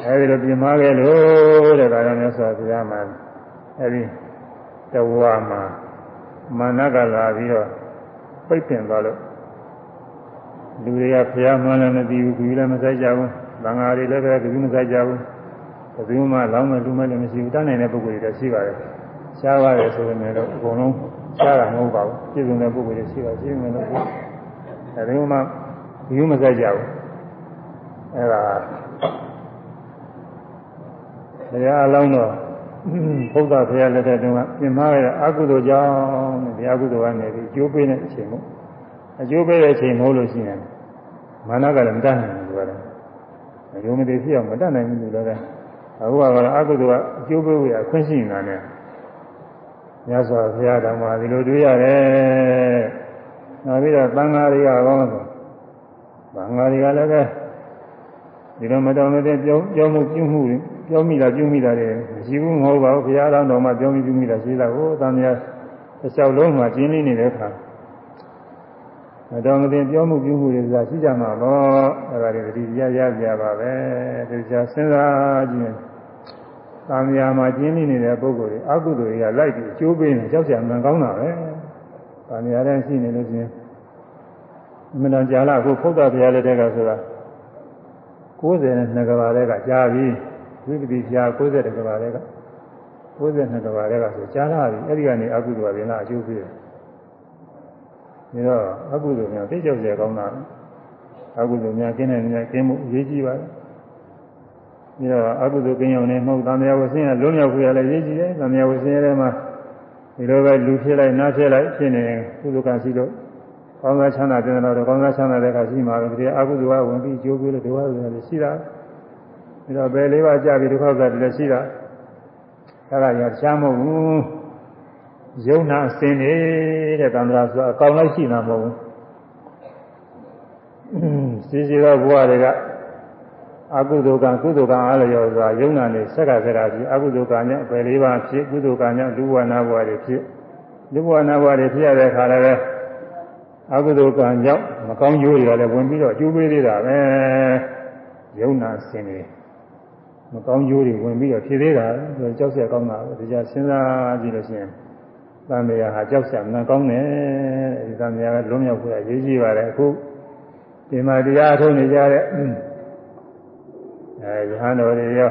အဲဒီလိုပြင်မခဲ့လို့တဲ့ဒါကြောင့်မြတ်စွာဘုရားမှာအဲဒီတဝါမှာမာနကလာပြီးတော့ပိတ်ပင်သွားလို့လူတွေကဘုရားမှန်းလည်းမသိဘူးသူလည်းမဆိုင်ကြဘူး။သံဃာတွေလည်းပဲသူမဆိုင်ကြဘူး။ဘယ်သူမှလောင်းမဲ့လူမဲ့လည်းမရှိဘူး။တန်းနိုင်တဲ့ပုဂ္ဂိုလ်တွေလည်းရှိပါတယ်။ရှားပါတယ်ဆိုပေမဲ့တော့အကုန်လုံးရှားတာမဟုတ်ပါဘူး။ပြည့်စုံတဲ့ပုဂ္ဂိုလ်တွေရှိပါရှိနေလို့အဲဒီမှာဘူးမဆိုင်ကြဘူး။အဲဒါ တရားအလောင်းတော့ဘုရားဖရာလက်ထက်တုန်းကပြင်မာခဲ့တဲ့အကုသိုလ်ကြောင့်တရားကုသိုလ်ကနေပြီးအကျိုးပေးတဲ့အချိန်မို့အကျိုးပေးတဲ့အချိန်မဟုတ်လို့ရှိရင်မာနကလည်းမတတ်နိုင်ဘူးကွာ။အယုံမတည်ဖြစ်အောင်မတတ်နိုင်ဘူးလို့လည်းအခုကတော့အကုသိုလ်ကအကျိုးပေးရအခွင့်ရှိနေတာနဲ့မြတ်စွာဘုရားတော်မှာဒီလိုတွေ့ရတယ်။နောက်ပြီးတော့သံဃာတွေကကောင်းဆိုသံဃာတွေကလည်းပဲဒီလိုမတော်မတဲ့ပြောင်းပြောင်းမှုပြုမှု ပြောမိတာပြုမိတာတွေမရှိဘူးမဟုတ်ပါဘူးဘုရားတော်မှာပြောမိပြုမိတာရှိတာကိုသံဃာတစ်လျှောက်လုံးမှာကျင်းနေနေတဲ့အခါမတော်မတင်ပြောမှုပြုမှုတွေဆိုတာရှိကြမှာပေါ့အဲဒါတွေတတိယရပြပါပဲဒီကြစဉ်းစားကြည့်သံဃာမှာကျင်းနေနေတဲ့ပုဂ္ဂိုလ်တွေအကုသိုလ်တွေကလိုက်ပြီးအကျိုးပေးနေကြောက်ကြမှန်ကောင်းတာပဲသံဃာတဲ့ရှိနေလို့ချင်းမနကြာလာအခုဖုဒ္ဓဘုရားလက်ထက်ကဆိုတာ92ကဘာတဲ့ကကြားပြီ ဝိပတိပြာ90ကဘာတဲ့က62ကဘာတဲ့ကဆိုကြားလာပြီအဲ့ဒီကနေအကုသိုလ်ကပြင်လာအကျိုးပေးတယ်ဒါတော့အကုသိုလ်များသိကြောက်ကြကောင်းတာအကုသိုလ်များကျင်းနေများကျင်းမှုအရေးကြီးပါတယ်ပြီးတော့အကုသိုလ်ကင်းရုံနဲ့မဟုတ်သံဃာဝဆင်းရလုံးမြောက်ခွေရလည်းရေးကြည့်တယ်သံဃာဝဆင်းရတဲ့မှာဒီလိုပဲလူဖြစ်လိုက်နားဖြစ်လိုက်ဖြစ်နေကုသိုလ်ကံရှိလို့ကောင်းစားချမ်းသာတဲ့တော့ကောင်းစားချမ်းသာတဲ့အခါရှိမှာပဲဒီအကုသိုလ်ကဝင်ပြီးကြိုးပြီးလို့ဒုက္ခတွေလည်းရှိတာ ပြီးတော့ဘယ်လေးပါးကြပြီးဒုက္ခတွေလည်းရှိတာအဲ့ဒါကြီးရှားမဟုတ်ဘူးယုံနာအစင်နေတဲ့သံဃာဆိုအကောင်လိုက်ရှိတာမဟုတ်ဘူးစီစီတော့ဘုရားတွေကအကုသိုလ်ကံကုသိုလ်ကံအားလျော်စွာယုံနာနေဆက်ကဆက်ကကြီးအကုသိုလ်ကံနဲ့ပယ်လေးပါးဖြစ်ကုသိုလ်ကံနဲ့လူဝနာဘဝတွေဖြစ်လူဝနာဘဝတွေဖြစ်ရတဲ့အခါလည်းအကုသိုလ်ကံကြောင့်မကောင်းကျိုးတွေကလည်းဝင်ပြီးတော့ကျိုးပေးသေးတာပဲယုံနာစင်နေ မကောင်းကျိုးတွေဝင်ပြီးတော့ဖြစ်သေးတာဆိုကြောက်ရကောင်းတာပဲဒီကြစဉ်းစားကြည့်လို့ရှိရင်သံဃာဟာကြောက်ရမကောင်းတယ်ဒီသံဃာကလုံးရောက်ခွင့်အရေးကြီးပါတယ်အခုဒီမှာတရားထုတ်နေကြတဲ့အဲရဟန်းတော်တွေရော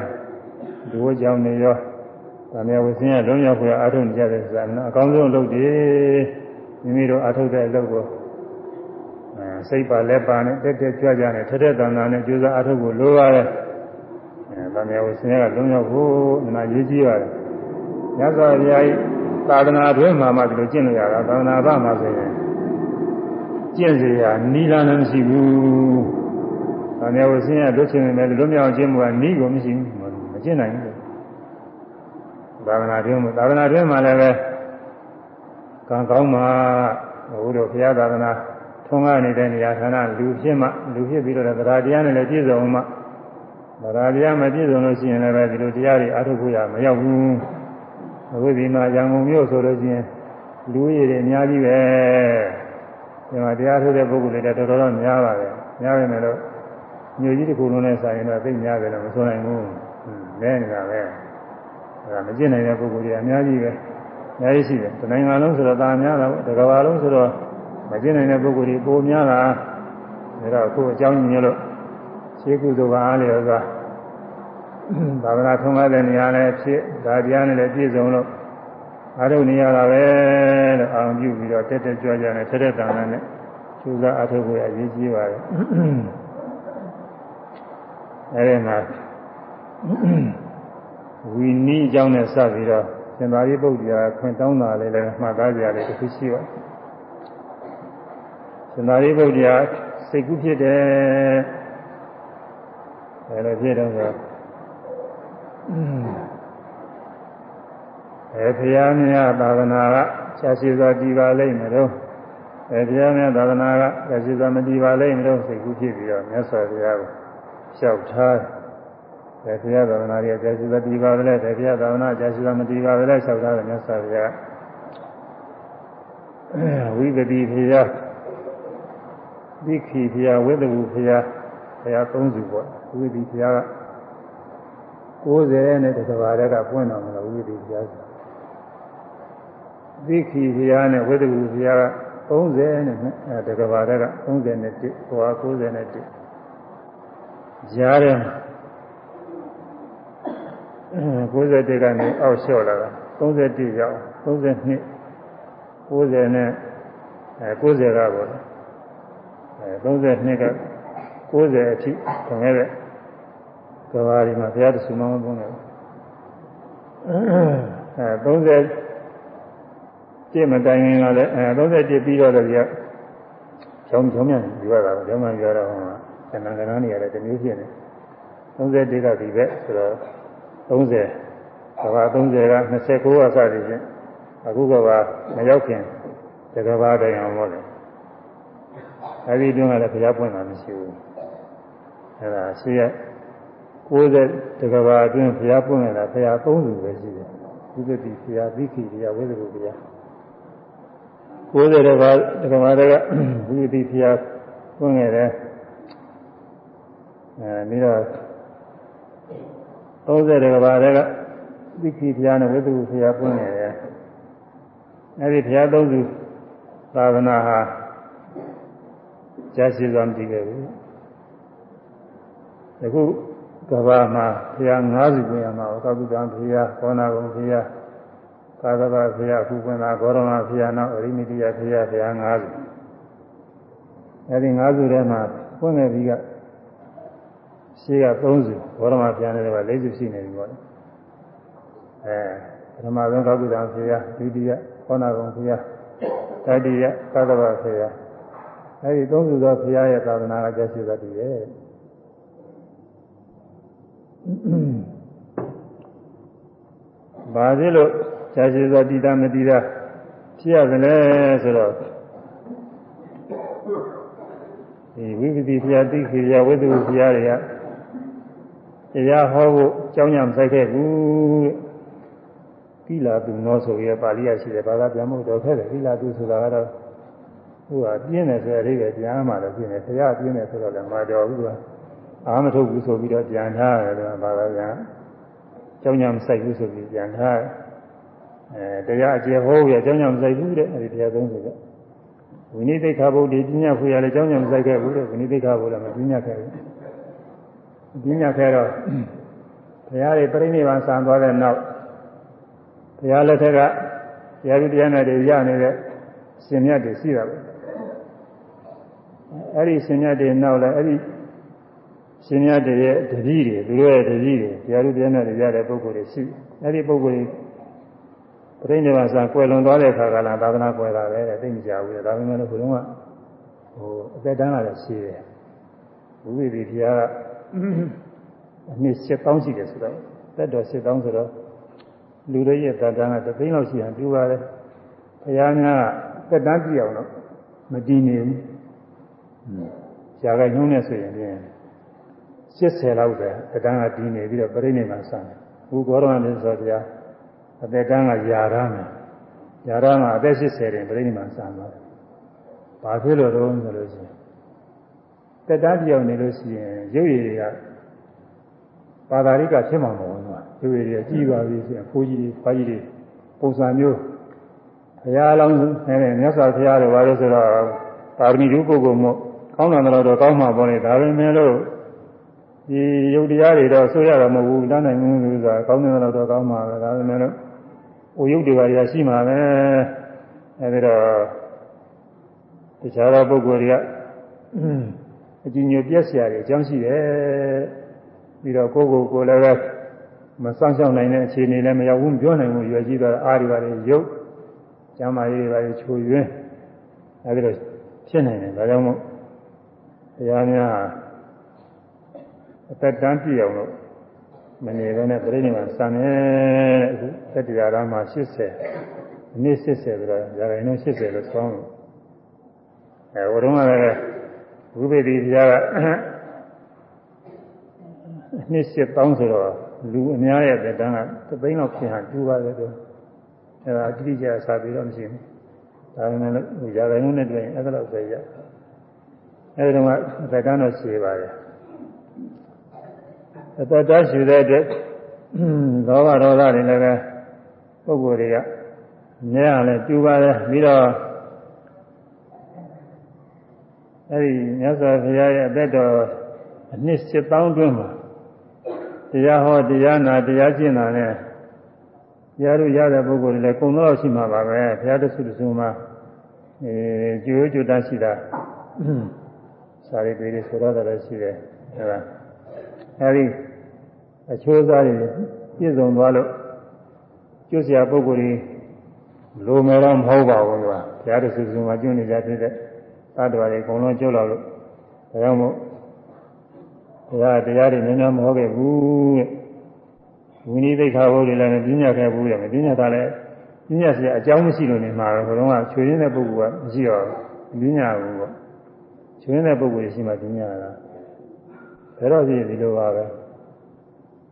ဒုဝကြောင့်တွေရောသံဃာဝဆင်းရလုံးရောက်ခွင့်အားထုတ်နေကြတဲ့ဆိုတာအကောင်းဆုံးအလုပ်တွေမိမိတို့အားထုတ်တဲ့အလုပ်ကိုစိတ်ပါလက်ပါနဲ့တက်တက်ကြွကြနဲ့ထက်ထက်တန်တန်နဲ့ကြိုးစားအားထုတ်ဖို့လိုပါတယ်အဲ သံဃာဝဆင်းရကလုံးရောက်ဖို့မနာရေးကြီးပါတယ်ညဇောဘုရားကြီးသာသနာ့တွင်မှာမှဒီလိုကျင့်လို့ရတာသာသနာ့ဘာမှာဆိုရင်ကျင့်စေရနီလာလည်းမရှိဘူး။ဒါမျိုးဆင်းရဲလွတ်ချင်တယ်လွတ်မြောက်ခြင်းကနီးကိုမရှိဘူးမကျင့်နိုင်ဘူး။သာသနာ့တွင်မှာသာသနာ့တွင်မှာလည်းပဲကံကောင်းမှဘုရားဘုရားသာသနာထုံးကားနေတဲ့နေရာဌာနလူဖြစ်မှလူဖြစ်ပြီးတော့တရားတရားနဲ့လည်းပြည့်စုံမှ တရားတရားမပြည့်စုံလို့ရှိရင်လည်းပဲဒီလိုတရားတွေအထုတ်ဖို့ရမရောက်ဘူး။အခုဒီမှာရန်ကုန်မြို့ဆိုလို့ရှိရင်လူရည်တွေအများကြီးပဲဒီမှာတရားထုတ်တဲ့ပုဂ္ဂိုလ်တွေတော်တော်များပါတယ်များပါမယ်လို့မြို့ကြီးတစ်ခုလုံးနဲ့ဆိုင်ရင်တော့သိများတယ်လို့မဆိုနိုင်ဘူးနဲနေတာပဲအဲဒါမကျင့်နိုင်တဲ့ပုဂ္ဂိုလ်တွေအများကြီးပဲအများကြီးရှိတယ်တနိုင်ငံလုံးဆိုတော့ဒါများတာပေါ့တစ်ကမ္ဘာလုံးဆိုတော့မကျင့်နိုင်တဲ့ပုဂ္ဂိုလ်တွေပိုများတာဒါတော့အခုအကြောင်းညွှန်လို့ ရှင်းကုသိုလ်ကအားလျော်စွာသာသနာထုံးကားတဲ့နေရာလည်းဖြစ်ဒါတရားနဲ့လည်းပြည့်စုံလို့အားထုတ်နေရတာပဲလို့အောင်ပြုပြီးတော့တက်တက်ကြွကြွနဲ့ထက်ထက်တန်တန်နဲ့ကျူစားအားထုတ်ဖို့အရေးကြီးပါတယ်အဲဒီမှာဝီနီးအကြောင်းနဲ့စပြီးတော့သင်္သာရိပုတ္တရာခွင့်တောင်းတာလေးလည်းမှတ်သားကြရတယ်တစ်ခုရှိပါသင်္သာရိပုတ္တရာစိတ်ကူးဖြစ်တ ယ်အဲလိုဖြစ်တော့ဆိုအဲဘုရားမြတ်သာသနာကရှားရှိစွာတည်ပါလိမ့်မယ်တော့အဲဘုရားမြတ်သာသနာကရှားရှိစွာမတည်ပါလိမ့်မယ်တော့စိတ်ကူးဖြစ်ပြီးတော့မြတ်စွာဘုရားကိုလျှောက်ထားတယ်ဘုရားသာသနာရဲ့ရှားရှိစွာတည်ပါလေဘုရားသာသနာရှားရှိစွာမတည်ပါလေလျှောက်ထားတယ်မြတ်စွာဘုရားဝိပတိဘုရားဒီခိဘုရားဝိသဝုဘုရားဘုရားသုံးစုပေါ့ ဝိပတိဘုရားက90နဲ့တကဘာတက်ကပွင့်တော်မလို့ဝိပတိဘုရားဆိုသိခိဘုရားနဲ့ဝိသကုဘုရားက30နဲ့အဲတကဘာတက်က30နဲ့1ဟော90နဲ့1ကြားတယ်91ကနေအောက်လျှော့လာတာ31ရောက်32 90နဲ့အဲ90ကပေါ့လေအဲ32က90အထိခငဲတဲ့ ကဘာဒီမှာဘုရားတဆူမမပုံးတယ်အဲ30ပြည့်မတိုင်ရင်ကလည်းအဲ31ပြီးတော့လည်းကြချောင်းချောင်းမြန်ယူရတာပဲချောင်းမြန်ယူရတော့ဟိုကသဏ္ဍာန်ကဏ္ဍနေရတယ်တမျိုးဖြစ်နေ31ကဒီဘက်ဆိုတော့30ကဘာ30က29ကစသည်ဖြင့်အခုကဘာမရောက်ခင်တကဘာတိုင်အောင်ပေါ့လေအဲဒီတွင်းကလည်းဘုရားပွင့်တာမရှိဘူးအဲဒါရှိရ 60တကဘာအတွင်းဘုရားပွင့်နေတာဘုရား3စုပဲရှိတယ်ဥပတိဘုရားသီခိဘုရားဝိသုဘုရား90တပါးဒကမာတွေကဝိသိဖျားသွင်းခဲ့တယ်အဲပြီးတော့30တပါးတွေကသိခိဖျားနဲ့ဝိသုဖျားသွင်းခဲ့တယ်အဲဒီဖျားသုံးစုသာသနာဟာကြာရှိစွာမတည်ခဲ့ဘူးအခု ကဘာမှာဖျား50ကျင်းရမှာကပုတ္တံဖျားကောနာကုံဖျားသာသဘာဖရာခုပွင့်လာဂေါရမဖရာနောက်အရိမိတိယဖရာဖရာ၅စုအဲဒီ၅စုထဲမှာပွင့်တဲ့ဒီကရှိက3စုဂေါရမဖရာနဲ့က4စုရှိနေပြီပေါ့အဲပထမဆုံးကောက်ကုသံဖရာဒုတိယခောနာကုံဖရာတတိယသာသဘာဖရာအဲဒီ၃စုသောဖရာရဲ့သာသနာကကျရှိသတည်းရဲ့ ဘာဖြစ်လို့ရှားရှိသောတည်တာမတည်တာဖြစ်ရသလဲဆိုတော့ဒီဝိပတိဖျားတိခိဖျားဝိသုဖျားတွေကတရားဟောဖို့ကြောင်းညံဆိုင်ခဲ့ဘူးကိလာသူနောဆိုရပါဠိရရှိတယ်ဘာသာပြန်ဖို့တော့ခဲ့တယ်ကိလာသူဆိုတာကတော့ဟိုကပြင်းတယ်ဆိုရအိဗယ်ပြန်မှလည်းပြင်းတယ်ဖျားပြင်းတယ်ဆိုတော့လည်းမတော်ဘူးက အာမထုတ်ဘူးဆိုပြီးတော့ပြန်ထားတယ်လို့ဘာသာပြန်ကြောင်းညံဆိုင်ဘူးဆိုပြီးပြန်ထားတယ်အဲတရားအကျေဟောရအကြောင်းကြောင့်မဆိုင်ဘူးတဲ့အဲဒီတရားသုံးစုကဝိနည်းသိက္ခာပုဒ်ဒီပညာဖွေရလည်းအကြောင်းကြောင့်မဆိုင်ခဲ့ဘူးတဲ့ဝိနည်းသိက္ခာပုဒ်လည်းမပညာခဲ့ဘူးပညာခဲ့တော့ဘုရားတွေပြိဋိဘံဆံသွားတဲ့နောက်ဘုရားလက်ထက်ကတရားသူတရားနဲ့တွေရနေတဲ့ရှင်မြတ်တွေရှိတာပဲအဲ့ဒီရှင်မြတ်တွေနောက်လည်းအဲ့ဒီ ရှင်မြတ်တွေရဲ့တတိတွေသူတို့ရဲ့တတိတွေတရားသူတရားနဲ့တွေရတဲ့ပုဂ္ဂိုလ်တွေရှိအဲ့ဒီပုဂ္ဂိုလ်တွေပြိဋိဘံဆံကွယ်လွန်သွားတဲ့ခါကလာသာသနာကွယ်လာတယ်တဲ့သိမကြဘူးလေဒါပေမဲ့လို့ဘုရားကဟိုအသက်တန်းလာတဲ့ရှိတယ်ဘုရားဒီဘုရားကအနှစ်7000ရှိတယ်ဆိုတော့သက်တော်7000ဆိုတော့လူတွေရဲ့သက်တန်းကတသိန်းလောက်ရှိရင်ပြူပါတယ်ဘုရားများကသက်တန်းပြည့်အောင်တော့မတည်နေဘူးဇာကညုံးနေဆိုရင်ပြင် 80လောက်ပဲသက်တန်းကတည်နေပြီးတော့ပြိဋိဘံဆံဘုရားတော်နဲ့ဆိုတော့ဘုရားအသက်တန်းကယာရမ်းတယ်ယာရမ်းကအသက်80တင်ပြိဋိဘံဆံသွားတယ်ဘာဖြစ်လို့တော့ဆိုလို့ရှိရင်တက်တာပြောင်းနေလို့ရှိရင်ရုပ်ရည်တွေကပါတာရိကဖြစ်မှာမဟုတ်ဘူး။ရုပ်ရည်တွေကြီးပါပြီဆိုရင်ဖိုးကြီးတွေဖွားကြီးတွေပုံစံမျိုးဘုရားအလောင်းနဲ့မြတ်စွာဘုရားတော်ဘာလို့ဆိုတော့ပါရမီဓုပုဂ္ဂိုလ်မို့ကောင်းတယ်တော့ကောင်းမှာပေါ့လေဒါပေမဲ့လို့ ဒီယုတ်တရားတွေတော့ဆိုရတာမဟုတ်ဘူးတန်းနိုင်မှုဆိုတာကောင်းတဲ့လောက်တော့ကောင်းမှာပဲဒါပေမဲ့လို့ဟိုယုတ်တွေပါရရှိမှာပဲအဲဒီတော့တခြားသောပုဂ္ဂိုလ်တွေကအကြီးညိုပြက်စရာတွေအကြောင်းရှိတယ်ပြီးတော့ကိုယ့်ကိုယ်ကိုလည်းမစောင့်ရှောက်နိုင်တဲ့အခြေအနေလည်းမရောက်ဘူးပြောနိုင်ဘူးရွယ်ကြီးသွားတာအားတွေပါလေယုတ်ကျမ်းမာရေးတွေပါလေချိုးယွင်းအဲဒီတော့ဖြစ်နိုင်တယ်ဒါကြောင့်မို့တရားများ အသက်တန်းပြည့်အောင်လို့မနေဘဲနဲ့ပြိဋိနိဗ္ဗာန်စံတယ်အခုသတ္တရားရမှာ80အနည်း80ပြီးတော့ဇာဂိုင်လုံး80လို့ဆောင်းလို့အဲဝရုံးကလည်းဝိပတိဘုရားကအနှစ်7000ဆိုတော့လူအများရဲ့တန်းကသသိန်းလောက်ဖြစ်ဟန်ကျူပါတယ်တော့အဲဒါအတိအကျစာပြီးတော့မရှိဘူးဒါပေမဲ့ဇာဂိုင်လုံးနဲ့တွေ့ရင်အဲ့ဒါတော့ပဲရအဲဒီတော့ကသတ္တန်းတော့ရှည်ပါတယ် အတ္တရှိတဲ့အတွက်လောဘဒေါသတွေလည်းပဲပုဂ္ဂိုလ်တွေကမြဲရလဲကျူပါတယ်ပြီးတော့အဲဒီမြတ်စွာဘုရားရဲ့အသက်တော်အနှစ်7000တွင်းမှာတရားဟောတရားနာတရားကျင့်တာနဲ့တရားတို့ရတဲ့ပုဂ္ဂိုလ်တွေလည်းကုံတော့ရှိမှာပါပဲဘုရားတဆုတဆုမှာအဲကျိုးကျိုးတရှိတာစာရီတွေဆိုတော့လည်းရှိတယ်အဲဒါအဲဒီ အချိုးစားတွေပြည့်စုံသွားလို့ကျွတ်စရာပုဂ္ဂိုလ်တွေလိုမယ်တော့မဟုတ်ပါဘူးကွာဘုရားတဆူဆူမှာကျွနေကြဖြစ်တဲ့သတ္တဝါတွေအကုန်လုံးကျွတ်လောက်လို့ဒါကြောင့်မို့ဘုရားတရားတွေနည်းနည်းမဟုတ်ခဲ့ဘူးတဲ့ဝိနည်းသိက္ခာဘုရားတွေလည်းမပြညာခဲ့ဘူးတဲ့မပြညာတာလည်းပြညာစရာအကြောင်းမရှိလို့နေမှာပဲဘုရားကချွေရင်းတဲ့ပုဂ္ဂိုလ်ကမရှိတော့ဘူးပြညာဘူးပေါ့ချွေရင်းတဲ့ပုဂ္ဂိုလ်ရှိမှပြညာတာဘယ်တော့ဖြစ်ဒီလိုပါပဲ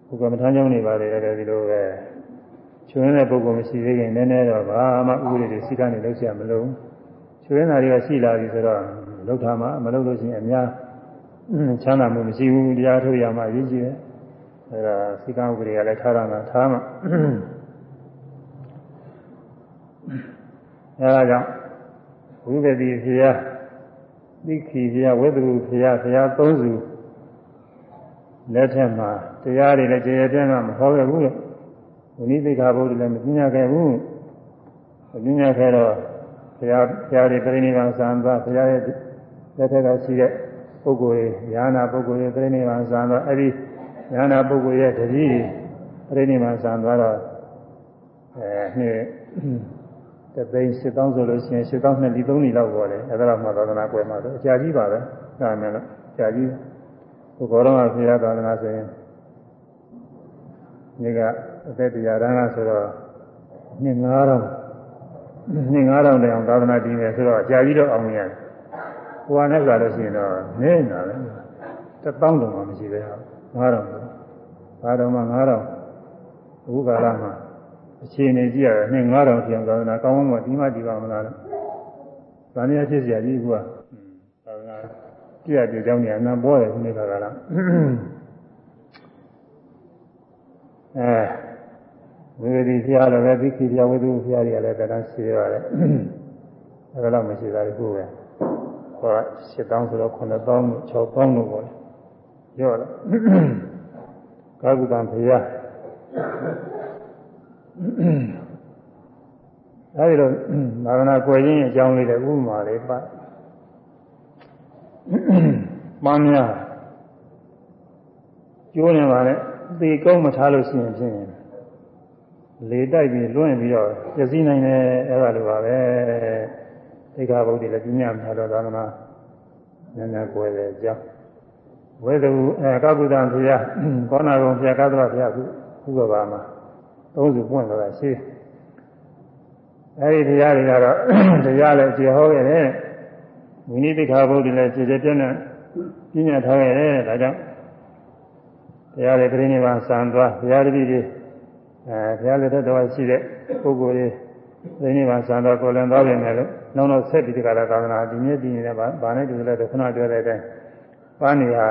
ဘုကမ္မထမ်းကြောင်းနေပါတယ်လည်းဒီလိုပဲချွေးတဲ့ပုဂ္ဂိုလ်မရှိသေးရင်နည်းနည်းတော့ဘာမှဥပဒေတွေစိတ်ကနေလုပ်ရမလို့ချွေးနာတွေကရှိလာပြီဆိုတော့လုပ်ထားမှမလုပ်လို့ရှိရင်အများချမ်းသာမှုမရှိဘူးတရားထုတ်ရမှအရေးကြီးတယ်အဲဒါစိတ်ကဥပဒေကလည်းထားရမှာထားမှအဲဒါကြောင့်ဝိပတိဖျားသိခိဖျားဝိသုဖျားဖျားသုံးစု လက်ထက်မှာတရားတွေလည်းကျေရတဲ့ကမဟောခဲ့ဘူးလို့ဝိနည်းသိက္ခာပုဒ်လည်းမပြညာခဲ့ဘူးပညာခဲတော့ဘုရားဘုရားတွေပြိဋိဘံစံသွားဘုရားရဲ့လက်ထက်ကရှိတဲ့ပုဂ္ဂိုလ်တွေဉာဏပုဂ္ဂိုလ်တွေပြိဋိဘံစံသွားအဲ့ဒီဉာဏပုဂ္ဂိုလ်ရဲ့တတိပြိဋိဘံစံသွားတော့အဲနှစ်တသိန်း၈000ဆိုလို့ရှိရင်၈000နဲ့ဒီ3နှစ်လောက်ပေါ်တယ်အဲ့ဒါတော့မှသာသနာကွယ်မှာတော့အကြာကြီးပါပဲဒါမှလည်းအကြာကြီး ခုခေါ်တော့ဆရာသာသနာဆိုရင်ဒီကအသက်တရားတန်းကဆိုတော့နှစ်9000နှစ်9000တောင်သာသနာတည်နေဆိုတော့အကြာကြီးတော့အောင်ရတယ်။ဟိုကနဲ့ဆိုလို့ရှိရင်တော့နင်းနေတာပဲ။တစ်ပေါင်းတောင်မှမရှိသေးဘူး။9000။ဘာတော်မှ9000အခုကာလမှာအခြေအနေကြည့်ရတယ်နှစ်9000ပြန်သာသနာကောင်းမှဒီမှဒီပါမလား။ဗာမရဖြစ်စရာကြီးကွာ။ ကြည့်ရတဲ့ကြောင်းနေအနံပေါ်တယ်ဒီနေ့ကလာအဲဝိဝတိဖျားလည်းပဲသိခိဖျားဝိသုဖျားတွေကလည်းတန်းရှိရတယ်အဲဒါတော့မရှိတာတခုပဲဟော7000ဆိုတော့9000 6000လို့ပေါ့ရော့လားကာကုတံဖျားအဲဒီတော့သာသနာကွယ်ခြင်းအကြောင်းလေးတွေဥပမာလေးပါ ပန်းများကျိုးနေပါနဲ့သေကုန်းမထားလို့ရှိရင်ဖြင့်လေတိုက်ပြီးလွင့်ပြီးတော့ပြည့်စည်နိုင်တယ်အဲ့ဒါလိုပါပဲသိက္ခာပုဒ်တွေလည်းပြညာများတော့သာသနာနည်းနည်းကွယ်တယ်အကြောင်းဝေဒဝအဲကကုသံဖျားကောနာကုံဖျားကသဗဖျားခုခုကပါမှာသုံးစုပွင့်လာတာရှိအဲဒီတရားတွေကတော့တရားလည်းကျေဟောခဲ့တယ် ဝိနည်းသိက္ခာပုဒ်တွေလည်းကျေကျေပြည့်နဲ့ပြညာထားခဲ့တယ်ဒါကြောင့်တရားတွေပြိဋိဘံစံသွားဘုရားတပည့်တွေအဲဘုရားလက်ထက်တော်ရှိတဲ့ပုဂ္ဂိုလ်တွေပြိဋိဘံစံသွားကိုယ်လည်းသွားပြင်တယ်လို့နောက်တော့ဆက်ပြီးဒီကရာသာသနာဒီနေ့ဒီနေ့ဗာနဲ့တူတယ်လို့ခဏပြောတဲ့အတိုင်းပန်းနေဟာ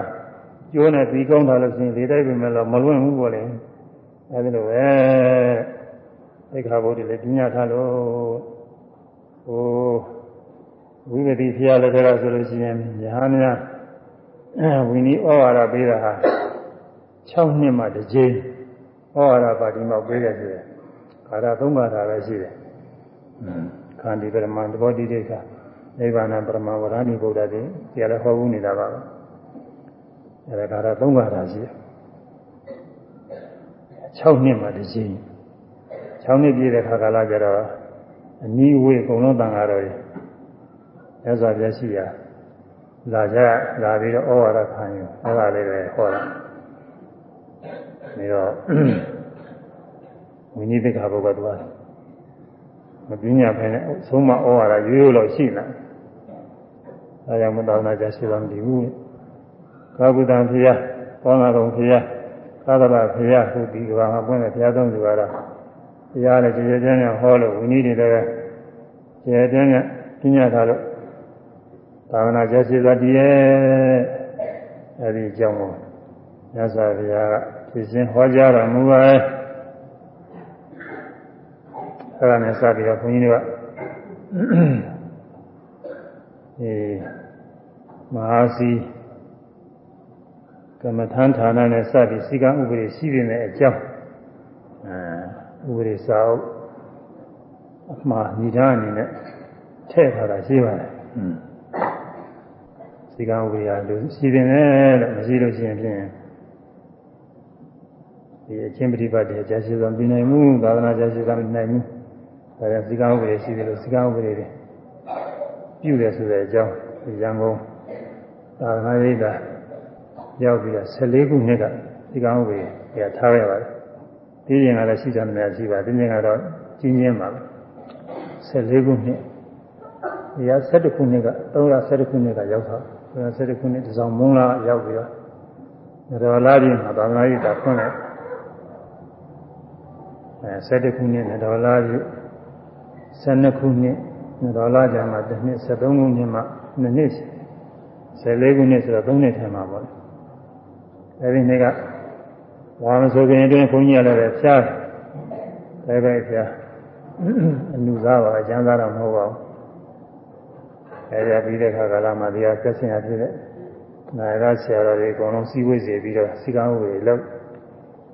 ကျိုးနဲ့ပြီးကောင်းတာလို့ရှိရင်ဒီတိုက်ပြင်မဲ့လို့မလွင့်ဘူးပေါ့လေအဲဒီလိုပဲသိက္ခာပုဒ်တွေလည်းပြညာထားလို့ဟို ဝိပတိဖျားလက်ထက်ကဆိုလို့ရှိရင်ယဟန်များဝိနည်းဩဝါဒပေးတာဟာ6နှစ်မှတစ်ကြိမ်ဩဝါဒပါတိမောက်ပေးခဲ့တယ်ခါရသုံးပါးတာပဲရှိတယ်ခန္တီပရမန်တဘောတိဒိဋ္ဌနိဗ္ဗာန်ပရမဝရဏိဗုဒ္ဓတိဒီလည်းဟောဘူးနေတာပါပဲအဲဒါခါရသုံးပါးတာရှိတယ်6နှစ်မှတစ်ကြိမ်6နှစ်ပြည့်တဲ့ခါကာလကျတော့အနီးဝေးအကုန်လုံးတန်ဃာတော်ကြီး မြတ်စွာဘုရားရှိရာလာကြလာပြီးတော့ဩဝါဒခံယူအဲ့ဒါလေးပဲဟောတာပြီးတော့ဝိနည်းသိက္ခာပုဂ္ဂိုလ်သွားမပြညာဖဲနဲ့သုံးမဩဝါဒရိုးရိုးလို့ရှိလာအဲကြောင့်မတော်နာကြရှိတော်မူဘူးကာဗုဒ္ဓံဖျားကောင်းလာတော်ဖျားသာသနာဖျားဟုဒီကဘာမှာပွင့်တဲ့ဘုရားသုံးစုကတော့ဘုရားလည်းကျေကျေကျမ်းကျမ်းဟောလို့ဝိနည်းတွေလည်းကျေကျေကျမ်းကျမ်းပြညာထားလို့ သာဝနာကျရှိသောတည်းရဲ့အဲဒီအကြောင်းကိုမြတ်စွာဘုရားကဖြစ်စဉ်ဟောကြားတော်မူပါရဲ့အဲဒါနဲ့စပြီးတော့ဘုန်းကြီးတို့ကအဲမဟာစီကမ္မထန်ဌာနနဲ့စပြီးစီကံဥပဒေရှိနေတဲ့အကြောင်းအဲဥပဒေစာအုပ်အမှားညီထားအနေနဲ့ထည့်ထားတာရှိပါတယ် စီကံဥပဒေကလူရှိနေတယ်လို့မရှိလို့ရှိရင်ဖြင့်ဒီအချင်းပฏิပတ်တွေကြာရှိစွာပြီးနိုင်မှုသာသနာကြာရှိစွာပြီးနိုင်မှုဒါကြောင့်စီကံဥပဒေရှိတယ်လို့စီကံဥပဒေတွေပြုတယ်ဆိုတဲ့အကြောင်းဒီရန်ကုန်သာသနာ့ရေးတာရောက်ပြီးတော့14ခုနှစ်ကစီကံဥပဒေကထားခဲ့ပါတယ်ဒီရင်ကလည်းရှိတယ်များရှိပါဒီရင်ကတော့ကြီးကျင်းပါ14ခုနှစ်ဒီက17ခုနှစ်က317ခုနှစ်ကရောက်တာ 317ခုနှစ်ဒီဆောင်မုံလာရောက်ပြီးတော့တော်လာပြည်မှာသာသနာ့ရေးတာဖွင့်လိုက်အဲ17ခုနှစ်နဲ့ဒေါ်လာယူ12ခုနှစ်ဒေါ်လာကျမှတစ်နှစ်73ခုနှစ်မှ2နှစ်14ခုနှစ်ဆိုတော့3နှစ်ထဲမှာပေါ့အဲဒီနေ့ကဝါမဆိုခင်အတွင်းခွန်ကြီးရလည်းဖျားတယ်ပဲဖျားအနုစားပါအကျမ်းစားတော့မဟုတ်ပါဘူး အဲဒီပြီးတဲ့ခါကာလမှာဒီဟာဆက်ဆင်ရဖြစ်တဲ့နာရဆရာတော်တွေအကုန်လုံးစီးဝေးစီပြီးတော့စီကံဥပဒေလုပ်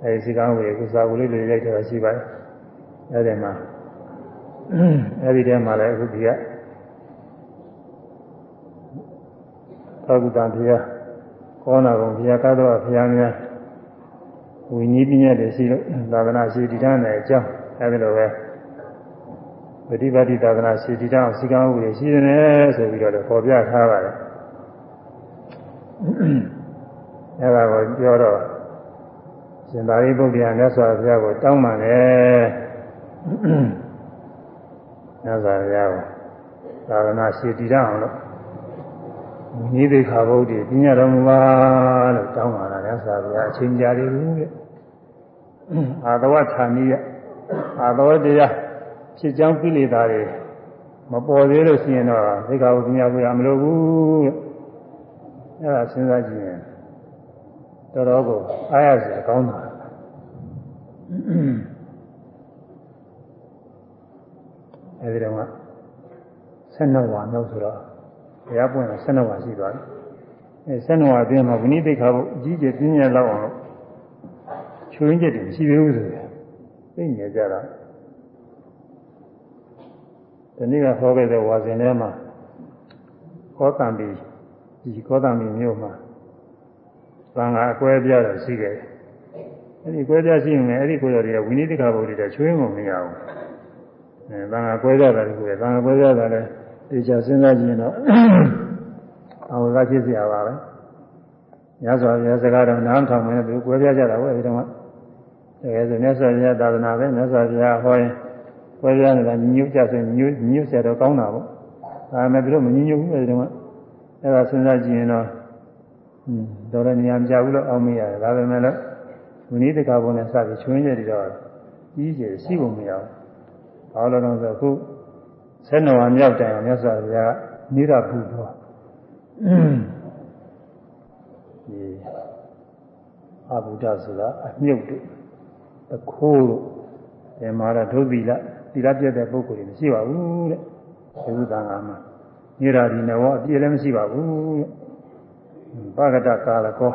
အဲဒီစီကံဝေကုစာဝလေးတွေရိုက်ထားရှိပါတယ်အဲဒီမှာအဲဒီထဲမှာလည်းအခုဒီကသောကုတံဘုရားကောနာကုံဘုရားကတော့ဘုရားများဝိနည်းပညာတွေရှိလို့သာသနာရှိတည်ထားတဲ့အကြောင်းအဲဒီလိုပဲ ပฏิပတ်တိသာသနာရှိတည်ထားအောင်စီကံဥပဒေရှိတယ်ဆိုပြီးတော့ပေါ်ပြထားပါတယ်အဲဒါကိုပြောတော့ရှင်သာရိပုတ္တရာမြတ်စွာဘုရားကိုတောင်းပန်တယ်မြတ်စွာဘုရားကိုသာသနာရှိတည်ထားအောင်လို့နိသိခာဘုဒ္ဓပညာတော်မူပါလို့တောင်းပါတာမြတ်စွာဘုရားအချိန်ကြာလေးဘူးတဲ့အာသဝဌာနီးရအာသဝတရား ဖြစ်ကြောင်းကိလေသာတွေမပေါ်သေးလို့ရှိရင်တော့သိက္ခာပုဒ်မြတ်ဘုရားမလိုဘူးတဲ့အဲ့ဒါစဉ်းစားကြည့်ရင်တော်တော်ကိုအားရစရာကောင်းတာအဲဒီတော့က12ဝါမြောက်ဆိုတော့ဘုရားပွင့်တာ12ဝါရှိသွားတယ်အဲ12ဝါအတွင်းမှာဝိနည်းသိက္ခာပုဒ်အကြီးကျယ်ပြင်းပြလောက်အောင်လို့ချွေးချက်တွေမရှိသေးဘူးဆိုရင်သိနေကြတာ ဒီနေ့ကဟောခဲ့တဲ့ဝါစဉ်ထဲမှာခောတံပီဒီခောတံပီမြို့မှာသံဃာအကွဲပြားတော့ရှိခဲ့တယ်အဲ့ဒီကွဲပြားရှိရင်အဲ့ဒီကိုယ်တော်တွေကဝိနည်းတိခါဘုရားတွေချွေးငုံမရဘူးအဲသံဃာကွဲပြားတာတခုပဲသံဃာကွဲပြားတာလည်းဒီချာစဉ်းစားကြည့်ရင်တော့အဝကဖြစ်เสียပါပဲညစွာပြစကားတော့နားထောင်မယ်သူကွဲပြားကြတာပဲဒီတော့တကယ်ဆိုမြတ်စွာဘုရားသာသနာပဲမြတ်စွာဘုရားဟောရင် ကွဲပြားနေတာညှို့ကြဆိုရင်ညှို့ညှို့ဆရာတော့ကောင်းတာပေါ့ဒါပေမဲ့သူတို့မညှို့ဘူးအဲဒီတော့အဲ့ဒါစဉ်းစားကြည့်ရင်တော့တော်တော်နေရာမကြဘူးလို့အောင်းမိရတယ်ဒါပေမဲ့လည်းဝိနည်းတကာပုံနဲ့စပြီးချွင်းရတဲ့တော့ကြီးကျယ်ရှိပုံမရဘူးဘာလို့လဲဆိုတော့အခုဆယ်နှစ်ဝါမြောက်တိုင်အောင်မြတ်စွာဘုရားနိရဘူးတော်ဒီအဘုဒ္ဓဆိုတာအမြုပ်တို့အခိုးတို့ဓမ္မရဒုသီလ သီလပြည့်တဲ့ပုဂ္ဂိုလ်တွေမရှိပါဘူးတဲ့ဒီဥဒ္ဒါငါမှာနိရာဒီနဝအပြည့်လည်းမရှိပါဘူးတဲ့ပါကတကာလကော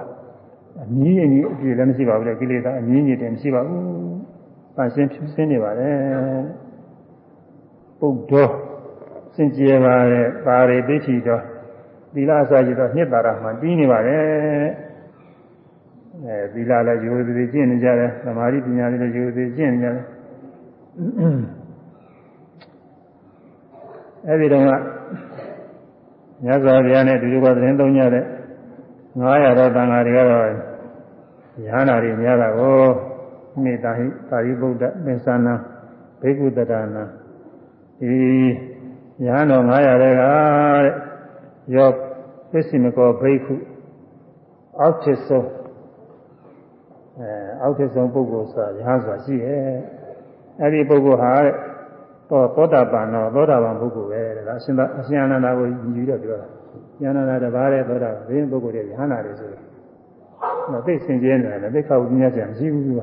အမြင့်ကြီးအပြည့်လည်းမရှိပါဘူးလေကိလေသာအမြင့်ကြီးတယ်မရှိပါဘူး။ပါရှင်းဖြူစင်းနေပါတယ်။ပုဒ်တော်စင်ကြယ်ပါတဲ့ပါရိသိတိတော်သီလအစာကြီးတော့နှစ်သာရမှပြီးနေပါတယ်။အဲသီလလည်းယူသည်ကျင့်နေကြတယ်။သမာဓိပညာလည်းယူသည်ကျင့်နေကြတယ်။ အဲဒီတော့ကမြတ်စွာဘုရားနဲ့ဒီလိုကသတင်းသုံးကြတဲ့900တော့တန်ဃာတွေကတော့ဉာဏ်နာတွေများတာကိုမေတ္တာဟိသာရိပုတ္တပင်စနာဘိက္ခုတရဏဒီဉာဏ်တော်900တဲ့ကတဲ့ယောပစ္စည်းမကောဘိက္ခုအောက်ထစ်ဆုံးအဲအောက်ထစ်ဆုံးပုဂ္ဂိုလ်ဆိုတာဉာဏ်ဆိုတာရှိရဲ့အဲ့ဒီပုဂ္ဂိုလ်ဟာတဲ့ တော့သောတာပန်တော့သောတာပန်ပုဂ္ဂိုလ်ပဲတဲ့ဒါအရှင်အရှင်အနန္ဒာကိုယူပြီးတော့ပြောတာဉာဏနာတပါးတဲ့သောတာပန်ပုဂ္ဂိုလ်တွေဉာဏ်နာတွေဆိုတော့သိစင်ကြဲနေတယ်သိခါဝိညာဉ်ဆရာမရှိဘူးက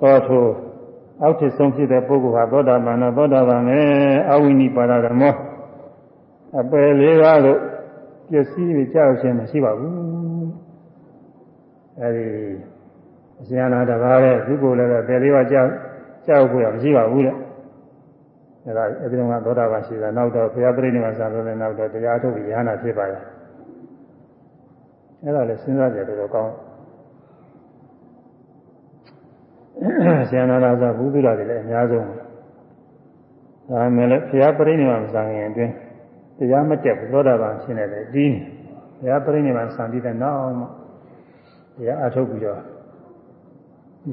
သောထိုအောက်ထစ်ဆုံးဖြစ်တဲ့ပုဂ္ဂိုလ်ဟာသောတာပန်တော့သောတာပန်ပဲအဝိနိပါဒဓမ္မောအပယ်လေးပါးတို့ပျက်စီးပြီးကြောက်ခြင်းမရှိပါဘူးအဲဒီအရှင်အနာတပါးတဲ့သူကိုယ်လည်းပယ်လေးပါးကြောက် ကြောက်ဖို့ရမရှိပါဘူးတဲ့အဲဒါအဲဒီတော့ကသောတာပန်ရှိတာနောက်တော့ဘုရားပြိဋိနိဗ္ဗာန်ဆံလို့လည်းနောက်တော့တရားထုတ်ပြီးရဟနာဖြစ်ပါရဲ့အဲဒါလည်းစဉ်းစားကြတယ်တော့ကောင်းဆရာနာသာဘုသူရတွေလည်းအများဆုံးဒါပေမဲ့လည်းဘုရားပြိဋိနိဗ္ဗာန်ဆံရင်အတွင်းတရားမတက်ဘူးသောတာပန်ဖြစ်နေတယ်ဒီဘုရားပြိဋိနိဗ္ဗာန်ဆံပြီးတဲ့နောက်မှတရားအထုတ်ပြီးတော့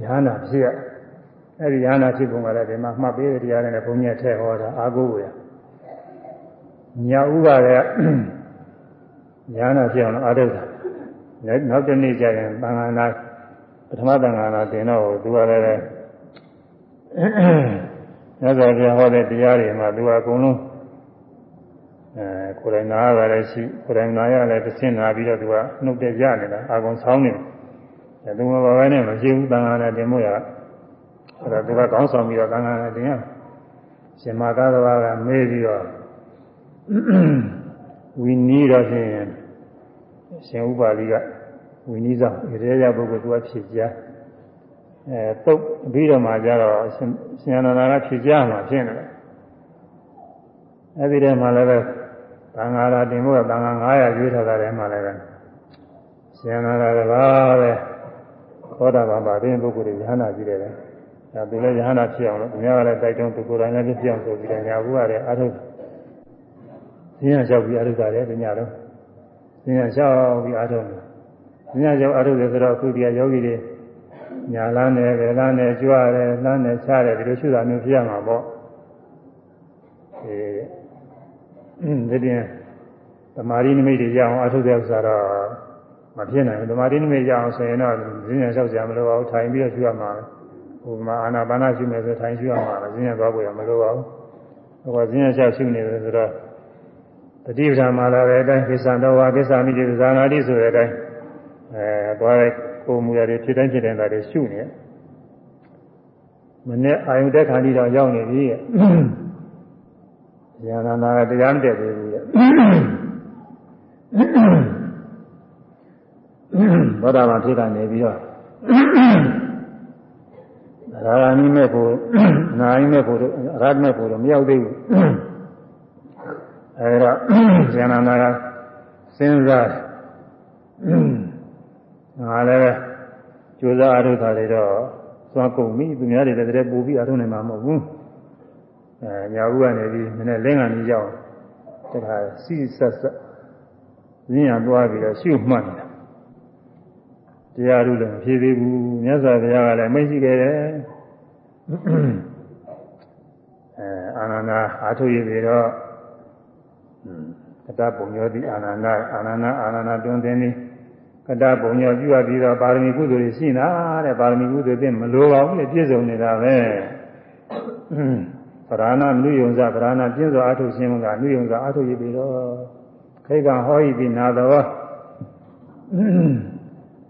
ရဟနာဖြစ်ရ အဲဒီရဟနာဖြစ်ပုံကလည်းဒီမှာမှတ်ပေးတဲ့တရားတွေနဲ့ဘုန်းကြီးထည့်ဟောတာအာကိုကိုရညာဥပါကရဟနာဖြစ်အောင်အားထုတ်တာနောက်တနေ့ကျရင်သံဃာနာပထမသံဃာနာတင်တော့သူကလည်းမြတ်စွာဘုရားဟောတဲ့တရားတွေမှာသူကအကုန်လုံးအဲကိုယ်တိုင်နာရလည်းရှိကိုယ်တိုင်နာရလည်းတစ်ဆင့်နာပြီးတော့သူကနှုတ်တဲ့ကြနေတာအာကုန်ဆောင်းနေတယ်သူမဘာပဲနဲ့မရှိဘူးသံဃာနာတင်မို့ရ အဲ့ဒါသူကကောင်းဆောင်ပြီးတော့သံဃာနာတင်ရရှင်မာသာတော်ကမေးပြီးတော့ဝီနီးတော့ဖြင့်ရှင်ဥပါလိကဝိနည်းဆောင်ရေရပုဂ္ဂိုလ်သူကဖြစ်ကြအဲတုတ်ပြီးတော့မှကျတော့ရှင်နန္ဒာကဖြေကြမှာဖြစ်နေတယ်အဲဒီတည်းမှာလည်းပဲသံဃာလာတင်ဖို့ကသံဃာ900ရွေးထားတာထဲမှာလည်းပဲရှင်နန္ဒာကပါပဲသောတာပန်ပါတဲ့ပုဂ္ဂိုလ်တွေယဟနာကြည့်တယ် ဒါသူလည်းယဟနာဖြစ်အောင်လို့သူများကလည်းတိုက်တွန်းသူကိုယ်တိုင်လည်းဖြစ်အောင်ဆိုပြီးတော့ညာဘူးရတယ်အထုဉာဏ်လျှောက်ပြီးအထုတာလေဒီညတော့ဉာဏ်လျှောက်ပြီးအထုတယ်ဉာဏ်လျှောက်အထုတယ်ဆိုတော့အခုဒီကယောဂီတွေညာလန်းနဲ့ဗေလန်းနဲ့ကြွရတယ်လန်းနဲ့ချရတယ်ဒီလိုရှုတာမျိုးဖြစ်ရမှာပေါ့အဲဒီပြင်သမာဓိနိမိတ်တွေရအောင်အထုတဲ့ဥစ္စာတော့မဖြစ်နိုင်ဘူးသမာဓိနိမိတ်ရအောင်ဆိုရင်တော့ဉာဏ်လျှောက်ကြမလို့ပါဘူးထိုင်ပြီးတော့ရှုရမှာပဲ ဟိုမှာအာနာပါနရှုမယ်ဆိုထိုင်ရှုရမှာပဲဉာဏ်သွားဖို့ရမလိုပါဘူးဟိုကဉာဏ်လျှောက်ရှုနေတယ်ဆိုတော့တတိပ္ပံမှာလည်းပဲအတိုင်းကိစ္စတော်ဝါကိစ္စမိတိဇာနာတိဆိုတဲ့အတိုင်းအဲသွားတဲ့ကိုမူရတယ်ဖြစ်တိုင်းဖြစ်တိုင်းသာတွေရှုနေမနဲ့အာယုတက်ခါတိတော့ရောက်နေပြီရဲ့ဉာဏနာကတရားမတက်သေးဘူးရဲ့ဘောဓဘာဖြစ်ကနေပြီးတော့ ရာဂာနိမဲ့ကိုနာယိမဲ့ကိုရာဂမဲ့ကိုတော့မရောက်သေးဘူးအဲဒါဉာဏနာကစဉ်းစားငါလည်းကြိုးစားအထုတ်တာတွေတော့သွားကုန်ပြီသူများတွေလည်းတည်းပူပြီးအထုတ်နိုင်မှာမဟုတ်ဘူးအဲညာဘူးကနေပြီးနည်းနည်းလင်းကနေရောက်တခါစီဆက်ဆက်ရင်းရသွားပြီးတော့ရှုမှတ်နေတာတရားတို့လည်းမဖြေသေးဘူးမြတ်စွာဘုရားကလည်းမိတ်ရှိခဲ့တယ် အဲအာနန္ဒာအာထုရပြီတော့ကတပုံရောတိအာနန္ဒာအာနန္ဒာအာနန္ဒာတွင်တင်သည်ကတပုံရောပြုရပြီးတော့ပါရမီကုသိုလ်တွေရှိနာတဲ့ပါရမီကုသိုလ်တွေမလိုပါဘူးလေပြည့်စုံနေတာပဲပရဏနုယုံစပရဏပြည့်စုံအာထုရှင်ကနုယုံစအာထုရပြီတော့ခိကံဟောဤပြီးနာတော်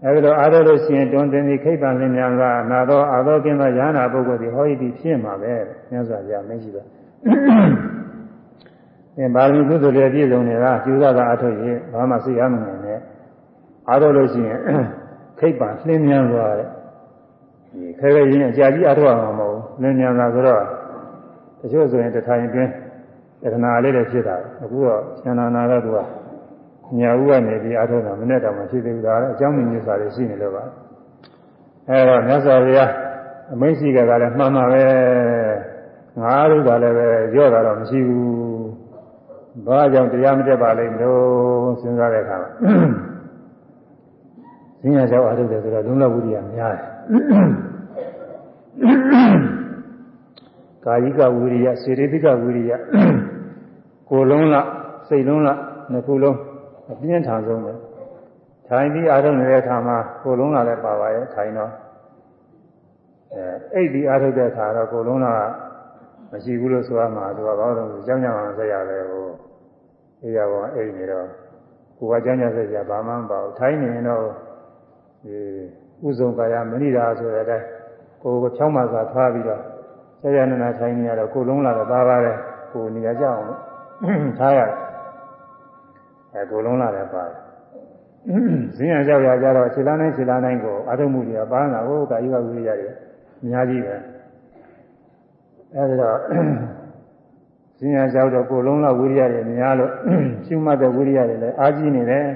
အဲဒီတော့အားထုတ်လို့ရှိရင်တွင်တင်ဒီခိဗံလင်းများကနာတော်အာသောကင်းသောယ ahanan ပုဂ္ဂိုလ်ဒီဟောဤတိဖြစ်မှာပဲမြတ်စွာဘုရားမရှိပါအဲပါရမီကုသိုလ်တွေပြည့်စုံနေတာကျူးစားတာအထုရဘာမှစိတ်အားမငယ်နဲ့အားထုတ်လို့ရှိရင်ခိတ်ပါလှင်းမြန်သွားတယ်ဒီခဲခဲရင်းအကြာကြီးအားထုတ်အောင်မဟုတ်ဘူးလှင်းမြန်လာဆိုတော့တချို့ဆိုရင်တထိုင်အတွင်းတခဏလေးလည်းဖြစ်တာအခုတော့ဉာဏနာတော့သူက ညာဦးကနေပြီးအားထုတ်တာမနဲ့တော့မှဖြစ်သေးဘူးဒါလည်းအကြောင်းမြင်စာတွေရှိနေလို့ပါအဲတော့မြတ်စွာဘုရားအမိန့်ရှိကြတာလည်းမှန်ပါပဲငါတို့ကလည်းပဲကြော့တာတော့မရှိဘူးဘာကြောင့်တရားမတက်ပါလိမ့်မလို့စဉ်းစားတဲ့အခါမှာဉာဏ်ကြောင့်အားထုတ်တယ်ဆိုတော့လုံလဝိရိယများတယ်ကာယိကဝိရိယစေရိတိကဝိရိယကိုယ်လုံးလားစိတ်လုံးလားနှစ်ခုလုံး အပြင်းထန်ဆုံးပဲထိုင်ပြီးအားထုတ်နေတဲ့အခါမှာကိုယ်လုံးလားလည်းပါပါရဲ့ထိုင်တော့အဲအိတ်ဒီအားထုတ်တဲ့အခါတော့ကိုယ်လုံးလားမရှိဘူးလို့ဆိုရမှာသူကဘာလို့လဲကြောင်းကြအောင်ဆက်ရတယ်ဟိုအေးရပါအိတ်နေတော့ကိုယ်ကကြောင်းကြဆက်ရဘာမှမပါဘူးထိုင်နေရင်တော့ဒီဥဇုံကာယမဏိတာဆိုတဲ့အတိုင်းကိုယ်ကိုချောင်းမစာထားပြီးတော့ဆရာနနာထိုင်နေရတော့ကိုယ်လုံးလာတော့သားပါတယ်ကိုယ်နေရာကြအောင်လို့ထားရတယ် အဲကိုယ်လုံးလာတယ်ပါတယ်ဇင်းရကြောက်ရကြတော့ခြေလမ်းတိုင်းခြေလမ်းတိုင်းကိုအာထုမှုတွေကပါးလာဟိုကာယကဝိရိယတွေအများကြီးပဲအဲဒီတော့ဇင်းရကြောက်တော့ကိုယ်လုံးလာဝိရိယတွေများလို့ရှုမှတ်တဲ့ဝိရိယတွေလည်းအားကြီးနေတယ်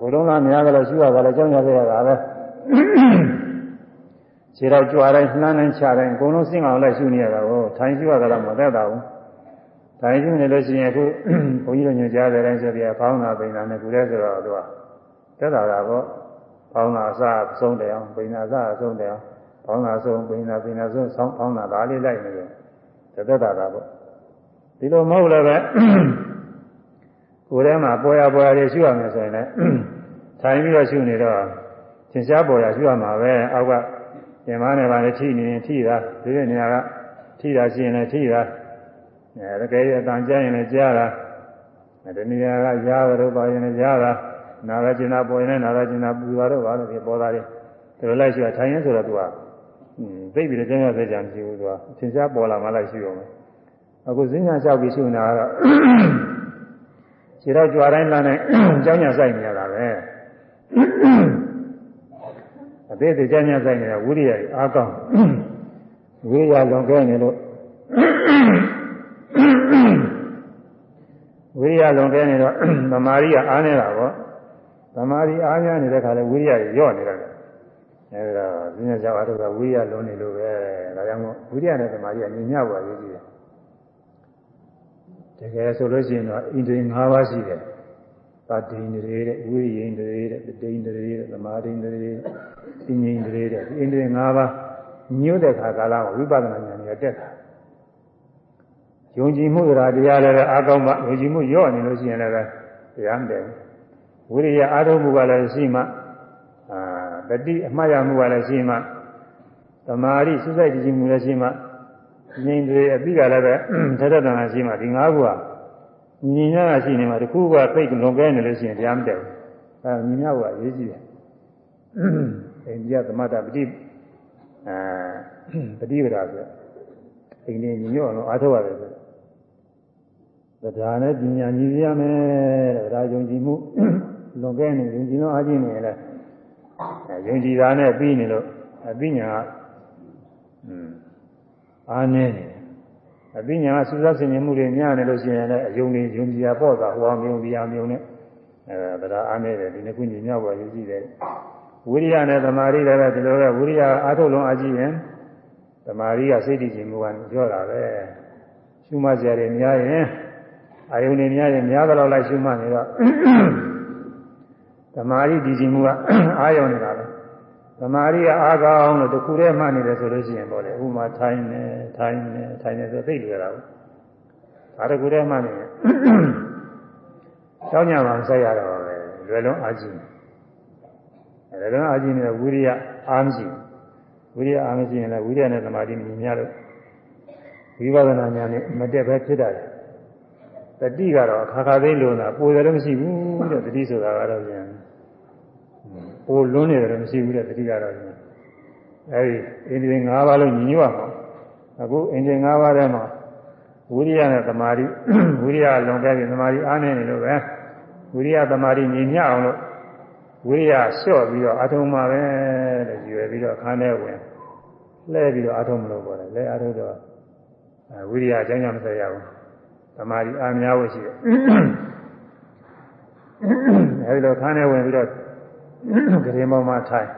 ကိုလုံးလားများကြလို့ရှိရတာလည်းကြောင်းရခဲ့ရတာပဲခြေတော့ကြွားတိုင်းနှမ်းတိုင်းချတိုင်းအကုန်လုံးစင့်အောင်လိုက်ရှုနေရတာကိုထိုင်ရှုရတာတော့မသက်တာဘူး ထိုင်ရှုနေလို့ရှိရင်အခုဘုန်းကြီးတို့ညွှန်ကြားတဲ့တိုင်းဆိုပြဖောင်းတာပိန်တာနဲ့ကုရဲဆိုတော့သူကသက်တာတာပေါ့ဖောင်းတာအစအဆုံးတယ်အောင်ပိန်တာအစအဆုံးတယ်အောင်ဖောင်းတာအဆုံးပိန်တာပိန်တာဆုံးဆောင်းဖောင်းတာဒါလေးလိုက်နေတယ်သက်တာတာပေါ့ဒီလိုမဟုတ်လည်းပဲကိုယ်ထဲမှာပေါ်ရပေါ်ရတွေရှုရမယ်ဆိုရင်လည်းထိုင်ပြီးတော့ရှုနေတော့သင်ရှားပေါ်ရရှုရမှာပဲအောက်ကပြင်မနဲ့ပါလေထိနေရင်ထိတာဒီလိုနေရာကထိတာရှိရင်လည်းထိတာ အဲတကယ်အတန်ကြားရင်လည်းကြားတာဒီနေရာကရားတော့ပါရင်လည်းရားတာနာရကျင်နာပေါ်ရင်လည်းနာရကျင်နာပူတာတော့ပါလို့ဒီပေါ်တာတွေဒီလိုလိုက်ရှုရထိုင်ရင်ဆိုတော့သူကသိပြီးတော့ကျမ်းရစေချာမရှိဘူးသူကသင်ရှားပေါ်လာမှလိုက်ရှုရုံပဲအခုဈဉ္ညာလျှောက်ပြီးရှုနေတာကတော့ခြေတော့ကြွားတိုင်းလာနေကြောင်းညာဆိုင်နေရတာပဲအသေးသေးကြမ်းကြမ်းဆိုင်နေတာဝိရိယအားကောင်းဝိရိယလွန်ကဲနေလို့ ဝိရိယလွန်ကဲနေတော့သမာဓိကအားနေတာပေါ့သမာဓိအားများနေတဲ့ခါလဲဝိရိယညော့နေတာအဲဒါပညာကြောင့်အထုကဝိရိယလွန်နေလို့ပဲဒါကြောင့်မို့ဝိရိယနဲ့သမာဓိကညီမျှပါရေးကြည့်တယ်တကယ်ဆိုလို့ရှိရင်တော့ဣန္ဒြေ၅ပါးရှိတယ်သတ္တိန္ဒြေတဲ့ဝိရိယန္ဒြေတဲ့တိန္ဒြေတဲ့သမာဓိန္ဒြေတဲ့ပညာန္ဒြေတဲ့ဒီဣန္ဒြေ၅ပါးညှို့တဲ့ခါကာလမှာဝိပဿနာဉာဏ်ကြီးတက်တာ ယုံကြည်မှုတရားတရားလည်းအားကောင်းမှယုံကြည်မှုညော့နေလို့ရှိရင်လည်းတရားမတည်ဘူးဝိရိယအားထုတ်မှုကလည်းရှိမှအာတတိအမှားရမှုကလည်းရှိမှသမာဓိစွတ်စိုက်ကြည်မှုလည်းရှိမှဉာဏ်တွေအပြီးကလည်းပဲထထတန်ရှိမှဒီ၅ခုကညီညာရှိနေမှာတခုကသိလွန်ကဲနေလို့ရှိရင်တရားမတည်ဘူးအဲညီညာကအရေးကြီးတယ်အိန္ဒိယသမတပတိအဲပฏิပဒါဆိုအိန္ဒိယညီညွတ်အောင်အားထုတ်ရတယ်ဆို တရားနဲ့ပညာညီရမယ်တဲ့ဒါယုံကြည်မှုလွန်ကဲနေယုံကြည်လို့အားကြီးနေရင်လည်းယုံကြည်တာနဲ့ပြီးနေလို့အပညာကအားနေနေအပညာကစူးစမ်းဆင်ခြင်မှုတွေများနေလို့ရှိရင်လည်းအယုံတွေယုံကြည်ရပေါ့တာဟောမြုံတရားမြုံနဲ့အဲဒါအားနေတယ်ဒီနှစ်ခုညီမြောက်ပါရည်ကြည့်တယ်ဝိရိယနဲ့သမာဓိလည်းပဲဒီလိုပဲဝိရိယအားထုတ်လုံးအားကြီးရင်သမာဓိကစိတ်တည်ခြင်းမူကကြောတာပဲရှုမှတ်ကြရတယ်များရင် အာယုန်တွေများရင်များတော့လိုက်ရှုမှတ်နေတော့သမာဓိတည်ခြင်းမူကအာယုန်နေတာပဲသမာဓိကအားကောင်းလို့တခုတည်းမှတ်နေတယ်ဆိုလို့ရှိရင်ပေါ့လေဥမာထိုင်းနေထိုင်းနေထိုင်းနေဆိုသိလွယ်တာဘူးဒါတခုတည်းမှတ်နေရင်ကြောင်းညာမှာဆက်ရတော့ပဲလွယ်လုံးအားကြီးတယ်အဲဒါလုံးအားကြီးနေတဲ့ဝိရိယအားမရှိဝိရိယအားမရှိရင်လည်းဝိရိယနဲ့သမာဓိမြင်များလို့ဝိပဿနာဉာဏ်နဲ့မတက်ပဲဖြစ်တာတယ် တတိကတော့အခါခါသိလို့လားပိုတယ်လည်းမရှိဘူးတဲ့တတိဆိုတာကတော့ပြန်ပိုလွန်းနေတယ်လည်းမရှိဘူးတဲ့တတိကတော့ပြန်အဲဒီအိန္ဒိယ၅ပါးလုံးညီညွတ်အောင်အခုအိန္ဒိယ၅ပါးထဲမှာဝိရိယနဲ့သမာဓိဝိရိယလွန်ကဲပြီးသမာဓိအားနေနေလို့ပဲဝိရိယသမာဓိညီမျှအောင်လို့ဝိရိယလျှော့ပြီးတော့အထုံးမှာပဲတဲ့ရွယ်ပြီးတော့ခန်းထဲဝင်လှဲပြီးတော့အထုံးမလို့ပေါ်တယ်လဲအထုံးတော့ဝိရိယအကြောင်းကြောင့်မဆက်ရဘူး သမာဓိအားများဖို့ရှိတယ်အဲဒီလိုခန်းထဲဝင်ပြီးတော့ကရင်ပေါ်မှာထိုင်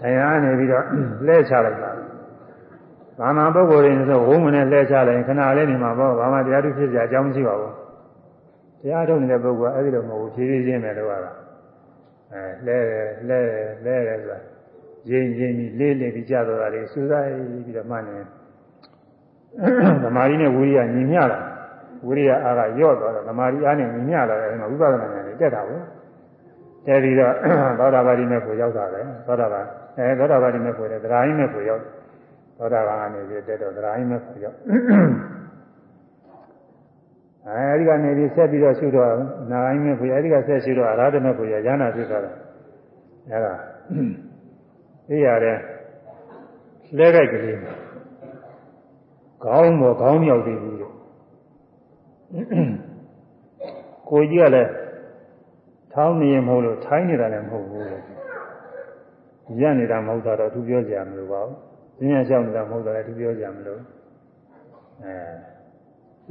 တရားနေပြီးတော့လှဲချလိုက်တာဘာမှပုဂ္ဂိုလ်တွေဆိုဝုန်းမနဲ့လှဲချလိုက်ရင်ခဏလေးနေမှာပေါ့ဘာမှတရားထုဖြစ်ကြအကြောင်းမရှိပါဘူးတရားထုတ်နေတဲ့ပုဂ္ဂိုလ်ကအဲဒီလိုမဟုတ်ဘူးဖြည်းဖြည်းချင်းပဲတော့ကအဲလှဲတယ်လှဲတယ်လှဲတယ်ဆိုတာ ရင်းရင်းပြီးလေးလေးပြီးကြတော့တာလေစူးစိုက်ပြီးတော့မှနေသမာဓိနဲ့ဝိရိယညီမျှလာဝိရိယအားကယော့သွားတော့သမာဓိအားနဲ့ညီမျှလာတယ်အဲဒီမှာဝိပဿနာဉာဏ်နဲ့တက်တာပဲတက်ပြီးတော့သောတာပတိမဲ့ကိုရောက်တာပဲသောတာပန်အဲသောတာပတိမဲ့ကိုလည်းသရာဟိမဲ့ကိုရောက်သောတာပန်ကနေပြီးတက်တော့သရာဟိမဲ့ကိုရောက်အဲဒီကနေပြီးဆက်ပြီးတော့ရှုတော့နာဟိမဲ့ကိုအဲဒီကဆက်ရှုတော့အရာဓမဲ့ကိုရရဟနာဖြစ်သွားတယ်အဲဒါ သိရတဲ့လဲကြိုက်ကလေးခေါင်းပေါ်ခေါင်းမြောက်သေးဘူးတဲ့ကိုကြီးကလည်းထောင်းနေရင်မဟုတ်လို့ထိုင်းနေတာလည်းမဟုတ်ဘူးတဲ့ရနေတာမဟုတ်တော့သူပြောကြမလို့ပါဘူးဉာဏ်လျှောက်နေတာမဟုတ်တော့လည်းသူပြောကြမလို့အဲ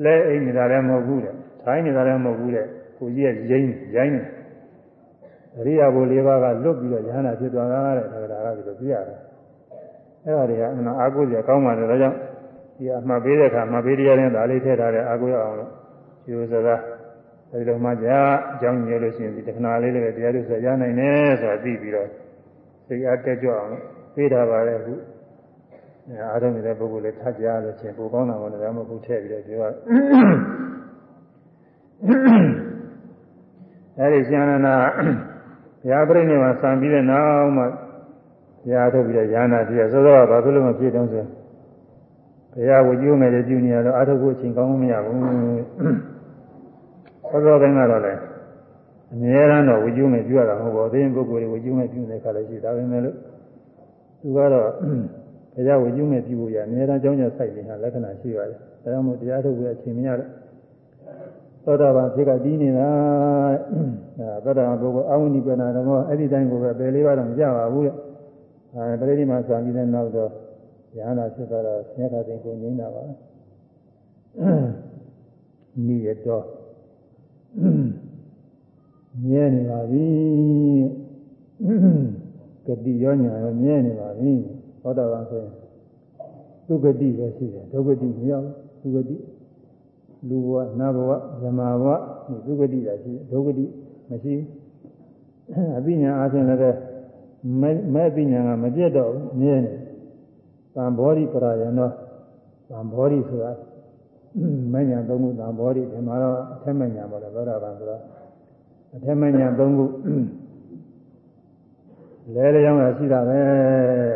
လဲအိမ်နေတာလည်းမဟုတ်ဘူးတဲ့ထိုင်းနေတာလည်းမဟုတ်ဘူးတဲ့ကိုကြီးကရိမ့်ရိုင်းနေ အရိယာဘုလေးပါးကလွတ်ပြီးတော့ဉာဏ်နာဖြစ်သွားတာတဲ့ဒါကဒီလိုပြရတယ်အဲ့ဒါတွေကအမှန်အာကိုးကြကောင်းပါတယ်ဒါကြောင့်ဒီအမှတ်ပေးတဲ့အခါမှပေးတရားနဲ့ဒါလေးထည့်ထားတဲ့အာကိုးရအောင်လို့ဒီလိုစကားအဲဒီလိုမှကြာအကြောင်းညွှန်လို့ရှိရင်ဒီတခဏလေးလည်းတရားလို့ဆိုရနိုင်တယ်ဆိုတာသိပြီးတော့စိတ်အားတက်ကြွအောင်လို့ပေးထားပါလေအခုအားထုတ်နေတဲ့ပုဂ္ဂိုလ်လေးထပ်ကြလို့ချင်းပိုကောင်းတာကိုလည်းမဟုတ်ထည့်ပြီးတော့ဒီကအဲဒီရှင်နနာ ဘုရားပြိဋိမှာဆံပြီးတဲ့နောက်မှဘုရားထုတ်ပြီးတော့ဉာဏ်နာပြည့်စောစောကဘာဖြစ်လို့မဖြစ်တုံးဆိုဘုရားဝကြည့်မယ်ကြည့်နေရတော့အာထုပ်ဖို့အချိန်ကောင်းမရဘူးစောစောတိုင်းကတော့လည်းအများရန်တော့ဝကြည့်မယ်ပြုရတာမဟုတ်ပါဘူးသိရင်ပုဂ္ဂိုလ်တွေဝကြည့်မယ်ပြုနေခါလည်းရှိဒါပဲမဲ့လို့သူကတော့ဘုရားဝကြည့်မယ်ပြုဖို့ရအများရန်ကြောင်းကြဆိုင်နေတာလက္ခဏာရှိပါတယ်ဒါကြောင့်မို့တရားထုတ်ဖို့အချိန်မရတော့ သောတာပန်ဖြစ်ကတည်နေတာအဲသောတာပန်ပုဂ္ဂိုလ်အဝိနိပနာဓမ္မအဲ့ဒီတိုင်းကိုပဲပယ်လေးပါးတော့မကြပါဘူးတဲ့အဲပရိဒီမှာစံပြီးတဲ့နောက်တော့ဉာဏ်သာဖြစ်သွားတော့ဆင်းရဲတဲ့ကိုငြိမ်းတာပါနိရတော့မြဲနေပါပြီဂတိရောညာရောမြဲနေပါပြီသောတာပန်ဆိုရင်သုဂတိပဲရှိတယ်ဒုဂတိမရောက်သုဂတိ လူဘဝနတ်ဘဝဇမဘဝဒီသုဂတိတာရှိဒုဂတိမရှိအပိညာအားဖြင့်လည်းမဲ့အပိညာကမပြတ်တော့မြဲနေသံဘောဓိပရာယနောသံဘောဓိဆိုတာမညာသုံးခုသံဘောဓိဒီမှာတော့အထက်မညာပေါ့လေသောတာပန်ဆိုတော့အထက်မညာသုံးခုလဲလျောင်းတာရှိတာပဲ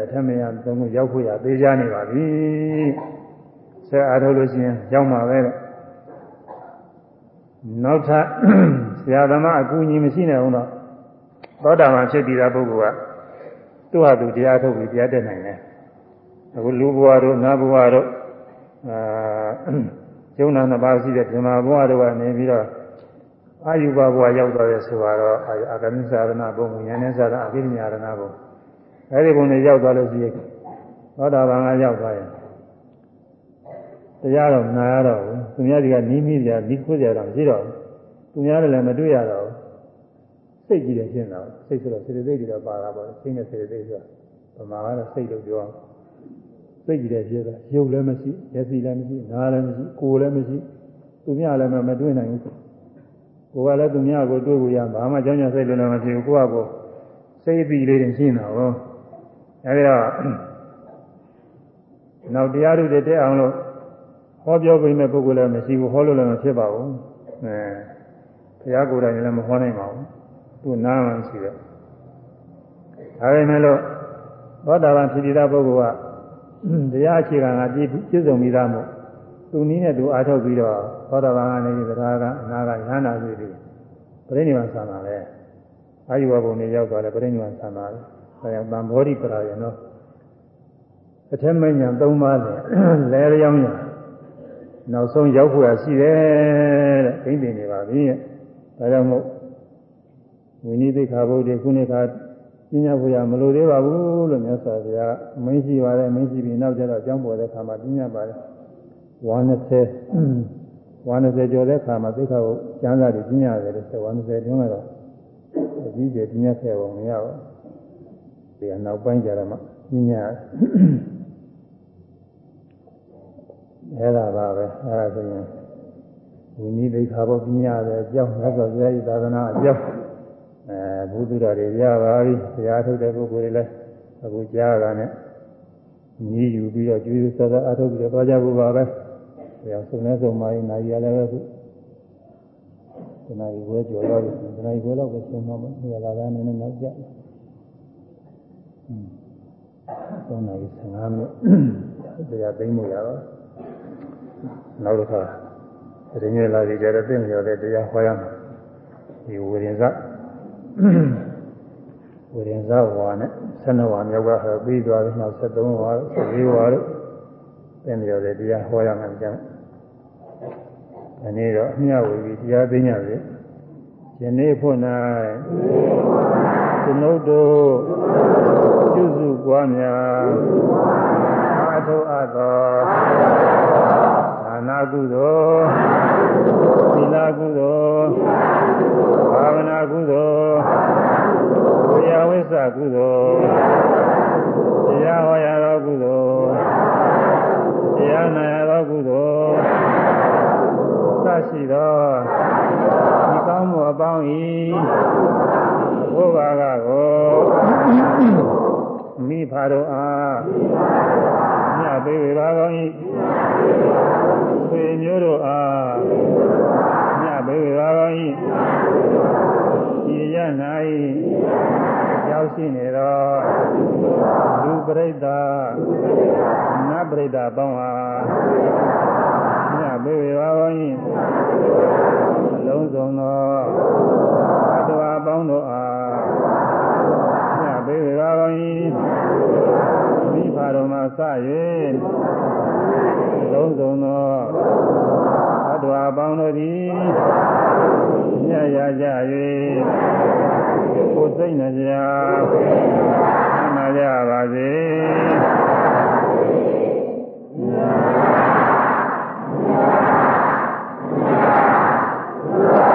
အထက်မညာသုံးခုရောက်ဖို့ရသေးကြနေပါပြီဆက်အားထုတ်လို့ရှိရင်ရောက်မှာပဲတဲ့ နောက်ထပ်ဆရာသမားအကူအညီမရှိနိုင်အောင်တော့သောတာပန်ဖြစ်ပြီးသားပုဂ္ဂိုလ်ကသူ့ဟာသူတရားထုတ်ပြီးတရားတက်နိုင်တယ်အခုလူဘဝတို့နတ်ဘဝတို့အာကျုံနာနှစ်ပါးရှိတဲ့ဓမ္မဘဝတို့ကနေပြီးတော့အာယုဘဘဝရောက်သွားတဲ့ဆိုတော့အာဂမိသာရဏဘုံဉာဏ်နဲ့သာရအပိညာရဏဘုံအဲဒီဘုံတွေရောက်သွားလို့ရှိရင်သောတာပန်ကရောက်သွားရင်တရားတော့နာရတော့ဘူး သူများတွေကနီးမိကြနီးခွကြတော့မရှိတော့ဘူးသူများလည်းမတွေ့ရတော့ဘူးစိတ်ကြီးတယ်ရှင်းတော့စိတ်ဆိုတော့စေတသိက်တွေတော့ပါတာပေါ့စိတ်နဲ့စေတသိက်ဆိုတာဗမာကတော့စိတ်လို့ပြောအောင်စိတ်ကြီးတယ်ရှင်းတာရုပ်လည်းမရှိမျက်စိလည်းမရှိနားလည်းမရှိကိုယ်လည်းမရှိသူများလည်းမတွေ့နိုင်ဘူးကိုယ်ကလည်းသူများကိုတွေ့ကိုရဘာမှကြောင်းကြစိတ်လည်းမဖြစ်ဘူးကိုယ့်ဟာကိုယ်စိတ်အပြီးလေးတွေရှင်းတာဟောအဲဒီတော့နောက်တရားတွေတက်အောင်လို့ ဟောပြောပေးမဲ့ပုဂ္ဂိုလ်လည်းမရှိဘူးဟောလို့လည်းမဖြစ်ပါဘူးအဲဘုရားကိုယ်တိုင်လည်းမဟောနိုင်ပါဘူးသူနားမှရှိတယ်ဒါပေမဲ့လို့သောတာပန်ဖြစ်ပြီးသားပုဂ္ဂိုလ်ကတရားအခြေခံကပြည့်ပြည့်စုံပြီးသားမို့သူနည်းနဲ့သူအားထုတ်ပြီးတော့သောတာပန်ကနေသရကအနာကရဟန္တာပြီပြီပြိဋိနိဗ္ဗာန်ဆံတာလေအာယုဘဘုံနဲ့ရောက်သွားတယ်ပြိဋိနိဗ္ဗာန်ဆံတာလေဒါကြောင့်တံဘောဓိပရာယနောအထက်မဉ္ဇဉ်၃ပါးနဲ့လဲလျောင်းညာ နောက်ဆုံးရောက်ဖို့ရရှိတယ်တဲ့ဂိမ့်တင်နေပါပြီတဲ့ဒါကြောင့်မို့ဝိနည်းသိက္ခာဘုဒ္ဓခုနှစ်ခါပညာဖို့ရမလိုသေးပါဘူးလို့မြတ်စွာဘုရားမင်းရှိပါတယ်မင်းရှိပြီးနောက်ကျတော့ကျောင်းပေါ်တဲ့ခါမှာပညာပါတယ်ဝါ20ဝါ20ကျော်တဲ့ခါမှာသိက္ခာကိုကျမ်းစာတွေပညာရတယ်ဆိုဝါ20တွင်းကတော့အကြီးကျယ်ပညာဆက်ပုံမရဘူးဒီကနောက်ပိုင်းကျတော့မှပညာ အဲ့ဒါပါပဲအဲ့ဒါဆိုရင်ဝိနည်းဒိဋ္ဌာဘောပညာပဲအကြောင်းမြတ်စွာဘုရားဤသာသနာအကြောင်းအဲဘုသူတော်တွေရပါပြီဘုရားထုတ်တဲ့ပုဂ္ဂိုလ်တွေလည်းအခုကြားတာနဲ့ညီးယူပြီးတော့ကျွေးစောစောအထုတ်ပြီးတော့သွားကြဖို့ပါပဲဘုရားဆုံးနေဆုံးမရင်နိုင်ရလည်းပဲခုတနာရီဝဲကြော်တော့တနာရီဝဲတော့ပဲဆုံးမှာပေါ့ဒီလာတာနည်းနည်းနောက်ကြอืมသုံးနာရီ15မိနစ်တရားသိမ့်မှုရတော့ နောက်တစ်ခါတရင်ရလာကြကြတဲ့သိမလျော်တဲ့တရားဟောရမယ်ဒီဝေရင်စဝေရင်စဝါနဲ့12ဝါမြောက်ကဟောပြီးသွားပြီနောက်73ဝါ14ဝါလို့သိမလျော်တဲ့တရားဟောရမယ်ကြမ်းဒီနေ့တော့အမျှဝေပြီးတရားသိညာပြီယနေ့ဖို့၌ကျွန်ုပ်တို့ပြုစုပွားများအထုအပ်သော နာကုသိုလ်သီလကုသိုလ်ဘာဝနာကုသိုလ်တရားဝိသကုသိုလ်တရားဟောရသောကုသိုလ်တရားနာရသောကုသိုလ်သရှိသောဒီကောင်းမှုအပေါင်း၏ဘုရားကကိုမိဖာတို့အား မြတ်သေးပါကောင်း၏ဆွေမျိုးတို့အားမြတ်ပေပါကောင်း၏ဒီရ၌ရောက်ရှိနေသောလူပရိသတ်နတ်ပရိသတ်ပေါင်းအားမြတ်ပေပါကောင်း၏အလုံးစုံသောအတ္တဝါပေါင်းတို့အားမြတ်ပေပါကောင်း၏ ဘာတော်မှာစ၍သုံးစုံသောသတ္တဝါပေါင်းတို့သည်မြတ်ရကြ၍ကိုယ်စိတ်နှပြနာကြပါစေ။